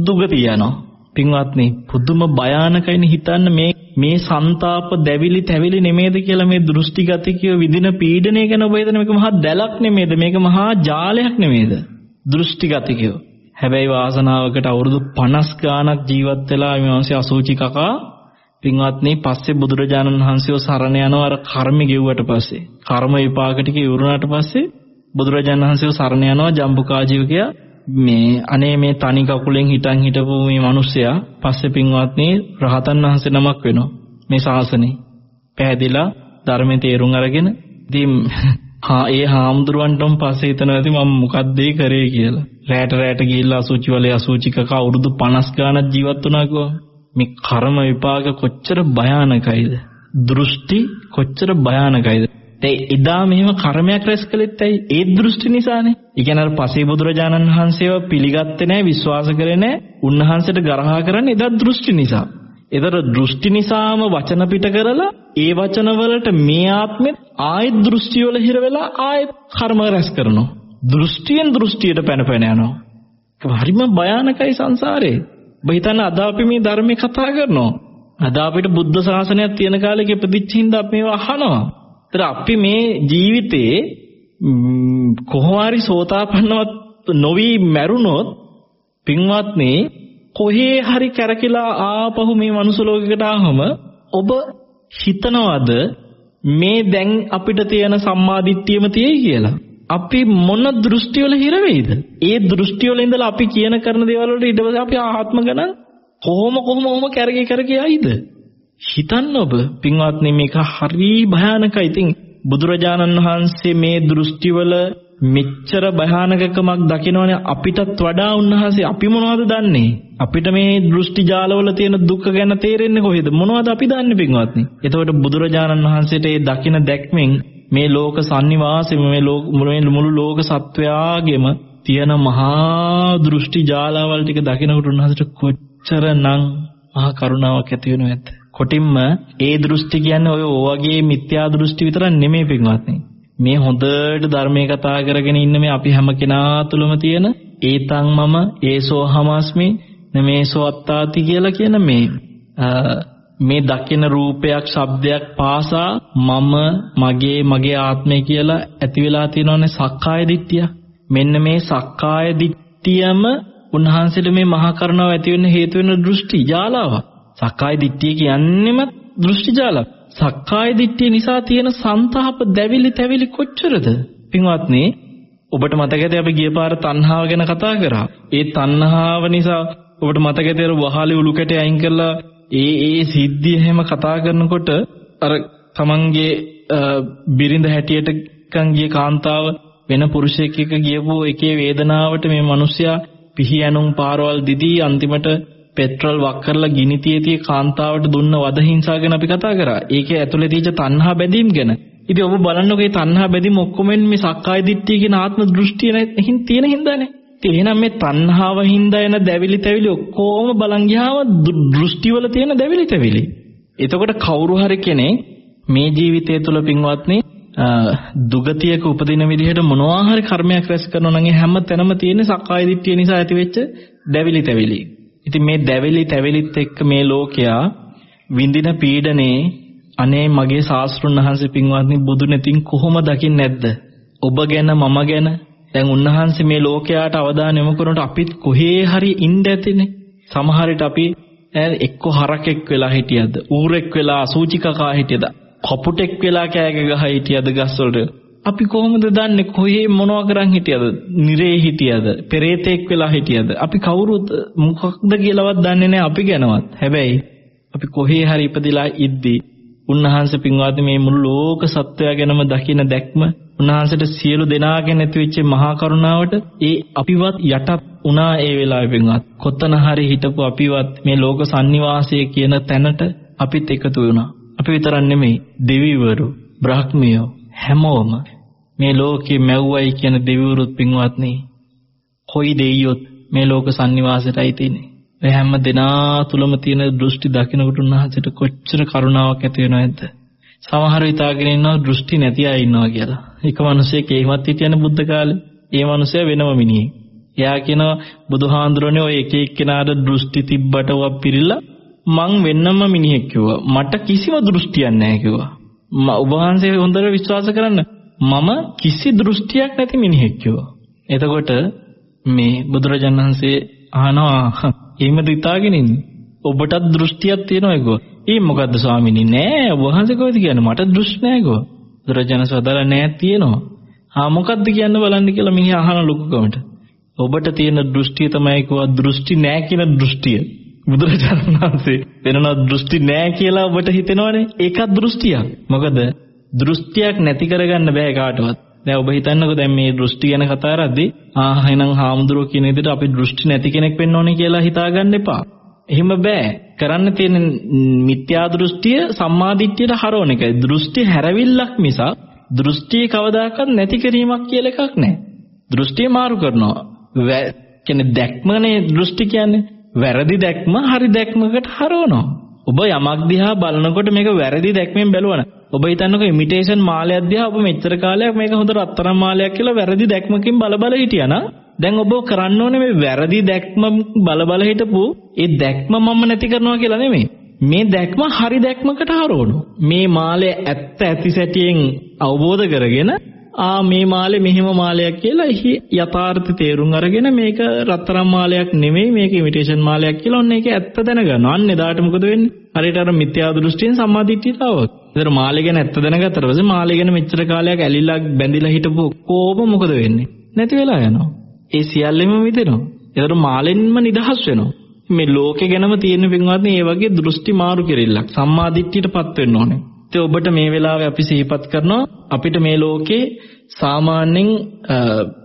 දුගති යනවා. පින්වත්නි පුදුම භයානකයිනේ හිතන්න මේ මේ ਸੰతాප දැවිලි තැවිලි නෙමේද කියලා මේ දෘෂ්ටිගතිකය විදින පීඩනය ගැන ඔබ හිතන මේක මහා දැලක් නෙමේද? මේක මහා ජාලයක් නෙමේද? දෘෂ්ටිගතිකය. හැබැයි වාසනාවකට අවුරුදු 50 ගාණක් ජීවත් වෙලා මේ වංශය අසූචි කකා පින්වත්නි පස්සේ බුදුරජාණන් වහන්සේව සරණ යනවා අර කර්ම ගෙව්වට පස්සේ කර්ම විපාක ටික ඉවරුණාට පස්සේ බුදුරජාණන් වහන්සේව සරණ යනවා ජම්බුකා ජීවකයා මේ අනේ මේ තනි කකුලෙන් හිටන් හිටපු මේ මිනිස්සයා පස්සේ පින්වත්නි රහතන් වහන්සේ නමක් වෙනවා මේ ශාසනේ. පැහැදිලා ධර්මයේ තේරුම් අරගෙන ඉතින් හා ඒ හාමුදුරුවන්ටම පස්සේ හිතනවා ඇති මම මොකක්ද ඒ කරේ කියලා. රැට රැට ගිහිල්ලා අසුචි වලේ අසුචි කකා අවුරුදු 50 ගාණක් ජීවත් වුණා කිව්වා. මේ කර්ම විපාක කොච්චර භයානකයිද? දෘෂ්ටි කොච්චර භයානකයිද? ඒ එදා මෙහෙම කර්මයක් රැස් කළෙත් ඇයි? ඒ දෘෂ්ටි නිසානේ. ඒ කියන්නේ අර පසේ බුදුරජාණන් වහන්සේව පිළිගත්තේ නැහැ, විශ්වාස කරේ නැහැ. උන්වහන්සේට ගරහා කරන්නේ එදා දෘෂ්ටි නිසා. ඒතර දෘෂ්ටි නිසාම වචන පිට කරලා ඒ වචන වලට මේ ආත්මෙත් ආයෙත් දෘෂ්ටි වල හිර වෙලා ආයෙත් කර්ම රැස් කරනවා. දෘෂ්ටියෙන් දෘෂ්ටියට පැන පැන යනවා. හරිම භයානකයි සංසාරේ. ඔබ හිතන්න අද අපි මේ ධර්මේ කතා කරනවා. අද අපිට බුද්ධ ශාසනයක් තියෙන කාලෙක ඉපදිච්ච හින්දා අපි මේවා අහනවා. ඒතර අපි මේ ජීවිතේ කොහොම හරි සෝතාපන්නවත් නොවි මැරුණොත් පින්වත්නි කොහේ හරි කැරකිලා ආපහු මේ මනුස්ස ලෝකෙකට ආවම ඔබ හිතනවද මේ දැන් අපිට තියෙන සම්මාදිට්ඨියම තියෙයි කියලා? අපි මොන දෘෂ්ටි වල හිර වෙයිද? ඒ දෘෂ්ටි වල ඉඳලා අපි කියන කරන දේවල් වලට ඊට පස්සේ අපි ආත්ම ගණන් කොහොම කොහොම ඔහොම කැරකි කැරකි ආයිද? හිතන්න ඔබ පින්වත්නි මේක හරි භයානකයි. ඉතින් බුදුරජාණන් වහන්සේ මේ දෘෂ්ටි වල මෙච්චර භයානකකමක් දකිනවනේ අපිටත් වඩා උන්වහන්සේ අපි මොනවද දන්නේ අපිට මේ දෘෂ්ටි ජාලවල තියෙන දුක ගැන තේරෙන්නේ කොහෙද මොනවද අපි දන්නේ පින්වත්නි එතකොට බුදුරජාණන් වහන්සේට ඒ දකින දැක්මෙන් මේ ලෝක sannivaseම මේ ලෝක මුළු ලෝක සත්වයාගෙම තියෙන මහා දෘෂ්ටි ජාලාවල් ටික දකිනකොට උන්වහන්සේට කොච්චරනම් මහා කරුණාවක් ඇති වෙනවද කොටින්ම ඒ දෘෂ්ටි කියන්නේ ඔය වගේ මිත්‍යා දෘෂ්ටි විතර නෙමෙයි පින්වත්නි. මේ හොඳට ධර්මයේ කතා කරගෙන ඉන්න මේ අපි හැම කෙනා තුළම තියෙන ඒතං මම ඒසෝ හමස්මි නමේසෝ අත්තාති කියලා කියන මේ මේ දකින රූපයක් ශබ්දයක් පාසා මම මගේ මගේ ආත්මය කියලා ඇති වෙලා තියෙනවනේ සක්කාය දිට්ඨිය. මෙන්න මේ සක්කාය දිට්ඨියම උන්වහන්සේට මේ මහා කරුණාව ඇති වෙන්න හේතු වෙන දෘෂ්ටි ජාලාව. සක්කාය දිට්ඨිය කියන්නේම දෘෂ්ටි ජාලාව. සක්කාය දිට්ඨිය නිසා තියෙන ਸੰతాප දැවිලි තැවිලි කොච්චරද? පින්වත්නි ඔබට මතකද අපි ගිය පාර තණ්හාව ගැන කතා කරා. ඒ තණ්හාව නිසා ඔබට මතකද අර වහලේ උළු කැටේ අයින් කරලා ඒ ඒ සිද්ධිය හැම කතා කරනකොට අර තමන්ගේ බිරිඳ හැටියට කන් ගිය කාන්තාව වෙන පුරුෂයෙක් එක්ක ගියපු එකේ වේදනාවට මේ මිනිස්සයා පිහි ඇනුම් පාරවල් දිදී අන්තිමට පෙට්‍රල් වක් කරලා ගිනි තියේදී කාන්තාවට දුන්න වද හිංසා ගැන අපි කතා කරා. ඒකේ ඇතුලේ තියෙච්ච තණ්හා බැඳීම් ගැන. ඉතින් ඔබ බලන්නකෝ මේ තණ්හා බැඳීම් ඔක්කොම මේ සක්කාය දිට්ඨිය කියන ආත්ම දෘෂ්ටිය නැහින් තියෙන හින්දානේ. ඉතින් එහෙනම් මේ තණ්හාව හින්දා එන දැවිලි තැවිලි ඔක්කොම බලන් ගියාම දෘෂ්ටි වල තියෙන දැවිලි තැවිලි. එතකොට කවුරු හරි කෙනෙක් මේ ජීවිතය තුළ පින්වත්නි දුගතියක උපදින විදිහට මොනවා හරි කර්මයක් රැස් කරනවා නම් හැම තැනම තියෙන සක්කාය දිට්ඨිය නිසා ඇතිවෙච්ච දැවිලි තැවිලි. ඉතින් මේ දැවිලි තැවිලිත් එක්ක මේ ලෝකයා විඳින පීඩනේ අනේ මගේ ශාස්ත්‍රුන් වහන්සේ පින්වත්නි බුදු නැතින් කොහොම දකින්නේ නැද්ද? ඔබ ගැන මම ගැන දැන් උන්වහන්සේ මේ ලෝකයාට අවධානය යොමු කරනකොට අපිත් කොහේ හරි ඉන්න ඇතිනේ. සමහර විට අපි එක්ක හරකෙක් වෙලා හිටියද, ඌරෙක් වෙලා අසූචි කකා හිටියද, කපුටෙක් වෙලා කෑග ගහ හිටියද ගස්වලට. අපි කොහොමද දන්නේ කොහේ මොනවා කරන් හිටියද? නිරේ හිටියද? පෙරේතෙක් වෙලා හිටියද? අපි කවුරුත් මොකක්ද කියලාවත් දන්නේ නැහැ අපි ගැනවත්. හැබැයි අපි කොහේ හරි ඉපදිලා ඉද්දී උන්වහන්සේ පින්වත් මේ මුළු ලෝක සත්වයා ගැනම දකින දැක්ම උන්වහන්සේට සියලු දෙනාගෙන ඇතිවෙච්ච මහා කරුණාවට ඒ අපිවත් යටත් උනා ඒ වෙලාවේ පින්වත් කොතන හරි හිටපු අපිවත් මේ ලෝක sannivasaye කියන තැනට අපිත් එකතු වුණා. අපි විතරක් නෙමෙයි දෙවිවරු බ්‍රහ්මියෝ හැමෝම මේ ලෝකේ මැව්වයි කියන දෙවිවරුත් පින්වත්නි කොයි දෙයියොත් මේ ලෝක sannivasaයටයි තියෙන්නේ. ඒ හැම දෙනා තුලම තියෙන දෘෂ්ටි දකිනකොට උන්වහන්සේට කොච්චර කරුණාවක් ඇති වෙනවද? සමහර විතාගෙන ඉන්නවා දෘෂ්ටි නැති අය ඉන්නවා කියලා. එක මිනිහෙක් එහෙමත් හිටියනේ බුද්ධ කාලේ. ඒ මිනිහයා වෙනම මිනිහෙක්. එයා කියනවා බුදුහාඳුරනේ ඔය එක එක්කෙනාට දෘෂ්ටි තිබ්බට වක් පිළිලා මං වෙන්නම මිනිහෙක් කිව්වා. මට කිසිම දෘෂ්ටියක් නැහැ කිව්වා. ඔබ වහන්සේ හොඳට විශ්වාස කරන්න. මම කිසි දෘෂ්ටියක් නැති මිනිහෙක් කිව්වා. එතකොට මේ බුදුරජාණන් වහන්සේ අහනවා එහෙමද හිතාගෙන ඉන්නේ? ඔබටත් දෘෂ්ටියක් තියෙනවා ඒකෝ. ඒ මොකද්ද ස්වාමීනි නෑ වහන්සේ කොහෙද කියන්නේ මට දෘෂ්ටි නෑ ඒකෝ. බුදුරජාණන් සදාලා නෑ තියෙනවා. ආ මොකද්ද කියන්න බලන්න කියලා මිනිහා අහන ලොකුකමට. ඔබට තියෙන දෘෂ්ටිය තමයි කිව්වා දෘෂ්ටි නෑ කියන දෘෂ්ටිය. බුදුරජාණන් වහන්සේ වෙනන දෘෂ්ටි නෑ කියලා ඔබට හිතෙනවනේ ඒකත් දෘෂ්ටියක්. මොකද දෘෂ්ටියක් නැති කරගන්න බෑ කාටවත්. දැන් ඔබ හිතන්නකෝ දැන් මේ දෘෂ්ටි ගැන කතා කරද්දී ආ එහෙනම් හාමුදුරුවෝ කියන විදිහට අපි දෘෂ්ටි නැති කෙනෙක් වෙන්න ඕනේ කියලා හිතාගන්න එපා. එහෙම බෑ. කරන්න තියෙන මිත්‍යා දෘෂ්ටිය සම්මාදිට්ඨියට හරවන එකයි. දෘෂ්ටි හැරවිල්ලක් මිසක් දෘෂ්ටිය කවදාකවත් නැති කිරීමක් කියලා එකක් නැහැ. දෘෂ්ටිය මාරු කරනවා. කියන්නේ දැක්මනේ දෘෂ්ටි කියන්නේ. වැරදි දැක්ම හරි දැක්මකට හරවනවා. ඔබ යමක් දිහා බලනකොට මේක වැරදි දැක්මෙන් බැලුවන. ඔබ හිතන්නකෝ ඉමිටේෂන් මාලයක් දිහා ඔබ මෙච්චර කාලයක් මේක හොඳ රත්තරන් මාලයක් කියලා වැරදි දැක්මකින් බල බල හිටියානම් දැන් ඔබ කරන්න ඕනේ මේ වැරදි දැක්ම බල බල හිටපු ඒ දැක්ම මම නැති කරනවා කියලා නෙමෙයි. මේ දැක්ම හරි දැක්මකට හරවනවා. මේ මාලය ඇත්ත ඇති සැටියෙන් අවබෝධ කරගෙන ආ මේ මාලේ මෙහෙම මාලයක් කියලා එහි යථාර්ථ තේරුම් අරගෙන මේක රත්තරන් මාලයක් නෙමෙයි මේක ඉමිටේෂන් මාලයක් කියලා ඔන්න ඒක ඇත්ත දැනගන්නවා. අන්න එදාට මොකද වෙන්නේ? හරියට අර මිත්‍යා දෘෂ්ටියෙන් සම්මාදිට්ඨියට આવොත්. ඒතර මාලේ ගැන ඇත්ත දැනගත්තට පස්සේ මාලේ ගැන මෙච්චර කාලයක් ඇලිලා බැඳිලා හිටපු කොහොම මොකද වෙන්නේ? නැති වෙලා යනවා. ඒ සියල්ලෙම මිදෙනවා. ඒතර මාලෙන්ම නිදහස් වෙනවා. මේ ලෝකේ ගැනම තියෙන පින්වත්නි මේ වගේ දෘෂ්ටි මාරු කෙරෙල්ලක් සම්මාදිට්ඨියටපත් වෙන්න ඕනේ. ඉතින් ඔබට මේ වෙලාවේ අපි සිහිපත් කරනවා අපිට මේ ලෝකේ සාමාන්‍යයෙන්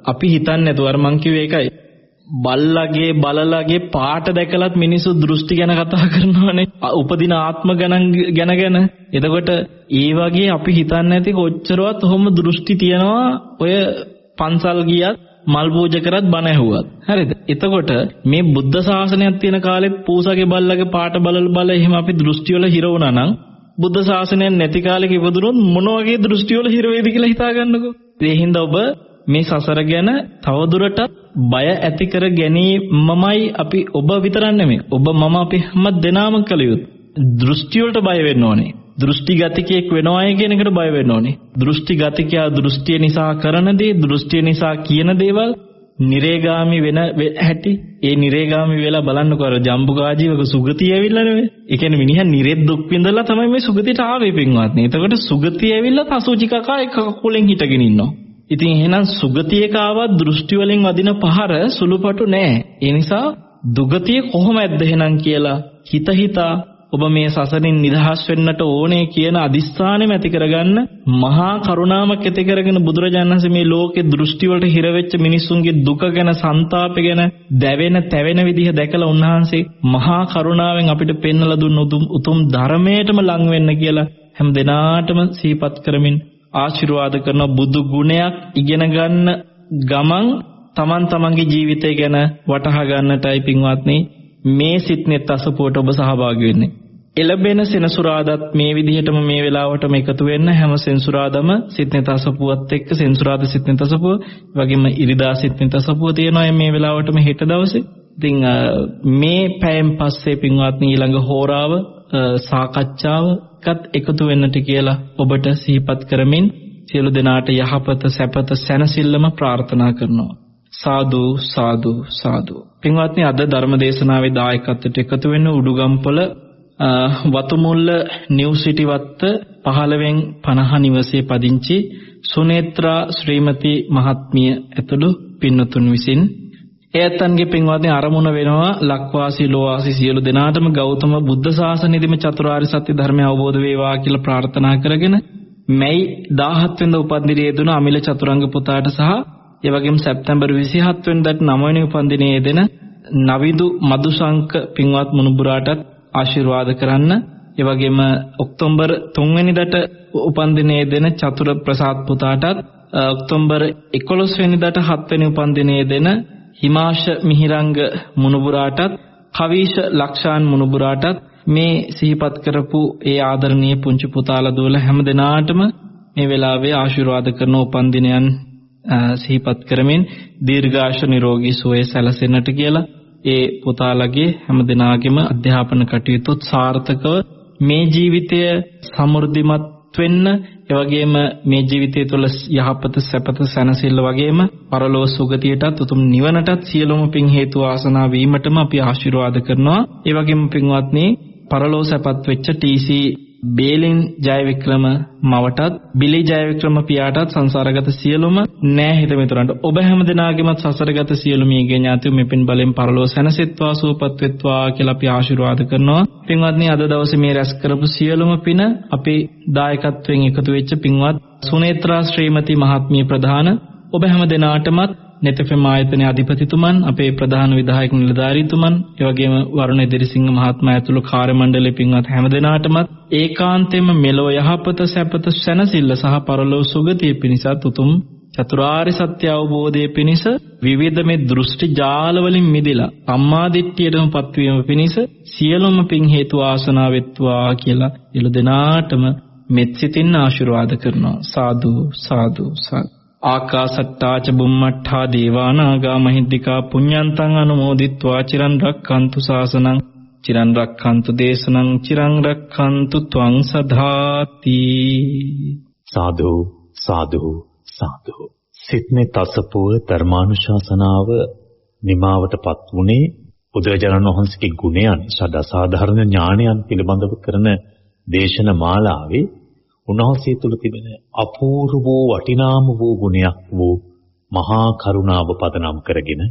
අපි හිතන්නේ නැතුව අර මං කිව්වේ ඒකයි බල්ලගේ බලලගේ පාට දැකලත් මිනිස්සු දෘෂ්ටි ගැන කතා කරනවානේ උපදින ආත්ම ගණන් ගැන ගැන එතකොට ඒ වගේ අපි හිතන්නේ නැති කොච්චරවත් ඔහොම දෘෂ්ටි තියනවා ඔය පන්සල් ගියත් මල් පූජා කරත් බණ ඇහුවත්. හරිද? එතකොට මේ බුද්ධ ශාසනයක් තියෙන කාලෙත් පූසගේ බල්ලගේ පාට බලල බල එහෙම අපි දෘෂ්ටි වල හිර වුණා නම් බුද්ධ ශාසනයක් නැති කාලෙක ඉපදුනොත් මොන වගේ දෘෂ්ටි වල හිර වේද කියලා හිතා ගන්නකෝ ඒ හින්දා ඔබ මේ සසර ගැන තවදුරටත් බය ඇති කර ගැනීමමයි අපි ඔබ විතරක් නෙමෙයි. ඔබ මම අපි හැම දෙනාම කළ යුතු. දෘෂ්ටි වලට බය වෙන්න ඕනේ. දෘෂ්ටි ගතිකයෙක් වෙනවයි කියන එකට බය වෙන්න ඕනේ දෘෂ්ටි ගතිකයා දෘෂ්ටිය නිසා කරන දේ දෘෂ්ටිය නිසා කියන දේවල් නිරේගාමි වෙන හැටි ඒ නිරේගාමි වෙලා බලන්නකො අර ජම්බුකාජීවක සුගතිය ඇවිල්ලා නෙවෙයි. ඒ කියන්නේ මිනිහා නිරෙත් දුක් විඳලා තමයි මේ සුගතියට ආවේ පින්වත්නි. එතකොට සුගතිය ඇවිල්ලා අසුචි කකා එක කකුලෙන් හිටගෙන ඉන්නවා. ඉතින් එහෙනම් සුගතියක ආවත් දෘෂ්ටි වලින් වදින පහර සුළුපටු නෑ. ඒ නිසා දුගතිය කොහොමද එහෙනම් කියලා හිත හිතා ඔබ මේ සසරින් නිදහස් වෙන්නට ඕනේ කියන අදිස්ථානෙම ඇති කරගන්න මහා කරුණාවක් ඇති කරගෙන බුදුරජාණන් වහන්සේ මේ ලෝකේ දෘෂ්ටි වලට හිර වෙච්ච මිනිස්සුන්ගේ දුක ගැන ਸੰతాපය ගැන දැවෙන තැවෙන විදිහ දැකලා උන්වහන්සේ මහා කරුණාවෙන් අපිට පෙන්වලා දුන්න උතුම් ධර්මයටම ලං වෙන්න කියලා හැම දිනාටම සිහිපත් කරමින් ආශිර්වාද කරන බුදු ගුණයක් ඉගෙන ගන්න ගමන් තමන් තමන්ගේ ජීවිතය ගැන වටහා ගන්නටයි පින්වත්නි. මේ සිත්නෙත් අසපුවට ඔබ සහභාගී වෙන්නේ. එළබෙන සෙනසුරාදාත් මේ විදිහටම මේ වෙලාවටම එකතු වෙන්න හැම සෙනසුරාදම සිත්නෙත් අසපුවත් එක්ක සෙනසුරාද සිත්නෙත් අසපුව වගේම ඉරිදා සිත්නෙත් අසපුව තියෙනවා මේ වෙලාවටම හෙට දවසේ. ඉතින් මේ පැයෙන් පස්සේ පින්වත්නි ඊළඟ හෝරාව සාකච්ඡාවකත් එකතු වෙන්නට කියලා ඔබට සිහිපත් කරමින් සියලු දෙනාට යහපත සැපත සැනසෙල්ලම ප්‍රාර්ථනා කරනවා. සාදු සාදු සාදු. පින්වත්නි අද ධර්ම දේශනාවේ දායකත්වයට එකතු වෙන්න උඩුගම්පොළ වතුමුල්ල නිව් සිටි වත්ත 15 50 නිවසේ පදිංචි සුනේත්‍රා ශ්‍රීමති මහත්මිය ඇතුළු පින්නතුන් විසින් එයත්න්ගේ පින්වත්නි අරමුණ වෙනවා ලක්වාසී ලෝවාසී සියලු දෙනාටම ගෞතම බුද්ධ ශාසනයේදීම චතුරාර්ය සත්‍ය ධර්මය අවබෝධ වේවා කියලා ප්‍රාර්ථනා කරගෙන මැයි 17 වෙනිදා උපන්දිනයේ දුන අමිල චතුරංග පුතාට සහ ඒ වගේම සැප්තැම්බර් 27 වෙනිදාට 9 වෙනි උපන්දිනයේ දෙන නවිදු මදුශංක පින්වත් මුණුබුරාටත් ආශිර්වාද කරන්න. ඒ වගේම ඔක්තෝබර් 3 වෙනිදාට උපන්දිනයේ දෙන චතුර ප්‍රසාද් පුතාටත් ඔක්තෝබර් 11 වෙනිදාට 7 වෙනි උපන්දිනයේ දෙන හිමාශ මිහිරංග මුණුබුරාටත් කවීෂ ලක්ෂාන් මුණුබුරාටත් මේ සිහිපත් කරපු ඒ ආදරණීය පුංචි පුතාලා දුවලා හැම දිනාටම මේ වෙලාවේ ආශිර්වාද කරන උපන්දිනයන් සිහිපත් කරමින් දීර්ඝාෂ නිරෝගී සුවය සැලසෙන්නට කියලා ඒ පුතාලගේ හැම දිනාගෙම අධ්‍යාපන කටයුතු සාර්ථකව මේ ජීවිතය සමෘද්ධිමත් වෙන්න එවැගේම මේ ජීවිතය තුළ යහපත සැපත සැනසෙල්ල වගේම පරලෝ සුගතියටත් උතුම් නිවනටත් සියලුම පින් හේතු ආසනා වීමටම අපි ආශිර්වාද කරනවා. ඒ වගේම පින්වත්නි පරලෝ සැපත් වෙච්ච TC බේලින් ජයවික්‍රම මවටත් බිලි ජයවික්‍රම පියාටත් සංසාරගත සියලුම නෑ හිත මිතුරන්ට. ඔබ හැම දිනාගෙමත් සසරගත සියලු මියගේ ඥාතිව මෙපින් බලෙන් පරලෝ සැනසෙත්වා සූපත් වෙත්වා කියලා අපි ආශිර්වාද කරනවා. පින්වත්නි අද දවසේ මේ රැස් කරපු සියලුම පින අපි දායකත්වයෙන් එකතු වෙච්ච පින්වත් සුනේත්‍රා ශ්‍රීමති මහත්මිය ප්‍රධාන. ඔබ හැම දිනාටමත් නෙතෆෙම් ආයතනයේ අධිපතිතුමන් අපේ ප්‍රධාන විධායක නිලධාරීතුමන් ඒ වගේම වරුණ එදිරිසිංහ මහත්මයා ඇතුළු කාර්ය මණ්ඩලයේ පින්වත් හැමදෙනාටමත් ඒකාන්තයෙන්ම මෙලොව යහපත සැපත සැනසෙල්ල සහ පරලොව සුගතිය පිණිසත් උතුම් චතුරාර්ය සත්‍ය අවබෝධයේ පිණිස විවිධ මේ දෘෂ්ටි ජාල වලින් මිදලා සම්මා දිට්ඨියටම පත්වීම පිණිස සියලුම පින් හේතු ආසනාව වෙත්වා කියලා ඉළු දෙනාටම මෙත් සිතින් ආශිර්වාද කරනවා. සාදු සාදු සාදු. ආකාසට්ටාච බුම්මට්ඨා දේවානාගා මහිද්దికා පුඤ්ඤන්තං අනුමෝදිත්වා චිරන් රක්칸තු සාසනං චිරන් රක්칸තු දේශනං චිරන් රක්칸තු ත්වං සදාති සාදු සාදු සාදු. සිත්නේ තසපුව ධර්මානුශාසනාව නිමාවටපත් වුණේ බුදුරජාණන් වහන්සේගේ ගුණයන් සදාසාධාරණ ඥානයන් පිළිබඳව කරන දේශන මාලාවේ උන්වහන්සේ තුල තිබෙන අපූර්ව වූ වටිනාම වූ ගුණයක් වූ මහා කරුණාව පදනම් කරගෙන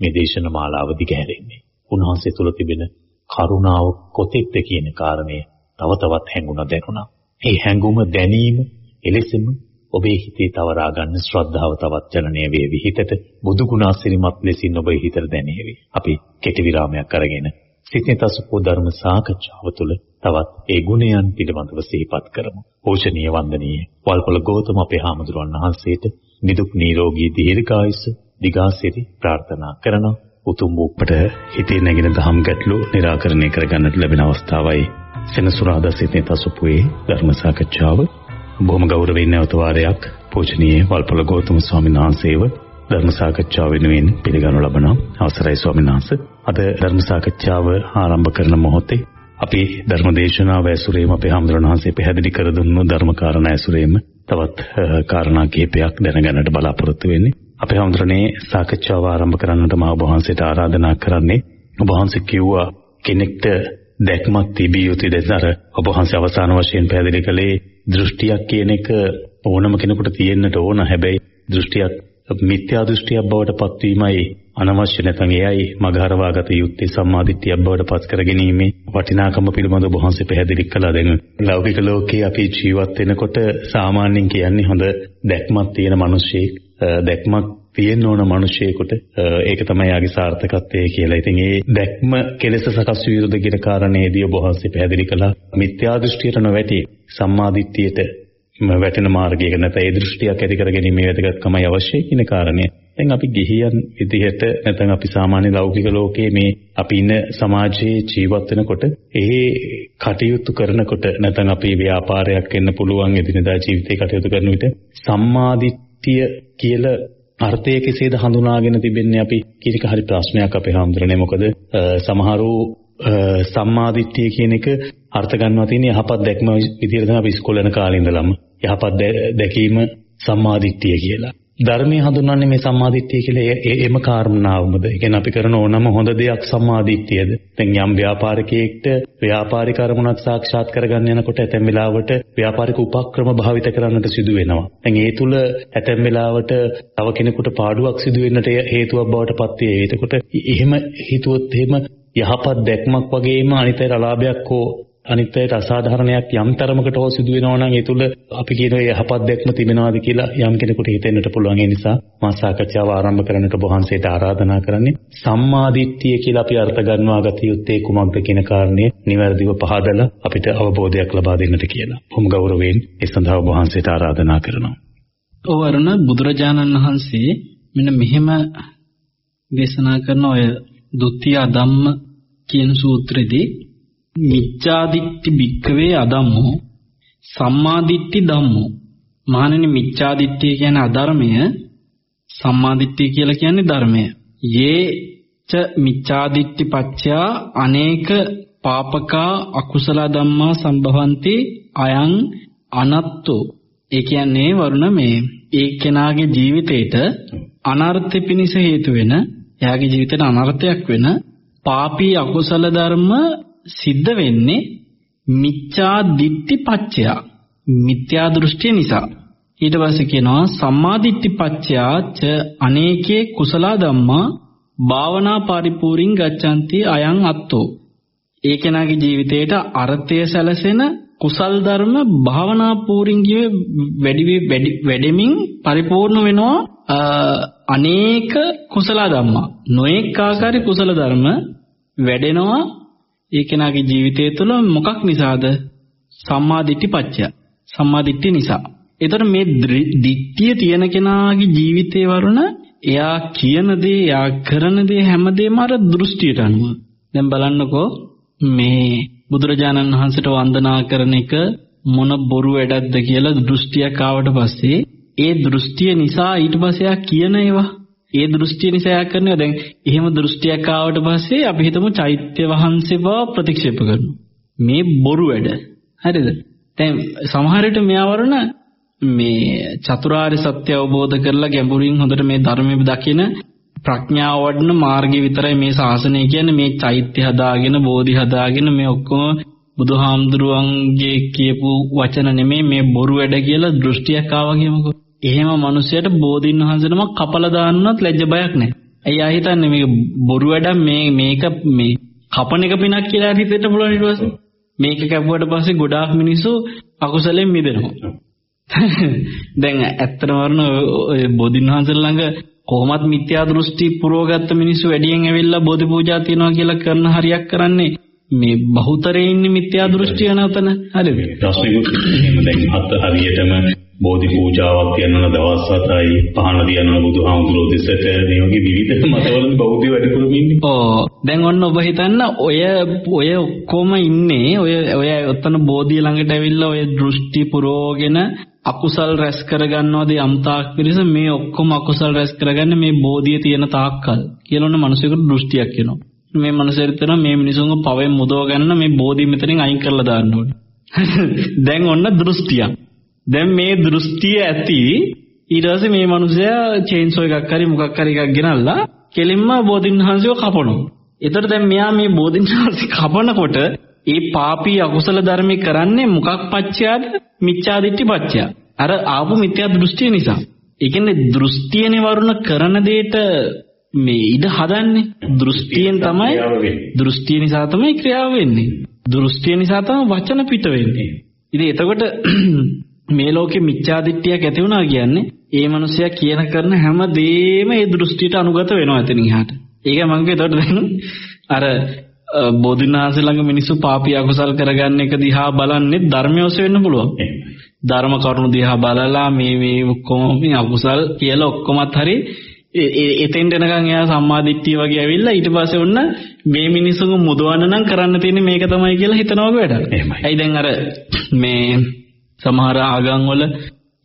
මේ දේශන මාලාව දිගහැරෙන්නේ. උන්වහන්සේ තුල තිබෙන කරුණාව කොතෙක්ද කියන කාරණය තව තවත් හැඟුණා දැනුණා. මේ හැඟුම දැනීම එලෙසම ඔබේ හිතේ තවරා ගන්න ශ්‍රද්ධාව තවත් ජනනය වේවි. හිතට බුදු ගුණ ආශිර්වාත් ලෙසින් ඔබේ හිතට දැනෙවි. අපි කෙටි විරාමයක් අරගෙන සිතේ තසපෝ ධර්ම සාකච්ඡාව තුළ තවත් ඒ ගුණයන් පිළිබඳව සිහිපත් කරමු. පෝෂණීය වන්දනීය වල්පොල ගෞතම අපේ හාමුදුරන් වහන්සේට නිදුක් නිරෝගී දීර්ඝායුෂ දිගාසිරි ප්‍රාර්ථනා කරනවා. උතුම් වූපට හිතේ නැගෙන දහම් ගැටලු निराකරණය කරගන්නට ලැබෙන අවස්ථාවයි සෙනසුරාදා සිතේ තසපුවේ ධර්ම සාකච්ඡාව බොහොම ගෞරවයෙන් නැවත වාරයක් පූජනීය වල්පොල ගෞතම ස්වාමීන් වහන්සේව ධර්ම සාකච්ඡාව වෙනුවෙන් පිළිගනු ලබන අවසරයි ස්වාමීන් වහන්සේ. අද ධර්ම සාකච්ඡාව ආරම්භ කරන මොහොතේ අපි ධර්ම දේශනාව ඇසුරේම අපේ හාමුදුරන් වහන්සේ පැහැදිලි කර දුන්නු ධර්ම කාරණා ඇසුරේම තවත් කාරණා කිහිපයක් දැනගන්නට බලාපොරොත්තු වෙන්නේ. අපේ හාමුදුරනේ සාකච්ඡාව ආරම්භ කරන්නට මා ඔබ වහන්සේට ආරාධනා කරන්නේ ඔබ වහන්සේ කිව්වා කෙනෙක්ට දැක්මක් තිබිය යුතුයි දැන් ඔබ වහන්සේ අවසාන වශයෙන් පැහැදිලි කළේ දෘෂ්ටියක් කියන එක ඕනම කෙනෙකුට තියෙන්නට ඕන හැබැයි දෘෂ්ටියක් මිත්‍යා දෘෂ්ටියක් බවට පත්වීමයි අනවශ්‍ය නැත්නම් එයයි මගහරවාගත යුත්තේ සම්මාදිට්ඨියක් බවට පත් කර ගැනීමේ වටිනාකම පිළිබඳව බොහොන්සේ පැහැදිලි කළා දැන් ලෞකික ලෝකයේ අපි ජීවත් වෙනකොට සාමාන්‍යයෙන් කියන්නේ හොඳ දැක්මක් තියෙන මිනිස්සෙක් දැක්මක් තියෙන්න ඕන මිනිසෙකුට ඒක තමයි යාගේ සාර්ථකත්වය කියලා. ඉතින් ඒ දැක්ම කෙලෙස සකස් විය යුතුද කියන කාරණේදී ඔබ වහන්සේ පැහැදිලි කළා. මිත්‍යා දෘෂ්ටියට නොවැටි සම්මාදිට්ඨියට වැටෙන මාර්ගයක නැත්නම් ඒ දෘෂ්ටියක් ඇති කර ගැනීම වැදගත්කමයි අවශ්‍යයි කියන කාරණය. දැන් අපි ගිහියන් විදිහට නැත්නම් අපි සාමාන්‍ය ලෞකික ලෝකයේ මේ අපි ඉන්න සමාජයේ ජීවත් වෙනකොට ඒ කටයුතු කරනකොට නැත්නම් අපි ව්‍යාපාරයක් වෙන්න පුළුවන් එදිනදා ජීවිතේ කටයුතු කරන විට සම්මාදිට්ඨිය කියලා අර්ථය කෙසේද හඳුනාගෙන තිබෙන්නේ අපි කියන එක හරි ප්‍රශ්නයක් අපේ හැමදෙරනේ මොකද සමහරු සම්මාදිට්ඨිය කියන එක අර්ථ ගන්නවා තියෙන යහපත් දැක්ම විදිහට තමයි අපි ඉස්කෝලේ යන කාලේ ඉඳලම යහපත් දැකීම සම්මාදිට්ඨිය කියලා. ධර්මයේ හඳුන්වන්නේ මේ සම්මාදිට්ඨිය කියලා එම කාරණාවමද? ඒ කියන්නේ අපි කරන ඕනම හොඳ දෙයක් සම්මාදිට්ඨියද? දැන් යම් ව්‍යාපාරිකයෙක්ට ව්‍යාපාරික අරමුණක් සාක්ෂාත් කරගන්න යනකොට ඇතැම් වෙලාවට ව්‍යාපාරික උපක්‍රම භාවිත කරන්නට සිදු වෙනවා. දැන් ඒ තුල ඇතැම් වෙලාවට තව කෙනෙකුට පාඩුවක් සිදු වෙන්නට හේතුවක් බවට පත් වේ. එතකොට එහෙම හිතුවොත් එහෙම යහපත් දැක්මක් වගේම අනිතර අලාභයක් හෝ අනිත්‍යයට අසාධාරණයක් යම් තරමකට හෝ සිදු වෙනවා නම් ඒ තුල අපි කියන ඒ යහපත් දැක්ම තිබෙනවාද කියලා යම් කෙනෙකුට හිතෙන්නට පුළුවන්. ඒ නිසා මා සාකච්ඡාව ආරම්භ කරන්නට බොහන්සේට ආරාධනා කරන්නේ සම්මාදිට්ඨිය කියලා අපි අර්ථ ගන්නවා ගත යුත්තේ කුමක්ද කියන කාරණය නිවැරදිව පහදලා අපිට අවබෝධයක් ලබා දෙන්නට කියලා. බොහොම ගෞරවයෙන් ඒ සඳහා බොහන්සේට ආරාධනා කරනවා. ඔවරණ බුදුරජාණන් වහන්සේ මෙන්න මෙහෙම දේශනා කරන ඔය ဒုတိ ය ධම්ම කියන සූත්‍රෙදී මිච්ඡාදිට්ඨි භික්කවේ අදම්මෝ සම්මාදිට්ඨි ධම්මෝ. මහණෙනි මිච්ඡාදිට්ඨිය කියන්නේ අධර්මය සම්මාදිට්ඨිය කියලා කියන්නේ ධර්මය. යේ ච මිච්ඡාදිට්ඨි පච්චා අනේක පාපකා අකුසල ධම්මා සම්භවಂತಿ අයං අනත්තෝ. ඒ කියන්නේ වරුණ මේ ඒ කෙනාගේ ජීවිතේට අනර්ථ පිනිස හේතු වෙන එයාගේ ජීවිතේට අනර්ථයක් වෙන පාපී අකුසල ධර්ම සිද්ධ වෙන්නේ මිච්ඡා දිට්ඨි පච්චය මිත්‍යා දෘෂ්ටිය නිසා. ඊට පස්සේ කියනවා සම්මා දිට්ඨි පච්චයා ච අනේකේ කුසල ධම්මා භාවනා පරිපූර්ණං ගච්ඡanti අයං අත්තෝ. ඒ කෙනාගේ ජීවිතේට අර්ථය සැලසෙන කුසල් ධර්ම භාවනා පූර්ණිය වැඩි වැඩිමින් පරිපූර්ණ වෙනවා අනේක කුසල ධම්මා. නොඑක ආකාරي කුසල ධර්ම වැඩෙනවා ඒ කෙනාගේ ජීවිතය තුළ මොකක් නිසාද? සම්මා දිට්ඨි පච්චය සම්මා දිට්ඨිය නිසා. එතකොට මේ දිට්ඨිය තියෙන කෙනාගේ ජීවිතේ වරුණ එයා කියන දේ එයා කරන දේ හැමදේම අර දෘෂ්ටියට අනුව. දැන් බලන්නකෝ මේ බුදුරජාණන් වහන්සේට වන්දනා කරන එක මොන බොරු වැඩක්ද කියලා දෘෂ්ටියක් ආවට පස්සේ ඒ දෘෂ්ටිය නිසා ඊට පස්සේ එයා කියන ඒවා ඒ දෘෂ්ටිය නිසා එයා කරනවා. දැන් එහෙම දෘෂ්ටියක් ආවට පස්සේ අපි හිතමු චෛත්‍ය වහන්සේව ප්‍රතික්ෂේප කරනවා. මේ බොරු වැඩ. හරිද? දැන් සමහර විට මෙයාවරණ මේ චතුරාර්ය සත්‍ය අවබෝධ කරලා ගැඹුරින් හොඳට මේ ධර්මයේ දකින ප්‍රඥාව වඩන මාර්ගය විතරයි මේ ශාසනය කියන්නේ. මේ චෛත්‍ය හදාගෙන බෝධි හදාගෙන මේ ඔක්කොම බුදුහාමුදුරුවන්ගේ කියපු වචන නෙමෙයි මේ බොරු වැඩ කියලා දෘෂ්ටියක් ආවා කියමුකෝ. එහෙම මිනිසයාට බෝධින් වහන්සේනම කපලා දාන්නවත් ලැජ්ජ බයක් නැහැ. අයියා හිතන්නේ මේක බොරු වැඩක් මේ මේක මේ කපන එක පිනක් කියලා හිතෙන්න පුළුවන් ඊට පස්සේ. මේක කැපුවට පස්සේ ගොඩාක් මිනිස්සු අකුසලෙන් මිදෙනවා. දැන් ඇත්තටම වරන ඔය බෝධින් වහන්සේ ළඟ කොහොමත් මිත්‍යා දෘෂ්ටි පුරවගත්ත මිනිස්සු වැඩියෙන් ඇවිල්ලා බෝධි පූජා තියනවා කියලා කරන හරියක් කරන්නේ මේ බහුතරේ ඉන්නේ මිත්‍යා දෘෂ්ටිය නැතන හරිද ප්‍රශ්නෙකුත් එහෙම දැන් හත හරියටම බෝධි පූජාවක් තියනවා දවස් 7යි පහන තියනවා බුදුහාමුදුරුවෝ දෙසට මේ වගේ විවිධ මතවල බෞද්ධ වැඩිපුරම ඉන්නේ. ඔව් දැන් ඔන්න ඔබ හිතන්න ඔය ඔය ඔක්කොම ඉන්නේ ඔය ඔය ඔතන බෝධිය ළඟට ඇවිල්ලා ඔය දෘෂ්ටි පුරෝගෙන අකුසල් රැස් කරගන්නවද යම්තාක් පිරිස මේ ඔක්කොම අකුසල් රැස් කරගන්න මේ බෝධිය තියෙන තාක්කල් කියලා ඔන්න මිනිසෙකුට දෘෂ්ටියක් එනවා. මේ මිනිසෙට තන මේ මිනිසුන්ව පවෙන් මුදව ගන්න මේ බෝධිය මෙතනින් අයින් කරලා දාන්න ඕනේ. දැන් ඔන්න දෘෂ්ටියක්. දැන් මේ දෘෂ්ටිය ඇති ඊට පස්සේ මේ මිනිසයා චේන්සෝ එකක් හරි මොකක් හරි එකක් ගෙනල්ලා කෙලින්ම බෝධින්වහන්සේව කපනවා. එතකොට දැන් මෙයා මේ බෝධින්වහන්සේ කපනකොට ඒ පාපී අකුසල ධර්මේ කරන්නේ මොකක් පච්චයාද? මිච්ඡා දිට්ඨි පච්චය. අර ආපු මිත්‍යා දෘෂ්ටිය නිසා. ඒ කියන්නේ දෘෂ්ටියනේ වරුණ කරන දෙයට මේ ඉඩ හදන්නේ. දෘෂ්ටියෙන් තමයි දෘෂ්ටිය නිසා තමයි ක්‍රියාව වෙන්නේ. දෘෂ්ටිය නිසා තමයි වචන පිට වෙන්නේ. ඉතින් එතකොට මේ ලෝකෙ මිච්ඡා දිට්ඨියක් ඇති වුණා කියන්නේ ඒ මනුස්සයා කියන කරන හැම දෙෙම ඒ දෘෂ්ටියට අනුගත වෙනවා එතනින් එහාට. ඒක මම එතකොට දැන් අර බෝධිනාස ළඟ මිනිස්සු පාපී අකුසල් කරගන්න එක දිහා බලන්නේ ධර්මය ඔස්සේ වෙන්න පුළුවන්. ධර්ම කරුණු දිහා බලලා මේ මේ ඔක්කොම මේ අකුසල් කියලා ඔක්කොමත් හරි එතෙන්ට එනකන් එයා සම්මාදිට්ඨිය වගේ ඇවිල්ලා ඊට පස්සේ ඔන්න මේ මිනිස්සුන් මුදවන්න නම් කරන්න තියෙන්නේ මේක තමයි කියලා හිතනවා වැඩක්. ඇයි දැන් අර මේ සමහර ආගම් වල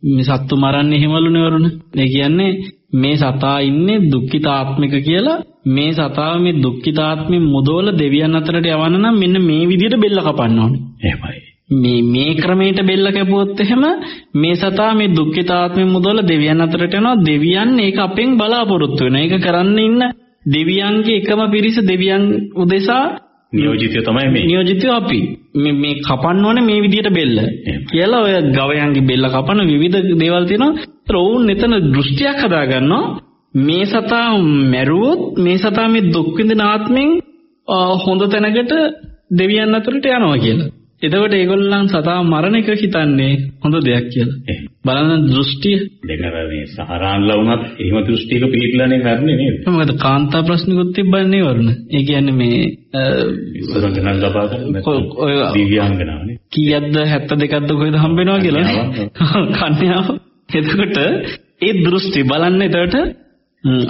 මේ සත්තු මරන්නේ එහෙමලුනේ වරුණ. ඒ කියන්නේ මේ සතා ඉන්නේ දුක්ඛිතාත්මික කියලා මේ සතාව මේ දුක්ඛිතාත්මෙ මුදවල දෙවියන් අතරට යවන්න නම් මෙන්න මේ විදිහට බෙල්ල කපන්න ඕනේ. එහෙමයි. මේ මේ ක්‍රමයට බෙල්ල කැපුවොත් එහෙම මේ සතා මේ දුක්ඛිතාත්මෙ මුදවල දෙවියන් අතරට යනවා දෙවියන් ඒක අපෙන් බලාපොරොත්තු වෙනවා. ඒක කරන්න ඉන්න දෙවියන්ගේ එකම පිරිස දෙවියන් උදෙසා නියෝජිතය තමයි මේ. නියෝජිතය අපි. මේ මේ කපන්න ඕනේ මේ විදිහට බෙල්ල. කියලා ඔය ගවයන්ගේ බෙල්ල කපන විවිධ දේවල් තියෙනවා. ඒතර ඔවුන් එතන දෘෂ්ටියක් හදාගන්නවා. මේ සතා මැරුවොත් මේ සතා මේ දුක් විඳින ආත්මෙන් හොඳ තැනකට දෙවියන් අතරට යනවා කියලා. එතකොට ඒගොල්ලන් සතා මරණ එක හිතන්නේ හොඳ දෙයක් කියලා. බලන්න දෘෂ්ටිය. දෙකර මේ සහරාන්ලා වුණත් එහෙම දෘෂ්ටියක පිළිපිලානේ මරන්නේ නේද? මොකද කාන්තා ප්‍රශ්නිකුත් තිබ්බන්නේ වරුණ. ඒ කියන්නේ මේ ඉස්සරහ ගණන් ලබා ගන්න දිව්‍යාංගනාවනේ. කීයක්ද 72ක්ද කොහෙද හම්බෙනවා කියලා කන්‍යාව. එතකොට ඒ දෘෂ්ටි බලන්න එතකොට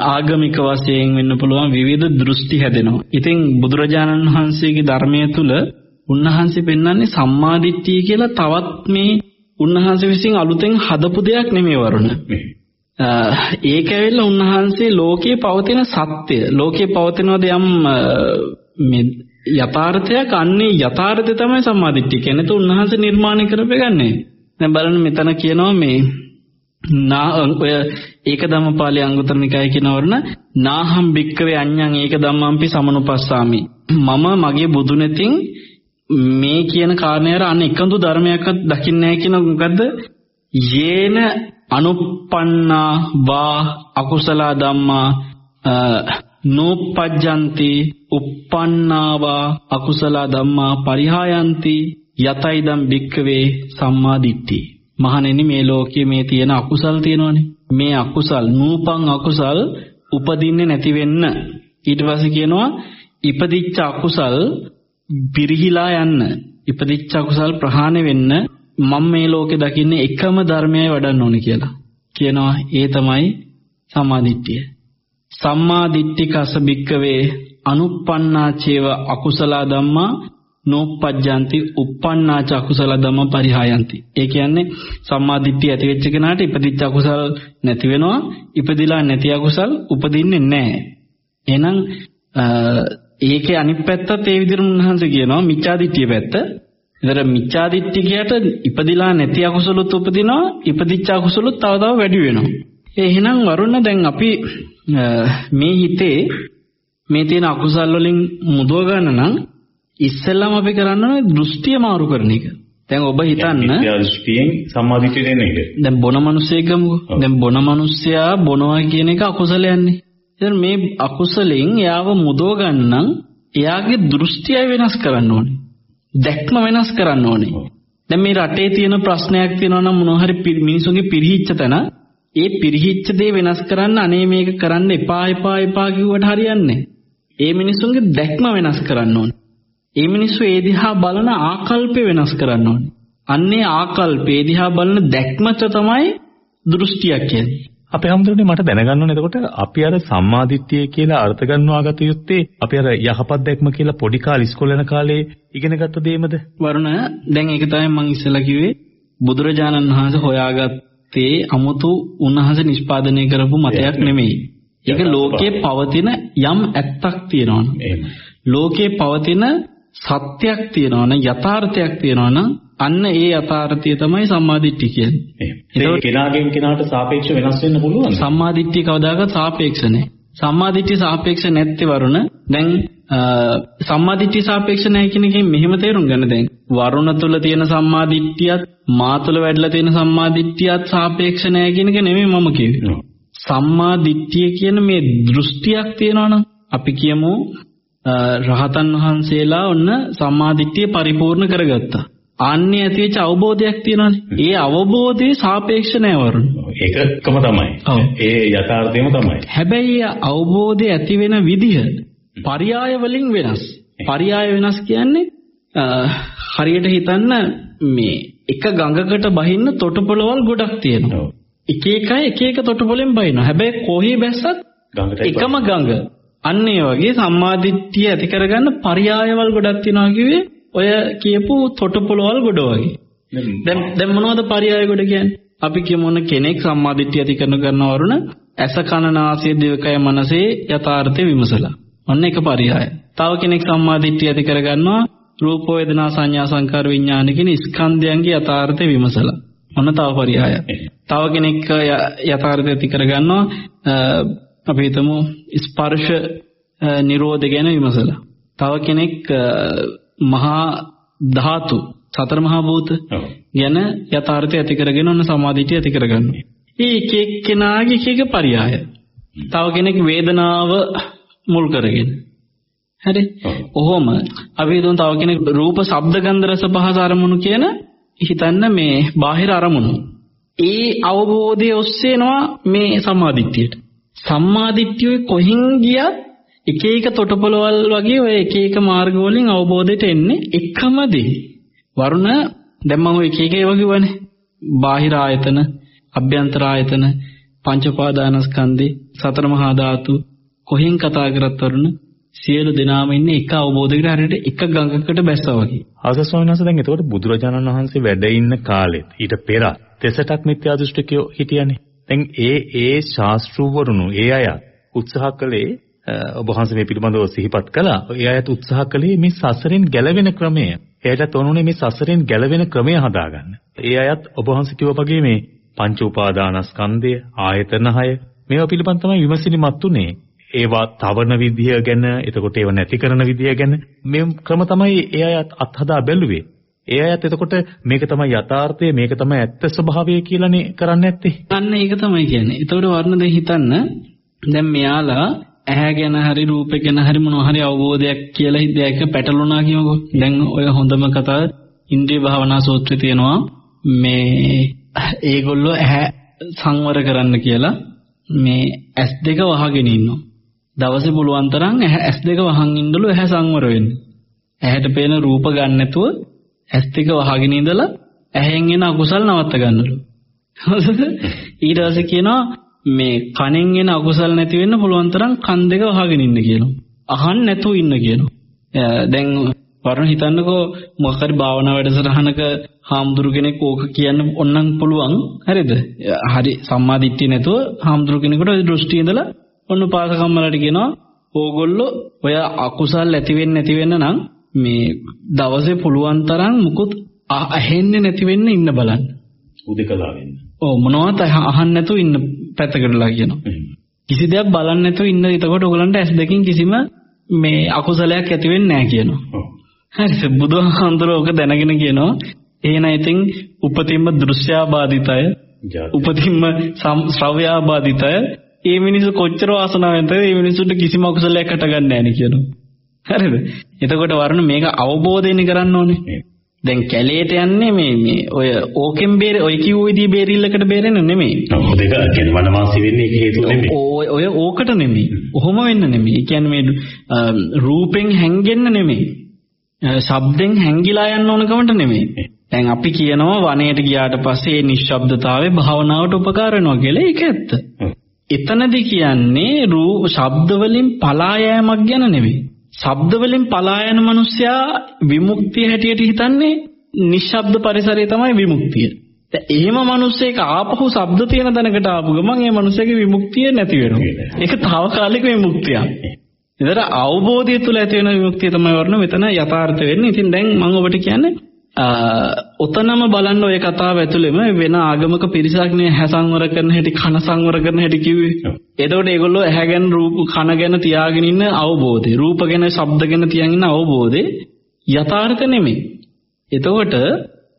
ආගමික වශයෙන් වෙන්න පුළුවන් විවිධ දෘෂ්ටි හැදෙනවා. ඉතින් බුදුරජාණන් වහන්සේගේ ධර්මයේ තුල උන්වහන්සේ පෙන්වන්නේ සම්මාදිට්ඨිය කියලා තවත් මේ උන්වහන්සේ විසින් අලුතෙන් හදපු දෙයක් නෙමෙයි වරුණ. ඒක ඇවිල්ලා උන්වහන්සේ ලෝකයේ පවතින සත්‍ය ලෝකයේ පවතිනවද යම් මේ යථාර්ථයක් අන්නේ යථාර්ථය තමයි සම්මාදිට්ඨිය කියන්නේ. ඒක උන්වහන්සේ නිර්මාණය කරපෙගන්නේ. දැන් බලන්න මෙතන කියනවා මේ නා ඔය ඒක ධම්මපාලේ අංගුත්තර නිකාය කියනවරන නාහම් භික්කවේ අඤ්ඤං ඒක ධම්මම්පි සමනුපස්සාමි මම මගේ බුදුනෙතින් මේ කියන කාරණේ අර අන්න එකඳු ධර්මයක්වත් දකින්නේ නැහැ කියන මොකද්ද? යේන අනුප්පන්නා වා අකුසල ධම්මා නෝපජ්ජಂತಿ uppannāvā akusala dhamma parihayanti යතයිදම් භික්කවේ සම්මා දිට්ඨි. මහණෙනි මේ ලෝකයේ මේ තියෙන අකුසල් තියෙනවනේ. මේ අකුසල් නූපං අකුසල් උපදින්නේ නැති වෙන්න. ඊට පස්සේ කියනවා ඉපදිච්ච අකුසල් පිරිහිලා යන්න. ඉපදිච්ච අකුසල් ප්‍රහාණය වෙන්න මම මේ ලෝකේ දකින්නේ එකම ධර්මයයි වඩන්න ඕනේ කියලා. කියනවා ඒ තමයි සම්මාදිට්ඨිය. සම්මාදිට්ඨිකස භික්කවේ අනුප්පන්නා චේව අකුසල ධම්මා නෝපජ්ජಂತಿ uppannāච අකුසල ධම්ම පරිහායಂತಿ. ඒ කියන්නේ සම්මා දිට්ඨිය ඇති වෙච්ච කෙනාට ඉපදිච්ච අකුසල් නැති වෙනවා. ඉපදිලා නැති අකුසල් උපදින්නේ නැහැ. එහෙනම් ඒකේ අනිත් පැත්තත් ඒ විදිහට උන්වහන්සේ කියනවා මිච්ඡා දිට්ඨිය පැත්ත. ඒතර මිච්ඡා දිට්ඨියට ඉපදිලා නැති අකුසලුත් උපදිනවා. ඉපදිච්ච අකුසලුත් තව තව වැඩි වෙනවා. එහෙනම් වරුණ දැන් අපි මේ හිතේ මේ තියෙන අකුසල් වලින් මුදව ගන්න නම් ඉස්සෙල්ලාම අපි කරන්න ඕනේ දෘෂ්ටිය මාරු කරන එක. දැන් ඔබ හිතන්න දෘෂ්ටියෙන් සම්මාදිටිය දෙන එක. දැන් බොන මිනිස්සෙක් ගමුකෝ. දැන් බොන මිනිස්සයා බොනවා කියන එක අකුසලයන්නේ. දැන් මේ අකුසලෙන් එයාව මුදව ගන්න එයාගේ දෘෂ්ටිය වෙනස් කරන්න ඕනේ. දැක්ම වෙනස් කරන්න ඕනේ. දැන් මේ රටේ තියෙන ප්‍රශ්නයක් තියෙනවා නම් මොනවා හරි මිනිසුන්ගේ පිරිහිච්ච තැන ඒ පිරිහිච්ච දේ වෙනස් කරන්න අනේ මේක කරන්න එපා එපා එපා කිව්වට හරියන්නේ ඒ මිනිසුන්ගේ දැක්ම වෙනස් කරන්න ඕනේ. ඒ මිනිස්සු ඒ දිහා බලන ආකල්පය වෙනස් කරන්න ඕනේ. අන්නේ ආකල්පේ දිහා බලන දැක්මට තමයි දෘෂ්ටියක් කියන්නේ. අපේ හැමදෙරේ මට දැනගන්න ඕනේ එතකොට අපි අර සම්මාදිට්ඨිය කියලා අර්ථ ගන්නවා ගත යුත්තේ අපි අර යහපත් දැක්ම කියලා පොඩි කාලේ ඉස්කෝලේ යන කාලේ ඉගෙන ගත්ත දෙයමද? වරුණ දැන් ඒක තමයි මම ඉස්සෙල්ලා කිව්වේ බුදුරජාණන් වහන්සේ හොයාගත්තේ 아무තු උන්වහන්සේ නිෂ්පාදනය කරපු මතයක් නෙමෙයි. ඒක ලෝකේ පවතින යම් ඇත්තක් තියෙනවා. ලෝකේ පවතින සත්‍යයක් තියෙනවනම් යථාර්ථයක් තියෙනවනම් අන්න ඒ යථාර්ථය තමයි සම්මාදිට්ඨිය කියන්නේ. ඒක කෙනාගෙන් කෙනාට සාපේක්ෂව වෙනස් වෙන්න පුළුවන්. සම්මාදිට්ඨිය කවදාකවත් සාපේක්ෂ නැහැ. සම්මාදිට්ඨිය සාපේක්ෂ නැත්තේ වරුණ දැන් සම්මාදිට්ඨිය සාපේක්ෂ නැහැ කියන එකෙන් මෙහෙම තේරුම් ගන්න දැන් වරුණ තුල තියෙන සම්මාදිට්ඨියත් මා තුල වැඩිලා තියෙන සම්මාදිට්ඨියත් සාපේක්ෂ නැහැ කියන එක නෙමෙයි මම කිව්වේ. සම්මාදිට්ඨිය කියන මේ දෘෂ්ටියක් තියෙනවනම් අපි කියමු රහතන් වහන්සේලා ඔන්න සම්මාදිට්ඨිය පරිපූර්ණ කරගත්තා. අන්නේ ඇතිවෙච්ච අවබෝධයක් තියෙනවානේ. ඒ අවබෝධේ සාපේක්ෂ නෑ වරුණ. ඒක එකම තමයි. ඒ යථාර්ථයම තමයි. හැබැයි අවබෝධය ඇති වෙන විදිහ පරයාය වලින් වෙනස්. පරයාය වෙනස් කියන්නේ හරියට හිතන්න මේ එක ගඟකට බහින්න තොටුපළවල් ගොඩක් තියෙනවා. එක එකයි එක එක තොටුපළෙන් බහිනවා. හැබැයි කොහේ බැස්සත් එකම ගඟ. අන්න ඒ වගේ සම්මාදිට්ඨිය ඇති කරගන්න පරයායවල් ගොඩක් තියෙනවා කිව්වේ ඔය කියපු තොටුපළවල් ගොඩ වගේ. දැන් දැන් මොනවද පරයය ගොඩ කියන්නේ? අපි කියමු කෙනෙක් සම්මාදිට්ඨිය ඇති කරන කරනවරුන ඇස කන නාසය දිවකය මනසේ යථාර්ථය විමසලා. ඔන්න එක පරයය. තව කෙනෙක් සම්මාදිට්ඨිය ඇති කරගන්නවා රූප වේදනා සංඥා සංකාර විඥාන කියන ස්කන්ධයන්ගේ යථාර්ථය විමසලා. ඔන්න තව පරයය. තව කෙනෙක් යථාර්ථය ඇති කරගන්නවා අපි හිතමු ස්පර්ශ නිරෝධ ගැන විමසලා. තව කෙනෙක් මහා ධාතු සතර මහා භූත ගැන යථාර්ථය ඇති කරගෙන ඔන්න සමාධිය ඇති කරගන්නවා. ඒ එක එක්කෙනාගේ එක එක පරයය. තව කෙනෙක් වේදනාව මුල් කරගෙන. හරි? ඔහොම අපි හිතමු තව කෙනෙක් රූප, ශබ්ද, ගන්ධ, රස, පහස අරමුණු කියන හිතන්න මේ බාහිර අරමුණු. ඒ අවබෝධය ඔස්සේනවා මේ සම්මාදිට්ඨියට. සම්මාදිට්ඨියේ කොහින් ගියත් එක එක තොටපළවල් වගේ ඔය එක එක මාර්ග වලින් අවබෝධයට එන්නේ එකම දේ. වරුණ දැන් මම එක එක ඒවා කිව්වනේ. බාහිර ආයතන, අභ්‍යන්තර ආයතන, පංච උපාදානස්කන්ධේ, සතර මහා ධාතු කොහෙන් කතා කරත් වරුණ සියලු දෙනාම ඉන්නේ එක අවබෝධයකට හරියට එක ගඟකට බැස්සා වගේ. ආස ස්වාමීන් වහන්සේ දැන් එතකොට බුදුරජාණන් වහන්සේ වැඩ ඉන්න කාලෙත් ඊට පෙර තෙසටක් මිත්‍යා දෘෂ්ටිකයෝ හිටියනේ. දැන් ඒ ඒ ශාස්ත්‍රූවරුණු ඒ අය උත්සාහ කළේ ඔබ වහන්සේ මේ පිළිබඳව සිහිපත් කළා. ඒ අයත් උත්සාහ කළේ මේ සසරෙන් ගැලවෙන ක්‍රමය. එයාට තෝරුනේ මේ සසරෙන් ගැලවෙන ක්‍රමය හදාගන්න. ඒ අයත් ඔබ වහන්සේ කිව්වා වගේ මේ පංච උපාදානස්කන්ධය, ආයතන 6 මේවා පිළිබඳ තමයි විමසිලිමත් උනේ. ඒවා තවන විදිය ගැන එතකොට ඒව නැති කරන විදිය ගැන මේ ක්‍රම තමයි ඒ අය අත්හදා බැලුවේ. ඒ අයත් එතකොට මේක තමයි යථාර්ථය මේක තමයි ඇත්ත ස්වභාවය කියලානේ කරන්නේ නැත්තේ. අන්න ඒක තමයි කියන්නේ. එතකොට වර්ණ දැන් හිතන්න දැන් මෙයාලා ඇහැ ගැන හරි රූපේ ගැන හරි මොනවා හරි අවබෝධයක් කියලා හිතයක පැටලුණා කියමුකෝ. දැන් ඔය හොඳම කතාව ඉන්ද්‍රිය භාවනා සූත්‍රයේ තියෙනවා මේ ඒගොල්ලෝ ඇහැ සංවර කරන්න කියලා මේ S2 වහගෙන ඉන්නවා. දවසේ පුළුවන් තරම් ඇහැ S2 වහන් ඉන්නලු ඇහැ සංවර වෙන්න. ඇහැට පේන රූප ගන්න නැතුව S2 වහගෙන ඉඳලා ඇහෙන් එන අකුසල් නවත්ත ගන්නලු. ඊට පස්සේ කියනවා මේ කනෙන් එන අකුසල් නැති වෙන්න පුළුවන් තරම් කන් දෙක වහගෙන ඉන්න කියනවා. අහන්න නැතුව ඉන්න කියනවා. දැන් වරණ හිතන්නකෝ මොකක් හරි භාවනා වැඩසටහනක හාමුදුරු කෙනෙක් ඕක කියන්න ඕනනම් පුළුවන් හරිද? හරි සම්මා දිට්ඨිය නැතුව හාමුදුරු කෙනෙකුට දෘෂ්ටි ඉඳලා ඔන්න පාසකම්මලට කියනවා ඕගොල්ලෝ ඔය අකුසල් ඇති වෙන්නේ නැති වෙන්න නම් මේ දවසේ පුළුවන් තරම් මුකුත් ඇහෙන්නේ නැති වෙන්න ඉන්න බලන්න. උදේකලා වෙන්න. ඔව් මොනවත් අහන්න නැතුව ඉන්න පැත්තකටලා කියනවා. කිසි දෙයක් බලන්න නැතුව ඉන්න එතකොට ඔයගලන්ට ඇස් දෙකකින් කිසිම මේ අකුසලයක් ඇති වෙන්නේ නැහැ කියනවා. හරිද? බුදුහාමුදුරුවෝ ඔක දැනගෙන කියනවා එහෙනම් ඉතින් උපතින්ම දෘශ්‍යාබාධිතය උපතින්ම ශ්‍රව්‍යාබාධිතය ඒ මිනිස්සු කොච්චර වාසනාවෙන්ද මේ මිනිස්සුන්ට කිසිම අකුසලයක් හටගන්නේ නැහැ නේ කියනවා. හරිද? එතකොට වරණ මේක අවබෝධයෙන් කරන්න ඕනේ. දැන් කැලේට යන්නේ මේ මේ ඔය ඕකෙන් බේර ඔය කිව්ව විදිහේ බේරිල්ලකට බේරෙන්න නෙමෙයි. ඔව් දෙක කියන්නේ වනවාසී වෙන්නේ ඒක හේතුව නෙමෙයි. ඔය ඔය ඕකට නෙමෙයි. ඔහොම වෙන්න නෙමෙයි. ඒ කියන්නේ මේ රූපෙන් හැංගෙන්න නෙමෙයි. ශබ්දෙන් හැංගිලා යන්න ඕන කමට නෙමෙයි. දැන් අපි කියනවා වනයේට ගියාට පස්සේ මේ නිශ්ශබ්දතාවය භාවනාවට උපකාර වෙනවා කියලා ඒක ඇත්ත. එතනදී කියන්නේ රූ ශබ්ද වලින් පලා යෑමක් ගැන නෙමෙයි. ශබ්ද වලින් පලා යන මිනිස්සයා විමුක්තිය හැටියට හිතන්නේ නිශ්ශබ්ද පරිසරය තමයි විමුක්තිය. දැන් එහෙම මිනිස්සෙක් ආපහු ශබ්ද තියෙන තැනකට ආපු ගමන් ඒ මිනිස්සගේ විමුක්තිය නැති වෙනවා. ඒක తాවකාලික විමුක්තියක්. ඒතර අවබෝධය තුළ ඇති වෙන විමුක්තිය තමයි වරණ මෙතන යථාර්ථ වෙන්නේ. ඉතින් දැන් මම ඔබට කියන්නේ ඔතනම බලන්න ඔය කතාව ඇතුළෙම වෙන ආගමක පිරිසක් නේ හැ සංවර කරන හැටි කන සංවර කරන හැටි කිව්වේ. එතකොට ඒගොල්ලෝ ඇහැ ගැන රූප කන ගැන තියාගෙන ඉන්න අවබෝධය, රූප ගැන ශබ්ද ගැන තියන් ඉන්න අවබෝධය යථාර්ථ නෙමෙයි. එතකොට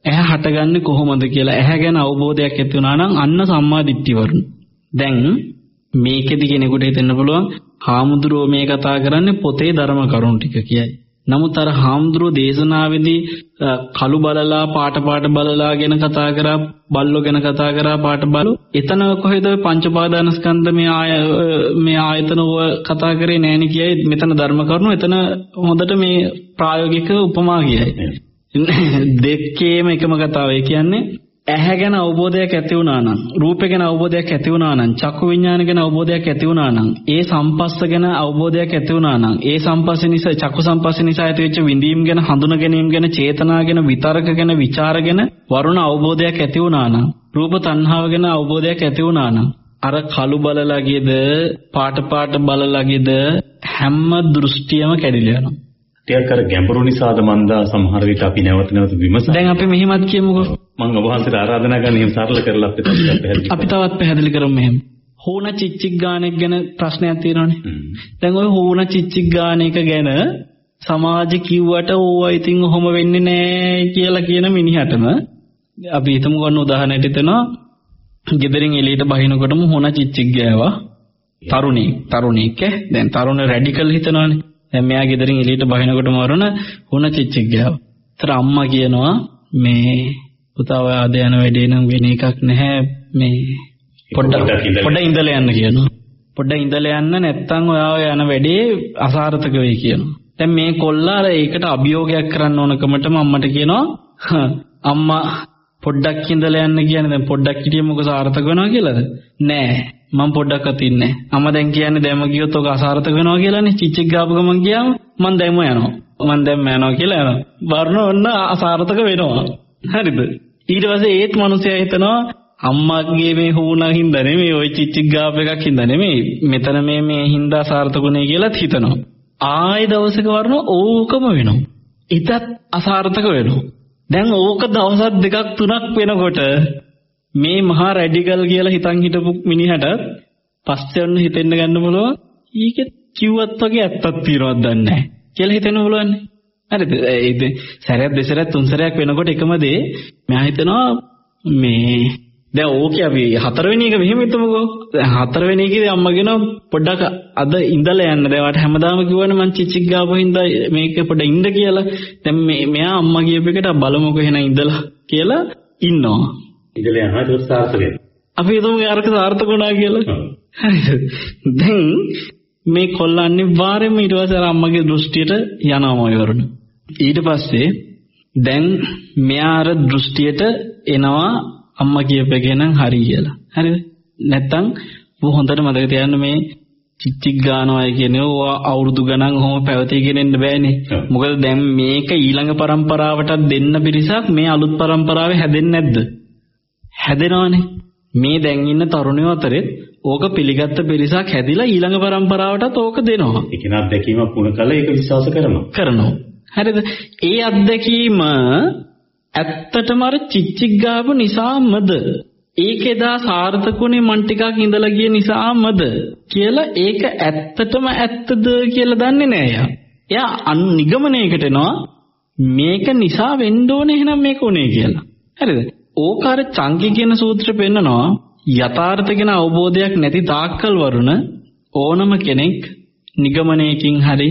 ඇහැ හටගන්නේ කොහොමද කියලා ඇහැ ගැන අවබෝධයක් ඇති වුණා නම් අන්න සම්මා දිට්ඨිය. දැන් මේකෙදි කෙනෙකුට හිතෙන්න පුළුවන් හාමුදුරුවෝ මේ කතා කරන්නේ පොතේ ධර්ම කරුණු ටික කියයි. නමුත් අර හාමුදුරුවෝ දේශනාවේදී කළු බලලා පාට පාට බලලා ගැන කතා කරා බල්ලෝ ගැන කතා කරා පාට බලු එතන කොහෙද පංච පාදානස්කන්ධ මේ ආය මේ ආයතන කතා කරේ නෑනේ කියයි මෙතන ධර්ම කරුණු. එතන හොඳට මේ ප්‍රායෝගික උපමා කියයි. දෙකේම එකම කතාව ඒ කියන්නේ ඇහැ ගැන අවබෝධයක් ඇති වුණා නම් රූපය ගැන අවබෝධයක් ඇති වුණා නම් චක්කු විඥාන ගැන අවබෝධයක් ඇති වුණා නම් ඒ සම්පස්ස ගැන අවබෝධයක් ඇති වුණා නම් ඒ සම්පස්ස නිසා චක්කු සම්පස්ස නිසා ඇති වෙච්ච විඳීම් ගැන හඳුන ගැනීම ගැන චේතනා ගැන විතරක ගැන ਵਿਚාර ගැන වරුණ අවබෝධයක් ඇති වුණා නම් රූප තණ්හාව ගැන අවබෝධයක් ඇති වුණා නම් අර කළු බලලගේද පාට පාට බලලගේද හැම දෘෂ්ටියම කැඩිලා යනවා. ටිකක් අර ගැඹුරු නිසාද මන්දා සමහර විට අපි නැවත නැවත විමසන. දැන් අපි මෙහෙමත් කියමුකෝ. මම ඔබ වහන්සේට ආරාධනා කරන එහෙම සරල කරලා අපිට පැහැදිලි අපි තවත් පැහැදිලි කරමු මෙහෙම. හෝන චිච්චික් ගානෙක් ගැන ප්‍රශ්නයක් තියෙනවනේ. දැන් ওই හෝන චිච්චික් ගාන එක ගැන සමාජ කිව්වට ඕවා ඉතින් ඔහොම වෙන්නේ නෑ කියලා කියන මිනිහටම අපි හිතමු ගන්න උදාහරණයක් හිතනවා ගෙදරින් එළියට බහිනකොටම හොන චිච්චික් ගෑවා තරුණී තරුණීක දැන් තරුණ රැඩිකල් හිතනවානේ දැන් මෙයා ගෙදරින් එළියට බහිනකොටම වරන හොන චිච්චික් ගෑවා. ඒතර අම්මා කියනවා මේ පුතා ඔය අද යන වැඩේ නම් වෙන එකක් නැහැ මේ පොඩ්ඩක් පොඩ්ඩක් ඉඳලා යන්න කියනවා. පොඩ්ඩක් ඉඳලා යන්න නැත්තම් ඔයා ඔය යන වැඩේ අසාර්ථක වෙයි කියනවා. දැන් මේ කොල්ලා ඒකට අභියෝගයක් කරන්න ඕනකමටම අම්මට කියනවා අම්මා පොඩ්ඩක් ඉඳලා යන්න කියන්නේ දැන් පොඩ්ඩක් හිටිය මොකද සාර්ථක වෙනවා කියලාද? නෑ. මම පොඩ්ඩක්වත් ඉන්නේ නැහැ. අම්මා දැන් කියන්නේ දැම්ම ගියොත් ඔක අසාර්ථක වෙනවා කියලානේ. චිච්චෙක් ගාපු ගමන් ගියාම මම දැම්ම යනවා. මම දැම්ම යනවා කියලා යනවා. වර්ණ ඔන්න අසාර්ථක වෙනවා. හරිද? ඊට පස්සේ ඒත් මිනිස්සයා හිතනවා අම්මාගේ මේ හුණා හින්දා නෙමෙයි ওই චිච්චෙක් ගාප එකක් හින්දා නෙමෙයි. මෙතන මේ මේ හින්දා සාර්ථකුනේ කියලාත් හිතනවා. ආයි දවසක වර්ණ ඕකම වෙනවා. ඉතත් අසාර්ථක වෙනවා. දැන් ඕක දවස් දෙකක් තුනක් වෙනකොට මේ මහා රැඩිකල් කියලා හිතන් හිටපු මිනිහට පස්සේ ඔන්න හිතෙන්න ගන්න බලව ඊක කිව්වත් වගේ ඇත්තක් තියනවද දන්නේ නැහැ කියලා හිතෙන්න පුළුවන්. හරිද? ඒ සැරයක් දෙසරයක් තුන් සැරයක් වෙනකොට එකම දේ මම හිතනවා මේ දැන් ඕකේ අපි හතරවෙනි එක මෙහෙම හිතමුකෝ. දැන් හතරවෙනි එකේදී අම්මා කියනවා පොඩ්ඩක් අද ඉඳලා යන්න. දැන් වට හැමදාම කිව්වනේ මං චිචික් ගාපු හින්දා මේක පොඩ්ඩ ඉඳ කියලා. දැන් මේ මෙයා අම්මා කියපු එකට බලමුකෝ එහෙනම් ඉඳලා කියලා ඉන්නවා. ඉඳලා යනවා ඒක සාර්ථකයි. අපි හිතමු අරක සාර්ථක වුණා කියලා. හරිද? දැන් මේ කොල්ල අනිවාර්යයෙන්ම ඊට පස්සේ අම්මගේ දෘෂ්ටියට යනවාම ඔය වරුණ. ඊට පස්සේ දැන් මෙයා අර දෘෂ්ටියට එනවා අම්මා කියපේකේ නම් හරි කියලා. හරිද? නැත්තම් ඔබ හොඳට මතක තියාගන්න මේ චිච්චික් ගානවායි කියන්නේ ඕවා අවුරුදු ගණන් ඔහොම පැවතීගෙන ඉන්න බෑනේ. මොකද දැන් මේක ඊළඟ પરම්පරාවටත් දෙන්න පිරිසක් මේ අලුත් પરම්පරාවේ හැදෙන්නේ නැද්ද? හැදෙනවනේ. මේ දැන් ඉන්න තරුණයෝ අතරේ ඕක පිළිගත්ත පිරිසක් හැදිලා ඊළඟ પરම්පරාවටත් ඕක දෙනවා. ඒ කියන අත්දැකීම පුණ කළ ඒක විශ්වාස කරනවා. කරනවා. හරිද? ඒ අත්දැකීම ඇත්තටම අර චිච්චික් ගාපු නිසාමද? ඒක එදා සාර්ථකුනේ මන් ටිකක් ඉඳලා ගිය නිසාමද කියලා ඒක ඇත්තටම ඇත්තද කියලා දන්නේ නෑ එයා. එයා අනු නිගමනයකට එනවා මේක නිසා වෙන්න ඕනේ එහෙනම් මේක උනේ කියලා. හරිද? ඕකාර චංකි කියන සූත්‍රය පෙන්නනවා යථාර්ථ ගැන අවබෝධයක් නැති තාක්කල් වරුණ ඕනම කෙනෙක් නිගමනයකින් හරි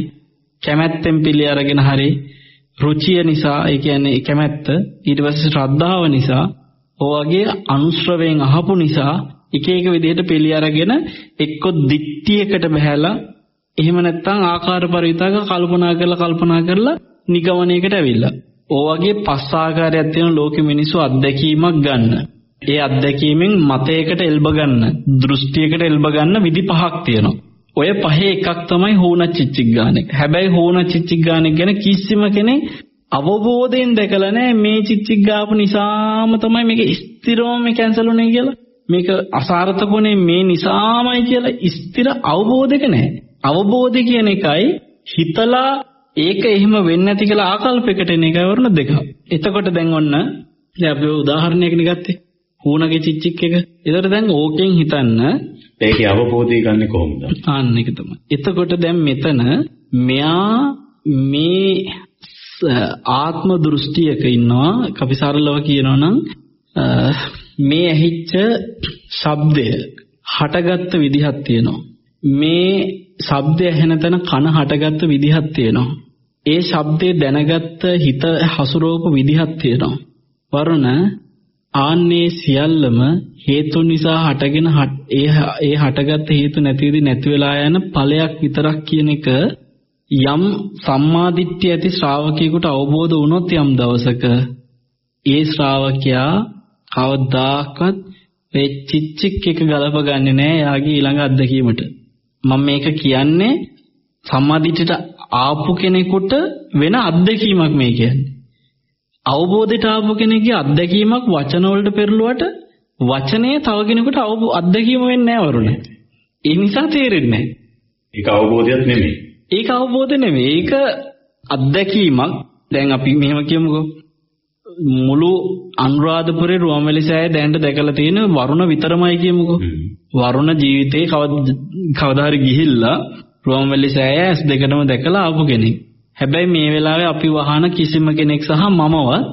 කැමැත්තෙන් පිළි අරගෙන හරි රුචිය නිසා ඒ කියන්නේ කැමැත්ත ඊට පස්සේ ශ්‍රද්ධාව නිසා ඔයගේ අනුශ්‍රවයෙන් අහපු නිසා එක එක විදිහට පිළි අරගෙන එක්ක දික්තියකට බහැලා එහෙම නැත්නම් ආකාර පරිවිතක කල්පනා කරලා කල්පනා කරලා නිගමනයකට ඇවිල්ලා. ඔයගේ පස් ආකාරයක් තියෙන ලෝකෙ මිනිස්සු අත්දැකීමක් ගන්න. ඒ අත්දැකීමෙන් මතයකට එල්බ ගන්න, දෘෂ්ටියකට එල්බ ගන්න විදි පහක් තියෙනවා. ඔය පහේ එකක් තමයි හෝන චිච්චික් ගාන එක. හැබැයි හෝන චිච්චික් ගාන එක ගැන කිසිම කෙනෙක් අවබෝධයෙන් දැකලා නැහැ මේ චිච්චික් ගාපු නිසාම තමයි මේක ස්ථිරවම කැන්සල් වුනේ කියලා. මේක අසාර්ථකුනේ මේ නිසාමයි කියලා ස්ථිර අවබෝධයක නැහැ. අවබෝධය කියන එකයි හිතලා ඒක එහෙම වෙන්නේ නැති කියලා ආකල්පයකට එන එකයි වරණ දෙක. එතකොට දැන් ඔන්න දැන් අපි උදාහරණයකට ගත්තේ. හුණගේ චිච්චික් එක. ඒතර දැන් ඕකෙන් හිතන්න ඒකේ අවබෝධය ගන්න කොහොමද? ආන්න එක තමයි. එතකොට දැන් මෙතන මෙයා මේ ආත්ම දෘෂ්ටියක ඉන්නවා අපි සරලව කියනවා නම් මේ ඇහිච්ච ශබ්දය හටගත්ත විදිහක් තියෙනවා. මේ ශබ්දය ඇහෙන තැන කන හටගත්ත විදිහක් තියෙනවා. ඒ ශබ්දේ දැනගත්ත හිත හසුරවපු විදිහක් තියෙනවා. වරුණ ආන්නේ සියල්ලම හේතු නිසා හටගෙන ඒ ඒ හටගත්ත හේතු නැතිවෙදි නැති වෙලා යන ඵලයක් විතරක් කියන එක යම් සම්මාදිට්ඨිය ඇති ශ්‍රාවකයෙකුට අවබෝධ වුණොත් යම් දවසක ඒ ශ්‍රාවකයා කවදාකවත් ඒ චිච්චික් එක ගලපගන්නේ නැහැ යාගේ ඊළඟ අත්දැකීමට. මම මේක කියන්නේ සම්මාදිට්ඨියට ආපු කෙනෙකුට වෙන අත්දැකීමක් මේ කියන්නේ. අවබෝධයට ආපු කෙනෙක්ගේ අත්දැකීමක් වචන වලට පෙරළුවට වචනය තව කෙනෙකුට අත්දැකීම වෙන්නේ නැහැ වරුනේ. ඒ නිසා තේරෙන්නේ නැහැ. ඒක අවබෝධයක් නෙමෙයි. ඒක අවබෝධ නෙමෙයි. ඒක අත්දැකීමක්. දැන් අපි මෙහෙම කියමුකෝ. මුළු අනුරාධපුරේ රුවන්වැලි සෑය දැනට දැකලා තියෙන වරුණ විතරමයි කියමුකෝ. වරුණ ජීවිතේ කවදා හරි ගිහිල්ලා රුවන්වැලි සෑය ඇස් දෙකටම දැකලා ආපු කෙනෙක්. හැබැයි මේ වෙලාවේ අපි වහන කිසිම කෙනෙක් සහ මමවත්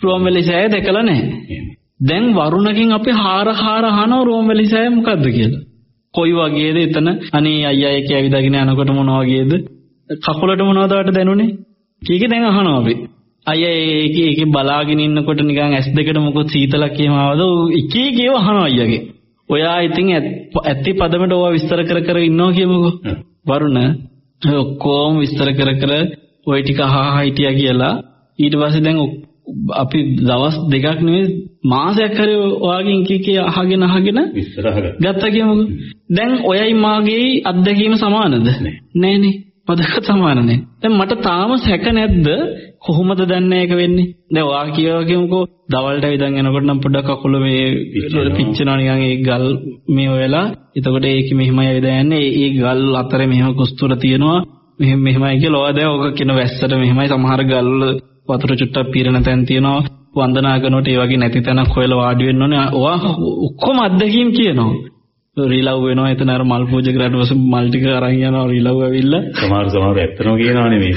රුවන්වැලි සෑය දැකලා නැහැ. දැන් වරුණකින් අපි හාර හාර අහනවා රුවන්වැලි සෑය මොකද්ද කියලා. කොයි වගේද එතන? අනේ අයියා ඒක ඇවිදගෙන යනකොට මොන වගේද? කකුලට මොනවද වට දැනුනේ? කීකේ දැන් අහනවා අපි? අයියා ඒක ඒක බලාගෙන ඉන්නකොට නිකන් ඇස් දෙකට මොකද සීතලක් එහෙම ආවද? එක එක ඒවා අහනවා අයියාගේ. ඔයා ඉතින් ඇත්ති පදමට ඕවා විස්තර කර කර ඉන්නවා කියමුකෝ. වරුණ ඔක්කොම විස්තර කර කර ওই ටික අහහා හිටියා කියලා. ඊට පස්සේ දැන් අපි දවස් දෙකක් නෙවෙයි මාසයක් හරි ඔයාගෙන් කීකේ අහගෙන අහගෙන ගත්තා කියමුකෝ දැන් ඔයයි මාගේ අත්දැකීම සමානද? නෑනේ පදක සමාන නෑ. දැන් මට තාම සැක නැද්ද? කොහොමද දන්නේ ඒක වෙන්නේ? දැන් ඔයා කියව කියමුකෝ දවල්ට විදන් එනකොට නම් පොඩ්ඩක් අකුල මේ පිච්චෙනවා. නිකන් ඒ ගල් මේ වෙලා එතකොට ඒක මෙහෙමයි ඇවිද යන්නේ. ඒ ගල් අතරේ මෙහෙම කුස්තුර තියෙනවා මෙහෙම මෙහෙමයි කියලා ඔයා දැන් ඔක කියන වැස්සට මෙහෙමයි සමහර ගල් වතුර චුට්ටක් පීරන තැන් තියෙනවා වන්දනා කරනකොට ඒ වගේ නැති තැනක් හොයලා වාඩි වෙන්න ඕනේ. ඔයා ඔක්කොම අත්දැකීම් කියනවා. රිලව් වෙනවා එතන අර මල් පූජකරට වස මල් ටික අරන් යනවා රිලව් ඇවිල්ලා සමහර සමහර ඇත්තම කියනවානේ මේ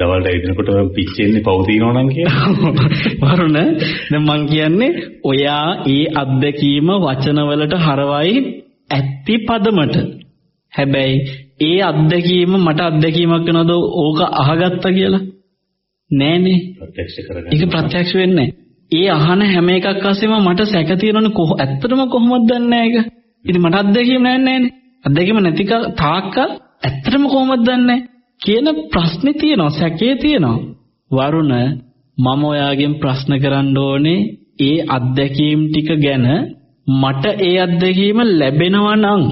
දවල්ට ඇවිදිනකොට පිච්චෙන්නේ පව් තියනවා නම් කියලා. වරුණ දැන් මං කියන්නේ ඔයා ඒ අත්දැකීම වචනවලට හරවයි ඇත්ති පදමට. හැබැයි ඒ අත්දැකීම මට අත්දැකීමක් වෙනවද ඕක අහගත්තා කියලා? නෑනේ. ප්‍රත්‍යක්ෂ කරගන්න. ඒක ප්‍රත්‍යක්ෂ වෙන්නේ ඒ අහන හැම එකක් අස්සෙම මට සැක තියෙනවනේ කොහො ඇත්තටම කොහොමද දන්නේ ඒක? ඉතින් මට අත්දැකීම නෑනේ. අත්දැකීම නැති තාක්කල් ඇත්තටම කොහොමද දන්නේ? කියන ප්‍රශ්නේ තියෙනවා සැකේ තියෙනවා. වරුණ මම ඔයාගෙන් ප්‍රශ්න කරන්න ඕනේ ඒ අත්දැකීම් ටික ගැන මට ඒ අත්දැකීම ලැබෙනවා නම්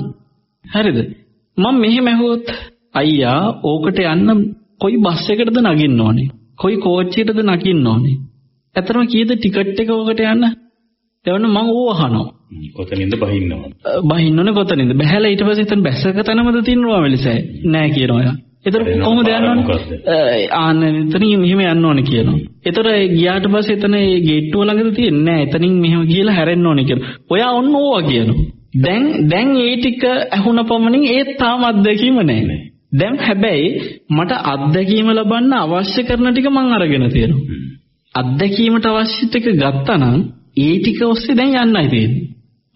හරිද? මම මෙහෙම ඇහුවොත් අයියා ඕකට යන්න කොයි බස් එකකටද නගින්න ඕනේ? කොයි කෝච්චියටද නගින්න ඕනේ? ඇත්තටම කීයද ටිකට් එක ඕකට යන්න? එවන මම ඌ අහනවා. කොතනින්ද බහින්නව? බහින්න ඕනේ කොතනින්ද? බහැලා ඊට පස්සේ එතන බැස්සක තැනමද තියෙනවා වෙලසයි. නෑ කියනවා එයා. එතකොට කොහොමද යන්න ඕනේ? ආන්න එතනින් මෙහෙම යන්න ඕනේ කියනවා. එතකොට ගියාට පස්සේ එතන ඒ ගේට්ටුව ළඟද තියෙන්නේ නෑ. එතනින් මෙහෙම ගිහලා හැරෙන්න ඕනේ කියනවා. ඔයා ඔන්න ඕවා කියනවා. දැන් දැන් ඒ ටික ඇහුණ පමණින් ඒත් තාම අත්දැකීම නෑ. දැන් හැබැයි මට අත්දැකීම ලබන්න අවශ්‍ය කරන ටික මං අරගෙන තියෙනවා. අත්දැකීමට අවශ්‍ය ටික ගත්තා නම් ඒ ටික ඔස්සේ දැන් යන්නයි තියෙන්නේ.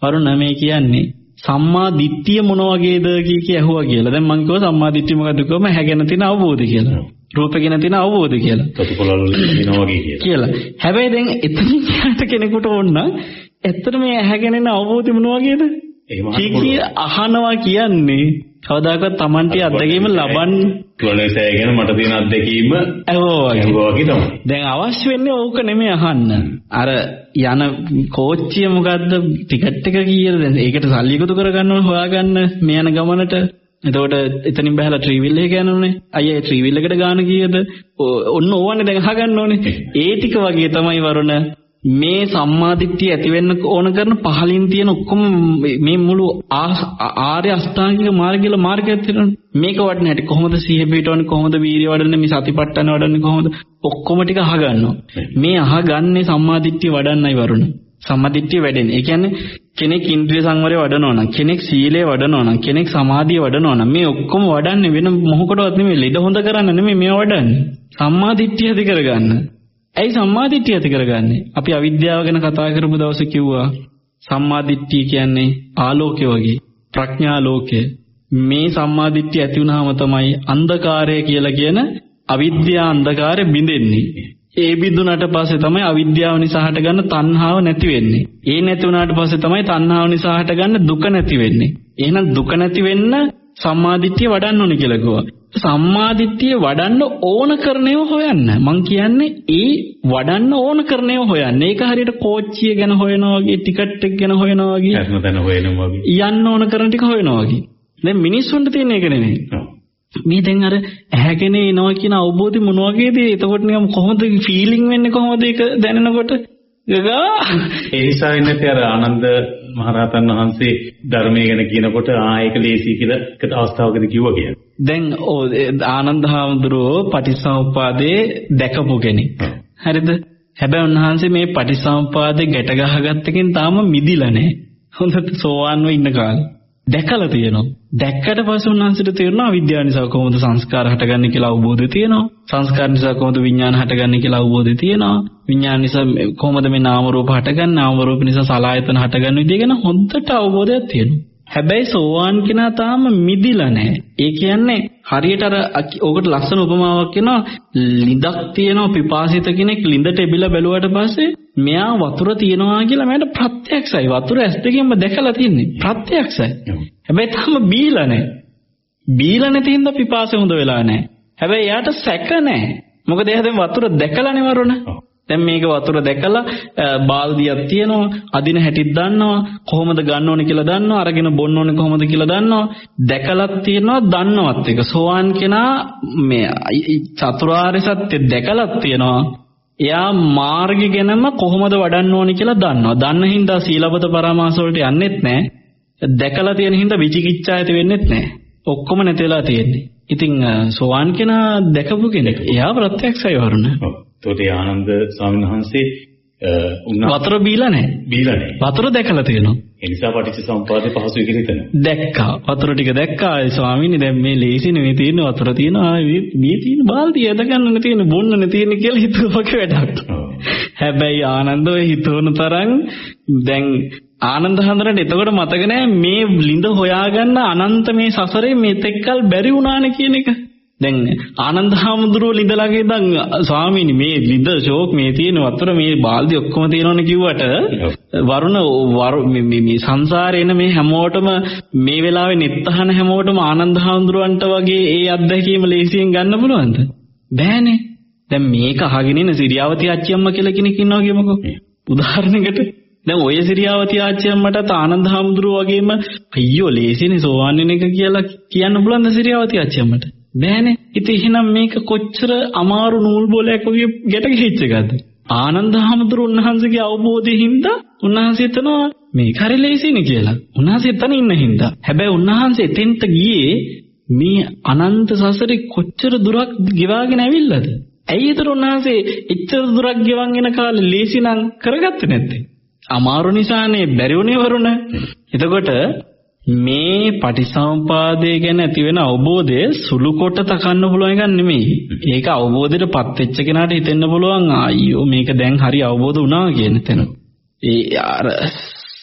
වරුණ මේ කියන්නේ සම්මා දිට්ඨිය මොන වගේද කිය කිය ඇහුවා කියලා. දැන් මං කිව්වා සම්මා දිට්ඨිය මොකද්ද කිව්වම හැගෙන තියෙන අවබෝධය කියලා. රූප ගැන තියෙන අවබෝධය කියලා. සතුපොළවල තියෙනවා වගේ කියලා. කියලා. හැබැයි දැන් එතනින් යාට කෙනෙකුට ඕන නම් ඇත්තට මේ ඇහැගෙන එන අවබෝධය මොන වගේද? එහෙම අහනවා කියන්නේ කවදාකවත් Tamanට අත්දැකීම ලබන්න කුලනසය ගැන මට තියෙන අත්දැකීම ඇහුවා වගේ තමයි. දැන් අවශ්‍ය වෙන්නේ ඕක නෙමෙයි අහන්න. අර යන කෝච්චිය මොකද්ද ටිකට් එක කීයද දැන් ඒකට සල්ලි එකතු කරගන්න ඕන හොයාගන්න මේ යන ගමනට. එතකොට එතනින් බහලා ට්‍රීවිල් එක යනෝනේ. අයියා ඒ ට්‍රීවිල් එකට ගාන කීයද? ඔන්න ඕවනේ දැන් අහගන්න ඕනේ. ඒ ටික වගේ තමයි වරුණ මේ සම්මාදිට්ඨිය ඇති වෙන්න ඕන කරන පහලින් තියෙන ඔක්කොම මේ මුළු ආර්ය අෂ්ටාංගික මාර්ගයල මාර්ගයක් තියෙනවනේ. මේක වඩන හැටි කොහොමද සිහිය පිටවන්නේ කොහොමද වීර්ය වඩන්නේ මේ සතිපට්ඨාන වඩන්නේ කොහොමද ඔක්කොම ටික අහගන්නවා. මේ අහගන්නේ සම්මාදිට්ඨිය වඩන්නයි වරුණ. සම්මාදිට්ඨිය වැඩෙන්නේ. ඒ කියන්නේ කෙනෙක් ඉන්ද්‍රිය සංවරය වඩනවා නම් කෙනෙක් සීලය වඩනවා නම් කෙනෙක් සමාධිය වඩනවා නම් මේ ඔක්කොම වඩන්නේ වෙන මොහොකටවත් නෙමෙයි ලෙඩ හොඳ කරන්න නෙමෙයි මේව වඩන්නේ. සම්මාදිට්ඨිය ඇති කරගන්න. ඇයි සම්මාදිට්ඨිය ඇති කරගන්නේ? අපි අවිද්‍යාව ගැන කතා කරපු දවසේ කිව්වා සම්මාදිට්ඨිය කියන්නේ ආලෝකය වගේ ප්‍රඥා ලෝකය. මේ සම්මාදිට්ඨිය ඇති වුනහම තමයි අන්ධකාරය කියලා කියන අවිද්‍යා අන්ධකාරය බිඳෙන්නේ. ඒ බිඳුනට පස්සේ තමයි අවිද්‍යාව නිසා හටගන්න තණ්හාව නැති වෙන්නේ. ඒ නැති වුණාට පස්සේ තමයි තණ්හාව නිසා හටගන්න දුක නැති වෙන්නේ. එහෙනම් දුක නැති වෙන්න සම්මාදිට්ඨිය වඩන්න ඕනේ කියලා කිව්වා. සම්මාදිට්ඨිය වඩන්න ඕන කරනේව හොයන්න. මං කියන්නේ ඒ වඩන්න ඕන කරනේව හොයන්න. ඒක හරියට කෝච්චිය ගැන හොයනවා වගේ, ටිකට් එක ගැන හොයනවා වගේ. හැම තැන හොයනවා වගේ. යන්න ඕන කරන ටික හොයනවා වගේ. දැන් මිනිස්සුන්ට තියෙන එක නෙමෙයි. මේ දැන් අර ඇහැගෙන එනවා කියන අවබෝධය මොන වගේද? එතකොට නිකම් කොහොමද ෆීලිං වෙන්නේ කොහොමද ඒක දැනෙනකොට? ගගා ඒ නිසා වෙන්නේ අර ආනන්ද මහරහතන් වහන්සේ ධර්මයේ ගැන කියනකොට ආ ඒක ලේසි කියලා එක අවස්ථාවකදී කිව්වා කියලා. දැන් ආනන්ද හාමුදුරුවෝ පටිසමුපාදේ දැකපු කෙනෙක්. හරිද? හැබැයි උන්වහන්සේ මේ පටිසමුපාදේ ගැට ගහගත්තකින් තාම මිදිලා නැහැ. හොඳට සෝවාන්ව ඉන්න කාලේ. දැකලා තියෙනවා. දැක්කට පස්සේ උන්වහන්සේට තේරෙනවා අවිද්‍යාව නිසා කොහොමද සංස්කාර හටගන්නේ කියලා අවබෝධය තියෙනවා. සංස්කාර නිසා කොහොමද විඥාන හටගන්නේ කියලා අවබෝධය තියෙනවා. විඥාන නිසා කොහොමද මේ නාම රූප හටගන්නේ? නාම රූප නිසා සලආයතන හටගන්න විදිය ගැන හොඳට අවබෝධයක් තියෙනවා. හැබැයි සෝවාන් කෙනා තාම මිදිලා නැහැ. ඒ කියන්නේ හරියට අර ඕකට ලස්සන උපමාවක් කියනවා ලිඳක් තියෙනවා පිපාසිත කෙනෙක් ලිඳට එබිලා බැලුවට පස්සේ මෙයා වතුර තියනවා කියලා මට ප්‍රත්‍යක්ෂයි. වතුර ඇස් දෙකෙන්ම දැකලා තින්නේ. ප්‍රත්‍යක්ෂයි. හැබැයි තාම බීලා නැහැ. බීලා නැති හින්දා පිපාසය හොඳ වෙලා නැහැ. හැබැයි එයාට සැක නැහැ. මොකද එයා දැන් වතුර දැකලානේ වරුණ. දැන් මේක වතුර දැකලා බාල්දියක් තියෙනවා අදින හැටිත් දන්නවා කොහොමද ගන්න ඕනේ කියලා දන්නවා අරගෙන බොන්න ඕනේ කොහොමද කියලා දන්නවා. දැකලත් තියෙනවා දන්නවත් එක. සෝවාන් කෙනා මේ චතුරාර්ය සත්‍ය දැකලත් තියෙනවා. එයා මාර්ගය ගැනම කොහොමද වඩන්න ඕනේ කියලා දන්නවා. දන්න හින්දා සීලබත පරාමාස වලට යන්නෙත් නැහැ. දැකලා තියෙන හින්දා විචිකිච්ඡා ඇති වෙන්නෙත් නැහැ. ඔක්කොම නැතිලා තියෙන්නේ. ඉතින් සෝවාන් කෙනා දැකපු කෙනෙක්. එයා ප්‍රත්‍යක්ෂයි වරුණ. එතකොට ආනන්ද ස්වාමීන් වහන්සේ වතුර බීලා නැහැ. බීලා නැහැ. වතුර දැකලා තියෙනවා. ඒ නිසා පටිච්ච සමුප්පාදේ පහසුයි කියලා හිතනවා. දැක්කා. වතුර ටික දැක්කා. ස්වාමීනි දැන් මේ ලේසි නෙවෙයි තියෙන වතුර තියෙනවා. මේ තියෙන බාල්දිය ඇද ගන්නනේ තියෙන බොන්නනේ තියෙන කියලා හිතුවක වැඩක්. හැබැයි ආනන්ද ඔය හිතවන තරම් දැන් ආනන්ද හන්දරට එතකොට මතක නෑ මේ ලිඳ හොයාගන්න අනන්ත මේ සසරේ මෙතෙක්කල් බැරි වුණානේ කියන එක. දැන් ආනන්ද හාමුදුරුවෝ ලිඳ ළඟ ඉඳන් ස්වාමීනි මේ ලිඳ ෂෝක් මේ තියෙන වතුර මේ බාල්දි ඔක්කොම තියෙනවනේ කිව්වට වරුණ මේ මේ සංසාරේ එන මේ හැමෝටම මේ වෙලාවේ නෙත්තහන හැමෝටම ආනන්ද හාමුදුරුවන්ට වගේ ඒ අත්දැකීම ලේසියෙන් ගන්න පුළුවන්ද? බෑනේ. දැන් මේක අහගෙන ඉන්න සිරියාවති අච්චියම්මා කියලා කෙනෙක් ඉන්නවා කියමුකෝ. උදාහරණයකට දැන් ඔය සිරියාවති ආච්චියම්මටත් ආනන්ද හාමුදුරුවෝ වගේම අයියෝ ලේසිනේ සෝවන් වෙන එක කියලා කියන්න පුළුවන්ද සිරියාවති ආච්චියම්මට? බෑනේ. ඉතින් එහෙනම් මේක කොච්චර අමාරු නූල් බෝලයක් වගේ ගැට ගිහිච්ච එකද? ආනන්ද හැමතුරු උන්වහන්සේගේ අවබෝධයෙන් හින්දා උන්වහන්සේ හිතනවා මේක හරි ලේසිනේ කියලා. උන්වහන්සේ එතන ඉන්න හින්දා. හැබැයි උන්වහන්සේ එතෙන්ට ගියේ මේ අනන්ත සසරේ කොච්චර දුරක් ගෙවාගෙන ඇවිල්ලාද? ඇයි ඒතර උන්වහන්සේ එච්චර දුරක් ගෙවන් එන කාලේ ලේසි නම් කරගත්තේ නැත්තේ? අමාරු නිසානේ බැරි වුණේ වරුණ. එතකොට මේ පටිසම්පාදයේ ගැන ඇති වෙන අවබෝධය සුළු කොට තකන්න පුළුවන් එකක් නෙමෙයි. ඒක අවබෝධයටපත් වෙච්ච කෙනාට හිතෙන්න පුළුවන් අයියෝ මේක දැන් හරි අවබෝධ වුණා කියන තැන. ඒ අර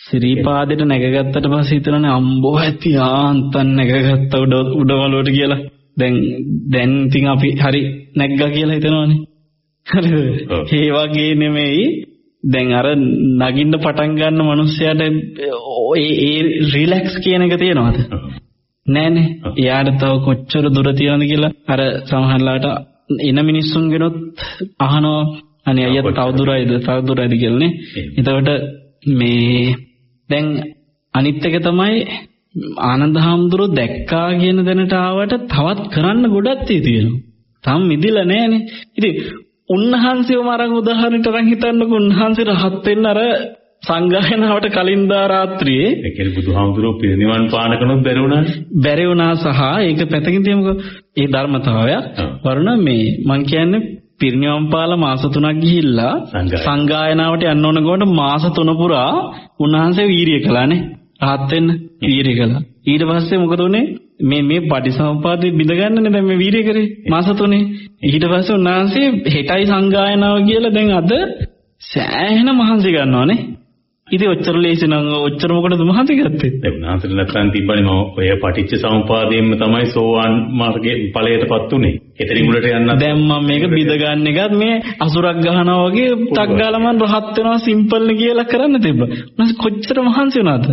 ශ්‍රීපාදයට නැගගත්තට පස්සේ හිතනනේ අම්බෝ ඇති ආන්තන් නැගගත්ත උඩ උඩවලුවට කියලා. දැන් දැන් ඉතින් අපි හරි නැග්ගා කියලා හිතනවනේ. හරිද? ඒ වගේ නෙමෙයි දැන් අර නගින්න පටන් ගන්න මිනිස්සයාට ඒ රිලැක්ස් කියන එක තියෙනවද? නෑනේ. එයාට තව කොච්චර දුර තියනද කියලා අර සමහරලාට එන මිනිස්සුන්ගෙනොත් අහනවා අනේ අයියා තව දුරයිද තව දුරයිද කියලානේ. එතකොට මේ දැන් අනිත් එක තමයි ආනන්ද හාමුදුරුවෝ දැක්කා කියන දැනට ආවට තවත් කරන්න ගොඩක් තියෙනවා. තාම මිදිලා නෑනේ. ඉතින් උන්වහන්සේවම අරන් උදාහරණයට අරන් හිතන්නකො උන්වහන්සේ රහත් වෙන්න අර සංගායනාවට කලින් දා රාත්‍රියේ ඒ කියන්නේ බුදුහාමුදුරුවෝ පිරිනිවන් පාන කනොත් බැරි වුණානේ. බැරි වුණා සහ ඒක පැතකින් තියමුකෝ. ඒ ධර්මතාවය වරුණ මේ මං කියන්නේ පිරිනිවන් පාලා මාස 3ක් ගිහිල්ලා සංගායනාවට යන්න ඕන කොට මාස 3 පුරා උන්වහන්සේ වීරිය කළානේ. රහත් වෙන්න වීරිය කළා. ඊට පස්සේ මොකද උනේ? මේ මේ පටිසම්පාදේ බිඳ ගන්නනේ දැන් මේ වීරිය කරේ මාස 3 ඊට පස්සේ උන්වහන්සේ හෙටයි සංගායනාව කියලා දැන් අද සෑහෙන මහන්සි ගන්නවානේ. ඉතින් ඔච්චර ලේසි නම් ඔච්චර මොකටද මහන්සි ගත්තේ? දැන් උන්වහන්සේ නැත්නම් තිබ්බනේ මම ඔය පටිච්ච සමුපාදයෙන්ම තමයි සෝවාන් මාර්ගයේ ඵලයටපත් උනේ. එතනින් උඩට යන්න දැන් මම මේක බිඳ ගන්න එකත් මේ අසුරක් ගහනවා වගේ ටක් ගාලා මම රහත් වෙනවා සිම්පල් කියලා කරන්න තිබ්බා. උන්වහන්සේ කොච්චර මහන්සි වුණාද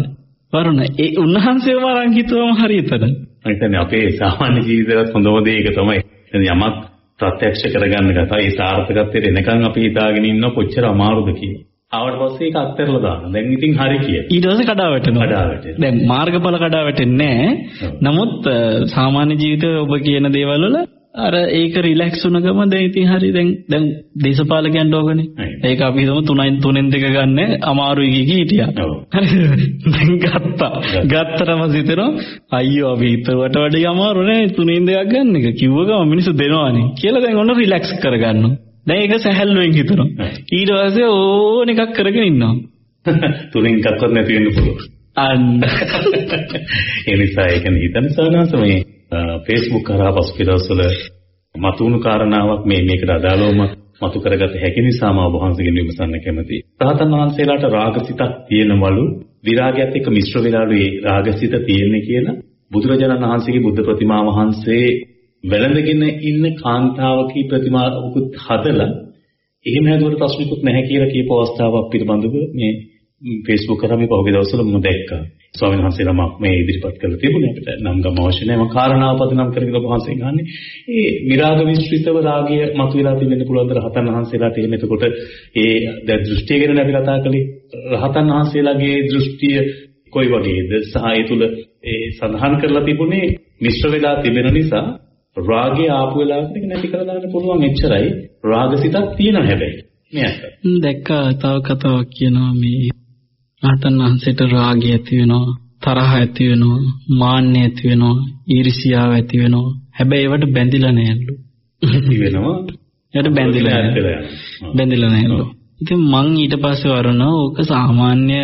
වරුණ ඒ උන්වහන්සේව අරන් හිතුවම හරියටද මම අපේ සාමාන්‍ය ජීවිතේවත් හොඳම දේ ඒක තමයි. යමක් ප්‍රත්‍යක්ෂ කරගන්න ගතා ඒ සාර්ථකත්වයට එනකන් අපි හිතාගෙන ඉන්න කොච්චර අමාරුද කියලා. ආවට පස්සේ ඒක අත්හැරලා දාන්න. දැන් ඉතින් හරි කිය. ඊට පස්සේ කඩා වැටෙනවා. කඩා වැටෙනවා. දැන් මාර්ගඵල කඩා වැටෙන්නේ නැහැ. නමුත් සාමාන්‍ය ජීවිතයේ ඔබ කියන දේවල් වල අර ඒක රිලැක්ස් වුණ ගම දැන් ඉතින් හරි දැන් දැන් දේශපාලකයන්ට ඕගනේ. ඒක අපි හිතමු තුනෙන් තුනෙන් දෙක ගන්න අමාරුයි කී හිටියා. දැන් ගත්තා. ගත්තටම හිතෙනවා අයියෝ අපි හිතුවට වඩා අමාරු නෑ තුනෙන් දෙකක් ගන්න එක. කිව්ව ගම මිනිස්සු දෙනවානේ කියලා දැන් ඔන්න රිලැක්ස් කරගන්නවා. දැන් ඒක සැහැල්ලුවෙන් හිතනවා. ඊට පස්සේ ඕන එකක් කරගෙන ඉන්නවා. තුනෙන් එකක්වත් නැති වෙන්න පුළුවන්. අන්න. ඒ නිසා ඒක හිතන සානාස මේ Facebook කරා පසුගිය දවස්වල මතුණු කාරණාවක් මේ මේකට අදාළවම මතු කරගත හැකි නිසාම ඔබ වහන්සේගෙන් විමසන්න කැමතියි. රහතන් වහන්සේලාට රාගසිතක් තියෙනවලු විරාගයත් එක්ක මිශ්‍ර වෙලාලු ඒ රාගසිත තියෙන්නේ කියලා බුදුරජාණන් වහන්සේගේ බුද්ධ ප්‍රතිමා වහන්සේ වැළඳගෙන ඉන්න කාන්තාවකී ප්‍රතිමාවකුත් හදලා එහෙම හැදුවට ප්‍රශ්නිකුත් නැහැ කියලා කියපු අවස්ථාවක් පිළිබඳව මේ Facebook කරා මේ පහුගිය දවස්වල මම දැක්කා. ස්වාමීන් වහන්සේලා මේ ඉදිරිපත් කරලා තිබුණේ අපිට නම් ගම අවශ්‍ය නැහැ. මම කාරණාව පදනම් කරගෙන ඔබ වහන්සේගෙන් අහන්නේ. ඒ විරාග මිශ්‍රිතව රාගය මතුවලා තිබෙන්න පුළුවන් රහතන් වහන්සේලාට එහෙම එතකොට ඒ දැන් දෘෂ්ටිය ගැන අපි කතා කළේ. රහතන් වහන්සේලාගේ දෘෂ්ටිය කොයි වගේද සහ ඒ තුල ඒ සඳහන් කරලා තිබුණේ මිශ්‍ර වෙලා තිබෙන නිසා රාගය ආපු වෙලාවට නැති කරලා දාන්න පුළුවන් එච්චරයි. රාගසිතක් තියෙනවා හැබැයි. මේ අත. දැක්කා තව කතාවක් කියනවා මේ රහතන් වහන්සේට රාගය ඇති වෙනවා, තරහ ඇති වෙනවා, මාන්නය ඇති වෙනවා, ඊර්ෂියාව ඇති වෙනවා. හැබැයි ඒවට බැඳිලා නැහැලු. ඇති වෙනවා. ඒකට බැඳිලා නැහැ. බැඳිලා නැහැලු. ඉතින් මං ඊට පස්සේ වරන ඕක සාමාන්‍ය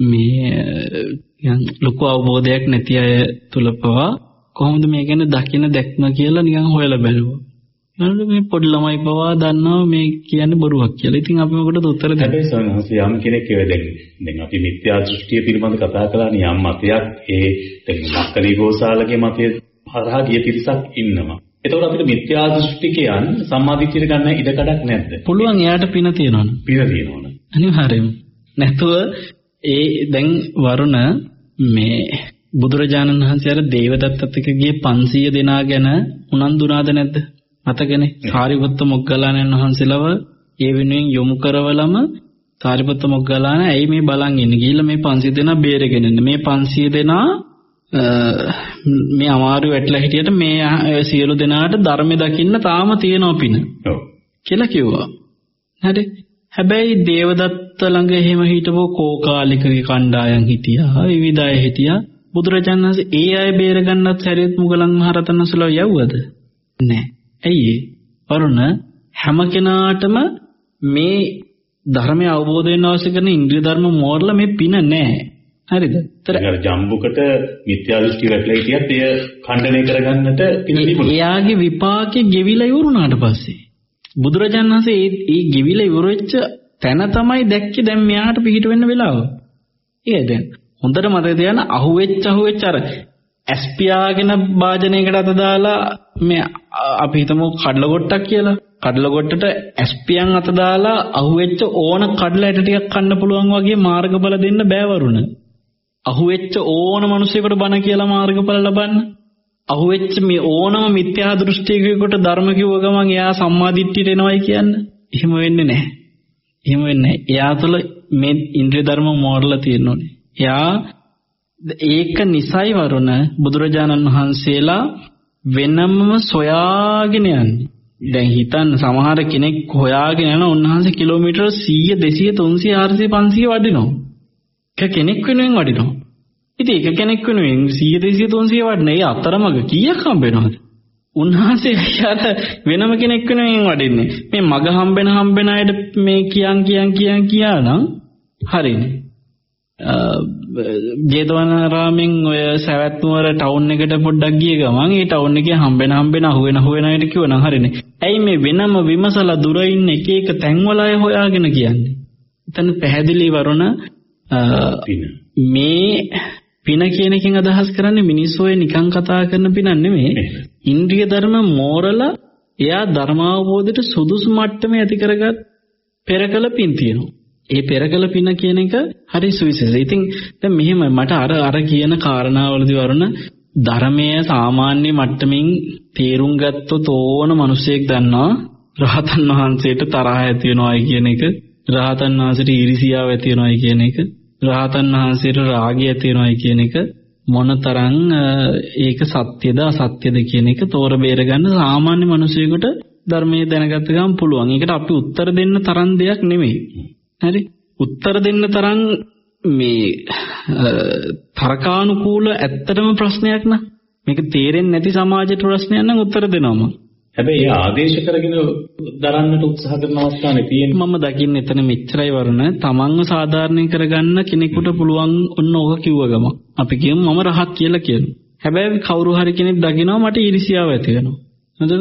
මේ ලොකු අවබෝධයක් නැති අය තුල පවා කොහොමද මේ ගැන දකින දැක්ම කියලා නිකන් හොයලා බැලුවා. ඊළඟට මේ පොඩි ළමයි පවා දන්නවා මේ කියන්නේ බොරුවක් කියලා. ඉතින් අපි මොකටද උත්තර දෙන්නේ? හැබැයි සමහරවිට යම් කෙනෙක් ඒ දැන් දැන් අපි මිත්‍යා දෘෂ්ටිය පිළිබඳ කතා කළානේ යම් මතයක් ඒ දැන් මක්කලි ගෝසාලගේ මතය හරහා ගිය පිරිසක් ඉන්නවා. එතකොට අපිට මිත්‍යා දෘෂ්ටිකයන් සම්මාදිටියට ගන්න ඉඩ කඩක් නැද්ද? පුළුවන් එයාට පින තියෙනවනේ. පින තියෙනවනේ. අනිවාර්යයෙන්ම. නැතුව ඒ දැන් වරුණ මේ බුදුරජාණන් වහන්සේ අර දේවදත්තත් එක්ක ගිය 500 දෙනා ගැන උනන්දුනාද නැද්ද? මතකනේ. සාරිපුත්ත මොග්ගලාණන් වහන්සේලව ඒ වෙනුවෙන් යොමු කරවලම සාරිපුත්ත මොග්ගලාණ ඇයි මේ බලන් ඉන්නේ? ගිහිල්ලා මේ 500 දෙනා බේරගෙන ඉන්න. මේ 500 දෙනා මේ අමාරු වැටලා හිටියට මේ සියලු දෙනාට ධර්මය දකින්න තාම තියෙනවා පින. ඔව්. කියලා කිව්වා. හරි. හැබැයි දේවදත්ත ළඟ එහෙම හිටපු කෝකාලිකගේ කණ්ඩායම් හිටියා, විවිධ අය හිටියා. බුදුරජාණන් වහන්සේ ඒ අය බේරගන්නත් හැරියත් මුගලන් මහරතන් වහන්සේලා යවුවද? නැහැ. ඇයි? වරුණ හැම කෙනාටම මේ ධර්මය අවබෝධ වෙන්න අවශ්‍ය කරන ඉන්ද්‍රිය ධර්ම මෝරලා මේ පින නැහැ. හරිද? ඒතර ජම්බුකට මිත්‍යා දෘෂ්ටි වැටලා හිටියත් එය ඛණ්ඩනය කරගන්නට පින තිබුණා. එයාගේ විපාකේ ගෙවිලා ඉවරුණාට පස්සේ බුදුරජාණන් වහන්සේ ඒ ගෙවිලා ඉවරෙච්ච තැන තමයි දැක්කේ දැන් මෙයාට පිහිට වෙන්න වෙලාව. ඒ දැන් හොඳට මතක තියාගන්න අහුවෙච්ච අහුවෙච්ච අර ඇස්පියාගෙන වාජනයකට අත දාලා මේ අපි හිතමු කඩල ගොට්ටක් කියලා. කඩල ගොට්ටට ඇස්පියන් අත දාලා අහුවෙච්ච ඕන කඩල ඇට ටිකක් කන්න පුළුවන් වගේ මාර්ගඵල දෙන්න බෑ වරුණ. අහුවෙච්ච ඕන මිනිසෙකුට බණ කියලා මාර්ගඵල ලබන්න. අහුවෙච්ච මේ ඕනම මිත්‍යා දෘෂ්ටිකයෙකුට ධර්ම කිව්ව ගමන් එයා සම්මාදිට්ඨියට එනවයි කියන්නේ. එහෙම වෙන්නේ නැහැ. එහෙම වෙන්නේ නැහැ. එයා තුළ මේ ඉන්ද්‍රිය ධර්ම මෝරලා තියෙනෝනේ. එයා ඒක නිසයි වරුණ බුදුරජාණන් වහන්සේලා වෙනම සොයාගෙන යන්නේ. දැන් හිතන්න සමහර කෙනෙක් හොයාගෙන යන උන්වහන්සේ කිලෝමීටර් 100 200 300 400 500 වඩිනවා. එක කෙනෙක් වෙනුවෙන් වඩිනවා. ඉතින් එක කෙනෙක් වෙනුවෙන් 100 200 300 වඩන ඒ අතරමඟ කීයක් හම්බ වෙනවද? උන්වහන්සේ අර වෙනම කෙනෙක් වෙනුවෙන් වඩින්නේ. මේ මග හම්බෙන හම්බෙන අයට මේ කියන් කියන් කියන් කියා නම් හරිනේ. ජේතවනාරාමෙන් ඔය සවැත් නුවර ටවුන් එකට පොඩ්ඩක් ගිය ගමන් ඒ ටවුන් එකේ හම්බෙන හම්බෙන අහුවෙන අහුවෙන අයට කිව්වනම් හරිනේ. ඇයි මේ වෙනම විමසලා දුර ඉන්න එක එක තැන්වල අය හොයාගෙන කියන්නේ? එතන පැහැදිලි වරුණ මේ පින කියන එකෙන් අදහස් කරන්නේ මිනිස්සු ඔය නිකන් කතා කරන පින නෙමෙයි. ඉන්ද්‍රිය ධර්ම මෝරලා එයා ධර්මාවබෝධයට සුදුසු මට්ටමේ ඇති කරගත් පෙරකල පින් තියෙනවා. ඒ පෙරකල පින කියන එක හරි සුවිශේෂයි. ඉතින් දැන් මෙහෙම මට අර අර කියන කාරණාවලදී වරුණ ධර්මයේ සාමාන්‍ය මට්ටමින් තේරුම් ගත්තොත් ඕන මිනිසෙක් දන්නවා රහතන් වහන්සේට තරහ ඇති වෙනවයි කියන එක, රහතන් වහන්සේට ඊර්ෂියාව ඇති වෙනවයි කියන එක, රහතන් වහන්සේට රාගය ඇති වෙනවයි කියන එක මොනතරම් ඒක සත්‍යද අසත්‍යද කියන එක තෝර බේර ගන්න සාමාන්‍ය මිනිසෙකුට ධර්මයේ දැනගත්ත ගමන් පුළුවන්. ඒකට අපි උත්තර දෙන්න තරම් දෙයක් නෙමෙයි. හරි? උත්තර දෙන්න තරම් මේ තරකානුකූල ඇත්තටම ප්‍රශ්නයක් න. ะ මේක තේරෙන්නේ නැති සමාජයට ප්‍රශ්නයක් නම් උත්තර දෙනවම. හැබැයි ඒ ආදේශ කරගෙන දරන්නට උත්සාහ කරන අවස්ථානේ තියෙන්නේ. මම දකින්නේ එතන මෙච්චරයි වරුණ. තමන්ව සාධාරණීකර කරගන්න කෙනෙකුට පුළුවන් ඔන්න ඕක කිව්ව ගම අපි කියමු මම රහත් කියලා කියනවා. හැබැයි කවුරු හරි කෙනෙක් දකිනවා මට ඊර්ෂියාව ඇති වෙනවා. හරිද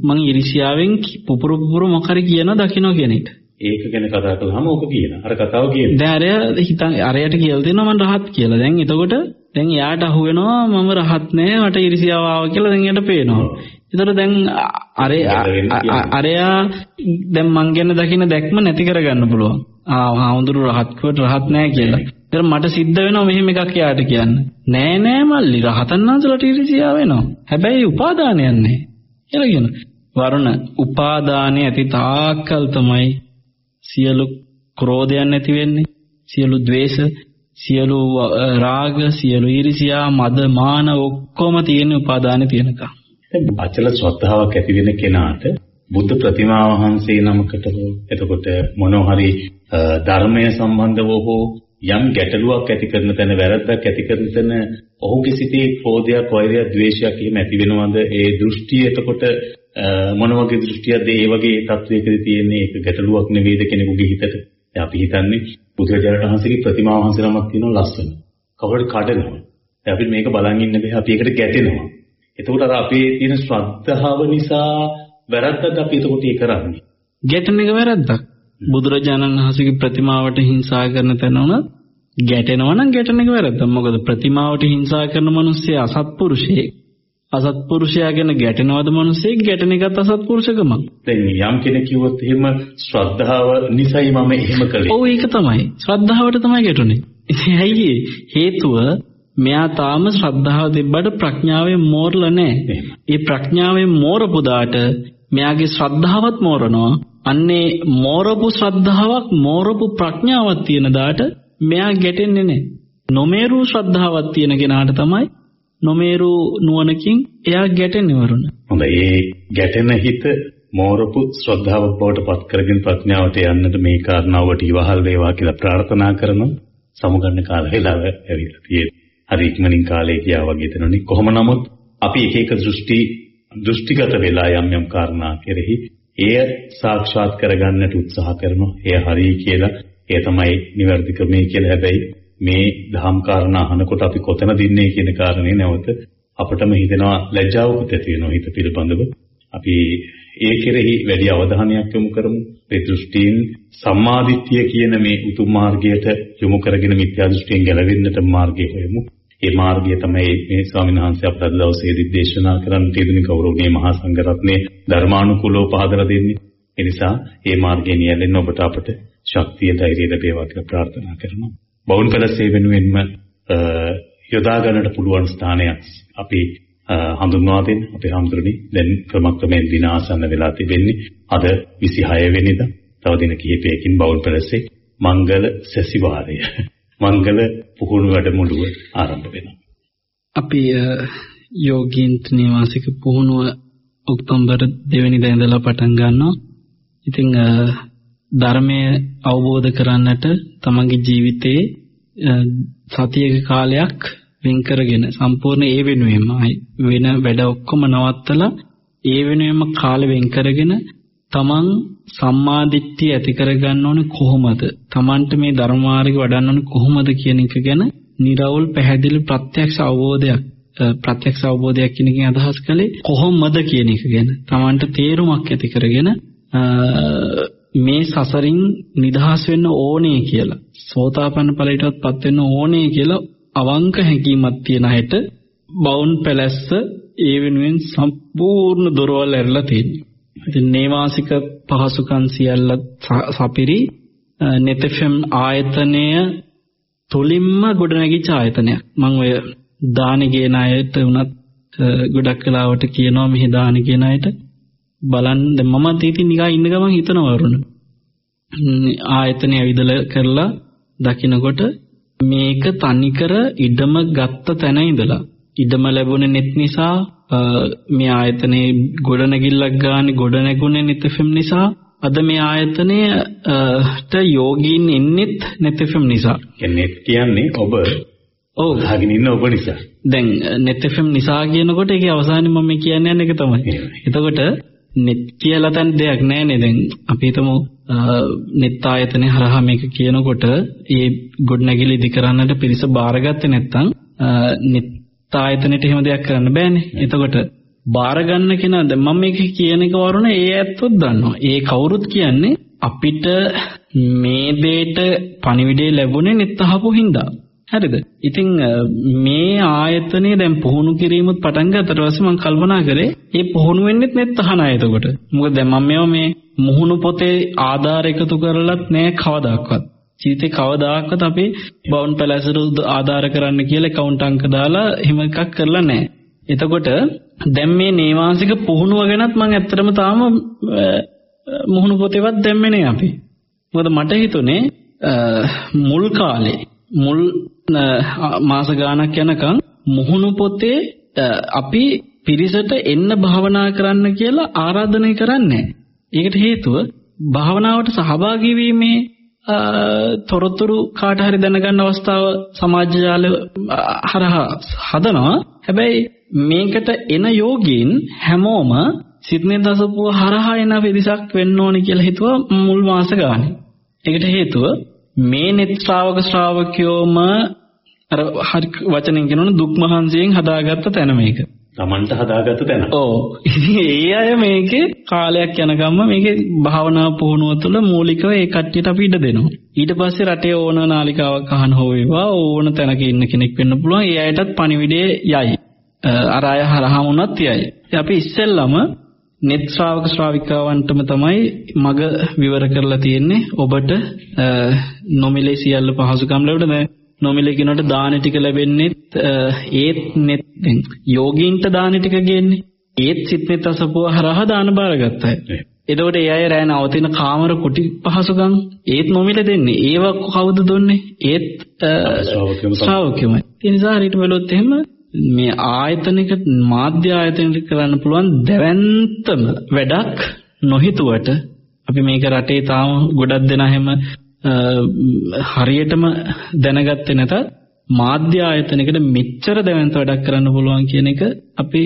මම ඊර්ෂියාවෙන් පුපුරු පුපුරු මොකරි කියනවා දකින්න කෙනෙක් ඒක ගැන කතා කළාම ඕක කියන. අර කතාව කියන. දැන් අරය හිතන් අරයට කියලා දෙනවා මම රහත් කියලා. දැන් එතකොට දැන් එයාට අහු වෙනවා මම රහත් නෑ මට ඉරිසියාව ආවා කියලා දැන් එයාට පේනවා. එතකොට දැන් අරය අරයා දැන් මං ගැන දකින්න දැක්ම නැති කරගන්න පුළුවන්. ආ හාමුදුරු රහත් කොට රහත් නෑ කියලා. ඒතර මට සිද්ධ වෙනවා මෙහෙම එකක් එයාට කියන්න. නෑ නෑ මල්ලි රහතන් වහන්සේලාට ඉරිසියාව වෙනවා. හැබැයි උපාදානයක් නෑ. කියලා කියනවා. වරුණ උපාදානයේ ඇති තාක්කල් තමයි සියලු ක්‍රෝධයන් නැති වෙන්නේ සියලු द्वේෂ සියලු රාග සියලු ඊර්ෂියා මද මාන ඔක්කොම තියෙන උපාදානෙ තියෙනකම් අචල ශ්‍රද්ධාවක් ඇති වෙන කෙනාට බුද්ධ ප්‍රතිමා වහන්සේ නමකට හෝ එතකොට මොනවා හරි ධර්මය සම්බන්ධව හෝ යම් ගැටලුවක් ඇති කරන තැන වැරද්දක් ඇති කරන තැන ඔහුගේ සිතේ ක්‍රෝධයක්, වෛරයක්, ද්වේෂයක් එහෙම ඇති වෙනවද? ඒ දෘෂ්ටි එතකොට මොන වගේ දෘෂ්ටියක්ද ඒ වගේ තත්වයකදී තියෙන්නේ ඒක ගැටලුවක් නෙවෙයිද කෙනෙකුගේ හිතට. දැන් අපි හිතන්නේ බුදුරජාණන් වහන්සේගේ ප්‍රතිමාව වහන්සේලාමක් තියෙනවා ලස්සන. කවුරුත් කඩනවා. දැන් අපිට මේක බලන් ඉන්න බෑ අපි ඒකට ගැටෙනවා. එතකොට අර අපේ තියෙන ශ්‍රද්ධාව නිසා වැරද්දක් අපි එතකොට ඒ කරන්නේ. ගැටෙන එක වැරද්දක්. බුදුරජාණන් වහන්සේගේ ප්‍රතිමාවට හිංසා කරන තැන උනත් ගැටෙනවා නම් ගැටෙන එක වැරද්දක්. මොකද ප්‍රතිමාවට හිංසා කරන මිනිස්සු අසත්පුරුෂයෙක්. අසත්පුරුෂයා ගැන ගැටෙනවද මිනිස්සෙක් ගැටෙන එකත් අසත්පුරුෂකමක්. දැන් යම් කෙනෙක් කිව්වොත් එහෙම ශ්‍රද්ධාව නිසයි මම එහෙම කළේ. ඔව් ඒක තමයි. ශ්‍රද්ධාවට තමයි ගැටුනේ. ඇයි හේතුව මෙයා තාම ශ්‍රද්ධාව තිබ්බට ප්‍රඥාවෙන් මෝරලා නැහැ. ඒ ප්‍රඥාවෙන් මෝරපු දාට මෙයාගේ ශ්‍රද්ධාවත් මෝරනවා. අන්නේ මෝරපු ශ්‍රද්ධාවක් මෝරපු ප්‍රඥාවක් තියෙන දාට මෙයා ගැටෙන්නේ නැහැ. නොමේරු ශ්‍රද්ධාවක් තියෙන කෙනාට තමයි නොමේරු නුවණකින් එයා ගැටෙන්නේ වරුණ. හොඳයි. ඒ ගැටෙන හිත මෝරපු ශ්‍රද්ධාවක් බවට පත් කරගෙන ප්‍රඥාවට යන්නට මේ කාරණාවට ඉවහල් වේවා කියලා ප්‍රාර්ථනා කරනවා. සමුගන්න කාල වේලාව ඇවිල්ලා තියෙනවා. හරි ඉක්මනින් කාලේ ගියා වගේ දෙනවනේ. කොහොම නමුත් අපි එක එක දෘෂ්ටි දෘෂ්ටිගත වෙලා යම් යම් කාරණා කෙරෙහි එය සාක්ෂාත් කරගන්නට උත්සාහ කරනවා. එය හරි කියලා ඒ තමයි නිවැරදි ක්‍රමය කියලා. හැබැයි මේ දහම් කාරණා අහනකොට අපි කොතනද ඉන්නේ කියන කාරණේ නැවත අපටම හිතෙනවා ලැජ්ජාවකුත් ඇති වෙනවා හිත පිළිබඳව. අපි ඒ කෙරෙහි වැඩි අවධානයක් යොමු කරමු. ඒ දෘෂ්ටීන් සම්මාදිට්ඨිය කියන මේ උතුම් මාර්ගයට යොමු කරගෙන මිත්‍යා දෘෂ්ටියෙන් ගැලවෙන්නට මාර්ගය හොයමු. ඒ මාර්ගය තමයි මේ ස්වාමීන් වහන්සේ අපට අද දවසේදී දේශනා කරන්න තියෙන කෞරවණීය මහා සංඝරත්නයේ ධර්මානුකූලව පහදලා දෙන්නේ. ඒ නිසා මේ මාර්ගය නියැලෙන්න ඔබට අපට ශක්තිය ධෛර්යය ලැබේවා කියලා ප්‍රාර්ථනා කරනවා. බවුන් පැලසේ වෙනුවෙන්ම යොදා ගන්නට පුළුවන් ස්ථානයක් අපි හඳුන්වා දෙන්න අපේ හඳුරන්නේ දැන් ක්‍රමක්‍රමයෙන් දින ආසන්න වෙලා තිබෙන්නේ අද 26 වෙනිදා තව දින කිහිපයකින් බවුන් පැලසේ මංගල සැසිවාරය මංගල පුහුණු වැඩමුළුව ආරම්භ වෙනවා. අපි යෝගීන්ත් නිවාසික පුහුණුව ඔක්තෝබර් 2 වෙනිදා ඉඳලා පටන් ගන්නවා. ඉතින් ධර්මය අවබෝධ කරන්නට තමන්ගේ ජීවිතයේ සතියක කාලයක් වෙන් කරගෙන සම්පූර්ණ ඒ වෙනුවෙන්ම වෙන වැඩ ඔක්කොම නවත්තලා ඒ වෙනුවෙන්ම කාලෙ වෙන් කරගෙන තමන් සම්මාදිට්ඨිය ඇති කරගන්න ඕනේ කොහොමද? තමන්ට මේ ධර්ම මාර්ගය වඩන්න ඕනේ කොහොමද කියන එක ගැන निराවුල් පැහැදිලි ප්‍රත්‍යක්ෂ අවබෝධයක් ප්‍රත්‍යක්ෂ අවබෝධයක් කියන එකෙන් අදහස් කළේ කොහොමද කියන එක ගැන. තමන්ට තේරුමක් ඇති කරගෙන මේ සසරින් නිදහස් වෙන්න ඕනේ කියලා සෝතාපන්න ඵලයටපත් වෙන්න ඕනේ කියලා අවංක හැඟීමක් තියන හැට බවුන් පැලැස්ස ඒ වෙනුවෙන් සම්පූර්ණ දොරවල් ඇරලා තියෙනවා. ඉතින් නේවාසික පහසුකම් සියල්ල සපිරි නෙතෆම් ආයතනය තුලින්ම ගොඩනැගිච්ච ආයතනයක්. මම ඔය දානි කියන අයට උනත් ගොඩක් වෙලාවට කියනවා මෙහි දානි කියන අයට බලන්න මම තීති නිකන් ඉන්න ගමන් හිතනවා වරුණ. ආයතනය ඇවිදලා කරලා දකින්නකොට මේක තනිකර ඉඩම ගත්ත තැන ඉඳලා ඉඩම ලැබුණේ net නිසා මේ ආයතනයේ ගොඩනැගිල්ලක් ගන්න ගොඩනැගුණේ net නිසා අද මේ ආයතනයට යෝගීන් එන්නෙත් net නිසා. net කියන්නේ ඔබ ඔව් අහගෙන ඉන්න ඔබ නිසා. දැන් net නිසා කියනකොට ඒකේ අවසානයේ මම කියන්නේ ඒක තමයි. එතකොට net කියලා තන් දෙයක් නැහැ දැන් අපි හිතමු net ආයතනය හරහා මේක කියනකොට ඒ ගොඩනැගිලි ඉදි කරන්නට පිරිස බාරගත්තේ නැත්නම් net ආයතනෙට එහෙම දෙයක් කරන්න බෑනේ. එතකොට බාර ගන්න කෙනා දැන් මම මේක කියන එක වරුණ ඒ ඇත්තොත් දන්නවා. ඒ කවුරුත් කියන්නේ අපිට මේ දෙයට පණිවිඩය ලැබුණේ net අහපු හින්දා. හරිද? ඉතින් මේ ආයතනය දැන් පුහුණු කිරීමුත් පටන් ගත්තට පස්සේ මම කල්පනා කරේ මේ පුහුණු වෙන්නෙත් net අහන අය එතකොට. මොකද දැන් මම මේව මේ මුහුණු පොතේ ආධාර එකතු කරලත් නෑ කවදාවත්. ජීවිතේ කවදාකවත් අපි බවුන් පැලැසට ආධාර කරන්න කියලා account අංක දාලා එහෙම එකක් කරලා නැහැ. එතකොට දැන් මේ නේවාසික පුහුණුව ගැනත් මම ඇත්තටම තාම මුහුණු පොතේවත් දැම්මේ නෑ අපි. මොකද මට හිතුනේ මුල් කාලේ මුල් මාස ගාණක් යනකම් මුහුණු පොතේ අපි පිරිසට එන්න භාවනා කරන්න කියලා ආරාධනය කරන්නේ. ඒකට හේතුව භාවනාවට සහභාගී වීමේ තොරතුරු කාට හරි දැනගන්න අවස්ථාව සමාජ ජාල හරහා හදනවා. හැබැයි මේකට එන යෝගීන් හැමෝම සිත්නේ දසපුව හරහා එන පිරිසක් වෙන්න ඕනි කියලා හිතුවා මුල් මාස ගානේ. ඒකට හේතුව මේ net ශ්‍රාවක ශ්‍රාවකයෝම අර වචනෙන් කියනවනේ දුක් මහන්සියෙන් හදාගත්ත තැන මේක. Tamanට හදාගත්ත තැන. ඔව්. ඒ අය මේකේ කාලයක් යනකම්ම මේකේ භාවනා පුහුණුව තුළ මූලිකව ඒ කට්ටියට අපි ඉඩ දෙනවා. ඊට පස්සේ රටේ ඕන නාලිකාවක් අහන හෝ වේවා ඕන තැනක ඉන්න කෙනෙක් වෙන්න පුළුවන්. ඒ අයටත් පණිවිඩය යයි. අර අය හරහා වුණත් යයි. අපි ඉස්සෙල්ලම net ශ්‍රාවක ශ්‍රාවිකාවන්ටම තමයි මග විවර කරලා තියෙන්නේ ඔබට නොමිලේ සියල්ල පහසුකම් ලැබෙන්න නොමිලේ කෙනාට දාන ටික ලැබෙන්නේ ඒත් net යෝගීන්ට දාන ටික ගේන්නේ ඒත් සිත්නෙත් අසපුව හරහා දාන බාරගත්තා. එතකොට ඒ අය රැ නවතින කාමර කුටි පහසුකම් ඒත් නොමිල දෙන්නේ. ඒව කවුද දුන්නේ? ඒත් ශ්‍රාවකයමයි. ඒ නිසා හරියට බලුවොත් එහෙම මේ ආයතනික මාධ්‍ය ආයතනික කරන්න පුළුවන් දැවැන්තම වැඩක් නොහිතුවට අපි මේක රටේ තාම ගොඩක් දෙනා හැම හරියටම දැනගත්තේ නැතත් මාධ්‍ය ආයතනයකට මෙච්චර දැවැන්ත වැඩක් කරන්න පුළුවන් කියන එක අපි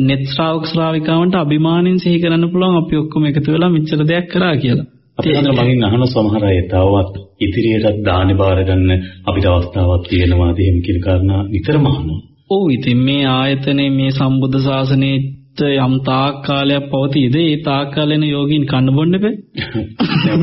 net ශ්‍රාවක ශ්‍රාවිකාවන්ට අභිමාණයෙන් සිහි කරන්න පුළුවන් අපි ඔක්කොම එකතු වෙලා මෙච්චර දෙයක් කරා කියලා. අපි අතන මගෙන් අහන සමහර අය තවවත් ඉදිරියටත් දානේ බාර ගන්න අපිට අවස්ථාවක් තියෙනවාද එහෙම කියන කාරණා නිතරම අහනවා. ඔව් ඉතින් මේ ආයතනයේ මේ සම්බුද්ධ ශාසනයේ යම් තාක් කාලයක් පවතීද ඒ තාක් කාලෙන යෝගීන් කන්න බොන්න බෑ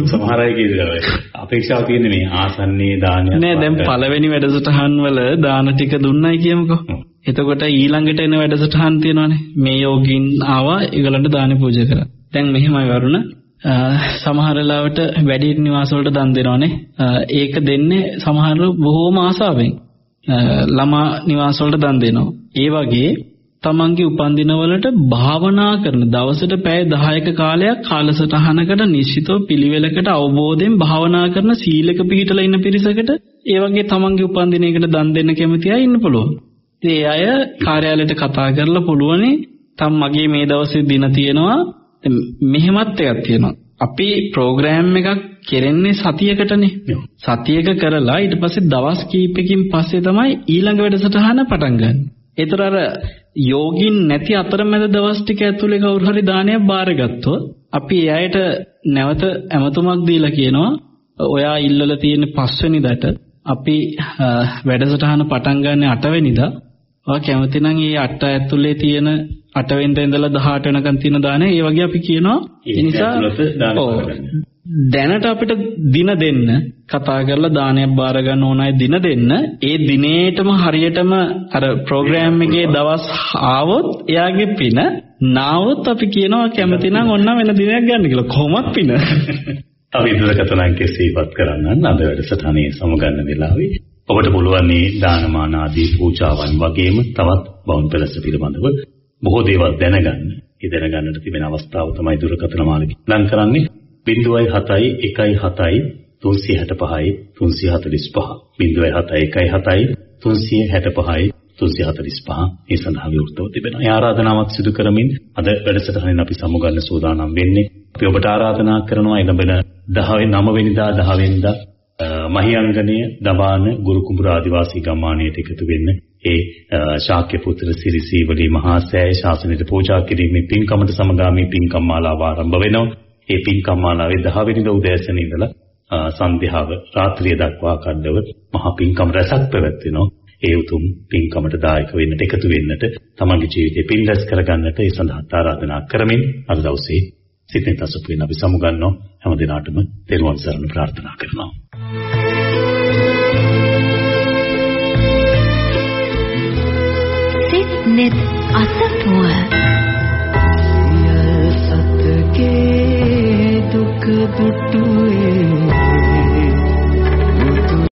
සමහර අය කියනවා අපේක්ෂාව තියෙන්නේ මේ ආසන්නයේ දානයක් නෑ දැන් පළවෙනි වැඩසටහන් වල දාන ටික දුන්නයි කියමුකෝ. එතකොට ඊළඟට එන වැඩසටහන් තියෙනවානේ. මේ යෝගීන් ආවා ඒගොල්ලන්ට දාන පූජා කරා. දැන් මෙහෙමයි වරුණ. සමහර ලාවට වැඩි නිවාස වලට දන් දෙනවනේ. ඒක දෙන්නේ සමහර බොහෝම ආසාවෙන් ළමා නිවාස වලට දන් දෙනවා. ඒ වගේ තමන්ගේ උපන්දින වලට භාවනා කරන දවසට පැය 10ක කාලයක් කාලසටහනකට නිශ්චිතව පිළිවෙලකට අවබෝධයෙන් භාවනා කරන සීලක පිළිතලා ඉන්න පිරිසකට ඒ වගේ තමන්ගේ උපන්දිනයකට දන් දෙන්න කැමති අය ඉන්න පුළුවන්. ඒ අය කාර්යාලයට කතා කරලා පුළුවනේ තම මගේ මේ දවසේ දින තියෙනවා මෙහෙමත් එකක් තියෙනවා. අපි ප්‍රෝග්‍රෑම් එකක් කෙරෙන්නේ සතියකටනේ. සතියක කරලා ඊට පස්සේ දවස් කීපකින් පස්සේ තමයි ඊළඟ වැඩසටහන පටන් ගන්න. ඒතර අර යෝගින් නැති අතරමැද දවස් ටික ඇතුලේ කවුරු හරි දානයක් බාරගත්තොත් අපි එයාට නැවත ඇමතුමක් දීලා කියනවා ඔයා ඉල්ලලා තියෙන පස්වෙනිදාට අපි වැඩසටහන පටන් ගන්න 8 වෙනිදා ඔයා කැමති නම් මේ 8 ඇතුලේ තියෙන 8 වෙනිදා ඉඳලා 18 වෙනකන් තියෙන දාණය ඒ වගේ අපි කියනවා. ඒ නිසා දැනට අපිට දින දෙන්න කතා කරලා දානයක් බාර ගන්න ඕනයි දින දෙන්න ඒ දිනේටම හරියටම අර ප්‍රෝග්‍රෑම් එකේ දවස් ආවොත් එයාගේ පින නාවොත් අපි කියනවා කැමති නම් ඔන්න වෙන දිනයක් ගන්න කියලා. කොහොමත් පින. අපි ඉදලකතන අංකේ සීපත් කරන්න අද වැඩසටහනේ සමගන්න වෙලාවේ. ඔබට පුළුවන් මේ දානමාන ආදී පූජාවන් වගේම තවත් බවුන් පෙළස පිළිබඳව බොහෝ දේවල් දැනගන්න. ඒ දැනගන්නට තිබෙන අවස්ථාව තමයි දුරකථන මාලිකාව ලං කරන්නේ 0.7යි 1.7යි 365යි 345 0.7යි 1.7යි 365යි 345 මේ සඳහා විවෘතව තිබෙනවා. ඒ ආරාධනාවක් සිදු කරමින් අද වැඩසටහනෙන් අපි සමුගන්න සූදානම් වෙන්නේ. අපි ඔබට ආරාධනා කරනවා එළඹෙන 10 9 වෙනිදා 10 වෙනිදා මහියංගනය දවාන ගුරු කුඹුර ආදිවාසී ගම්මානයට එකතු වෙන්න ඒ ශාක්‍ය පුත්‍ර සිරිසීවලී මහා සෑය ශාසනයට පූජා කිරීමේ පින්කමට සමගාමී පින්කම් මාලාව ආරම්භ වෙනවා. ඒ පින්කම් මාලාවේ 10 වෙනිදා උදෑසන ඉඳලා සන්ධ්‍යාව රාත්‍රිය දක්වා කණ්ඩව මහා පින්කම් රැසක් පැවැත්වෙනවා. ඒ උතුම් පින්කමට දායක වෙන්නට එකතු වෙන්නට තමන්ගේ ජීවිතේ පින් රැස් කරගන්නට ඒ සඳහා ආරාධනා කරමින් අද දවසේ සිතෙන් තසපු වෙන අපි සමුගන්නවා හැම දිනාටම තෙරුවන් සරණ ප්‍රාර්ථනා කරනවා. සිත් net අසපුව. සියල් සතගේ দুটোই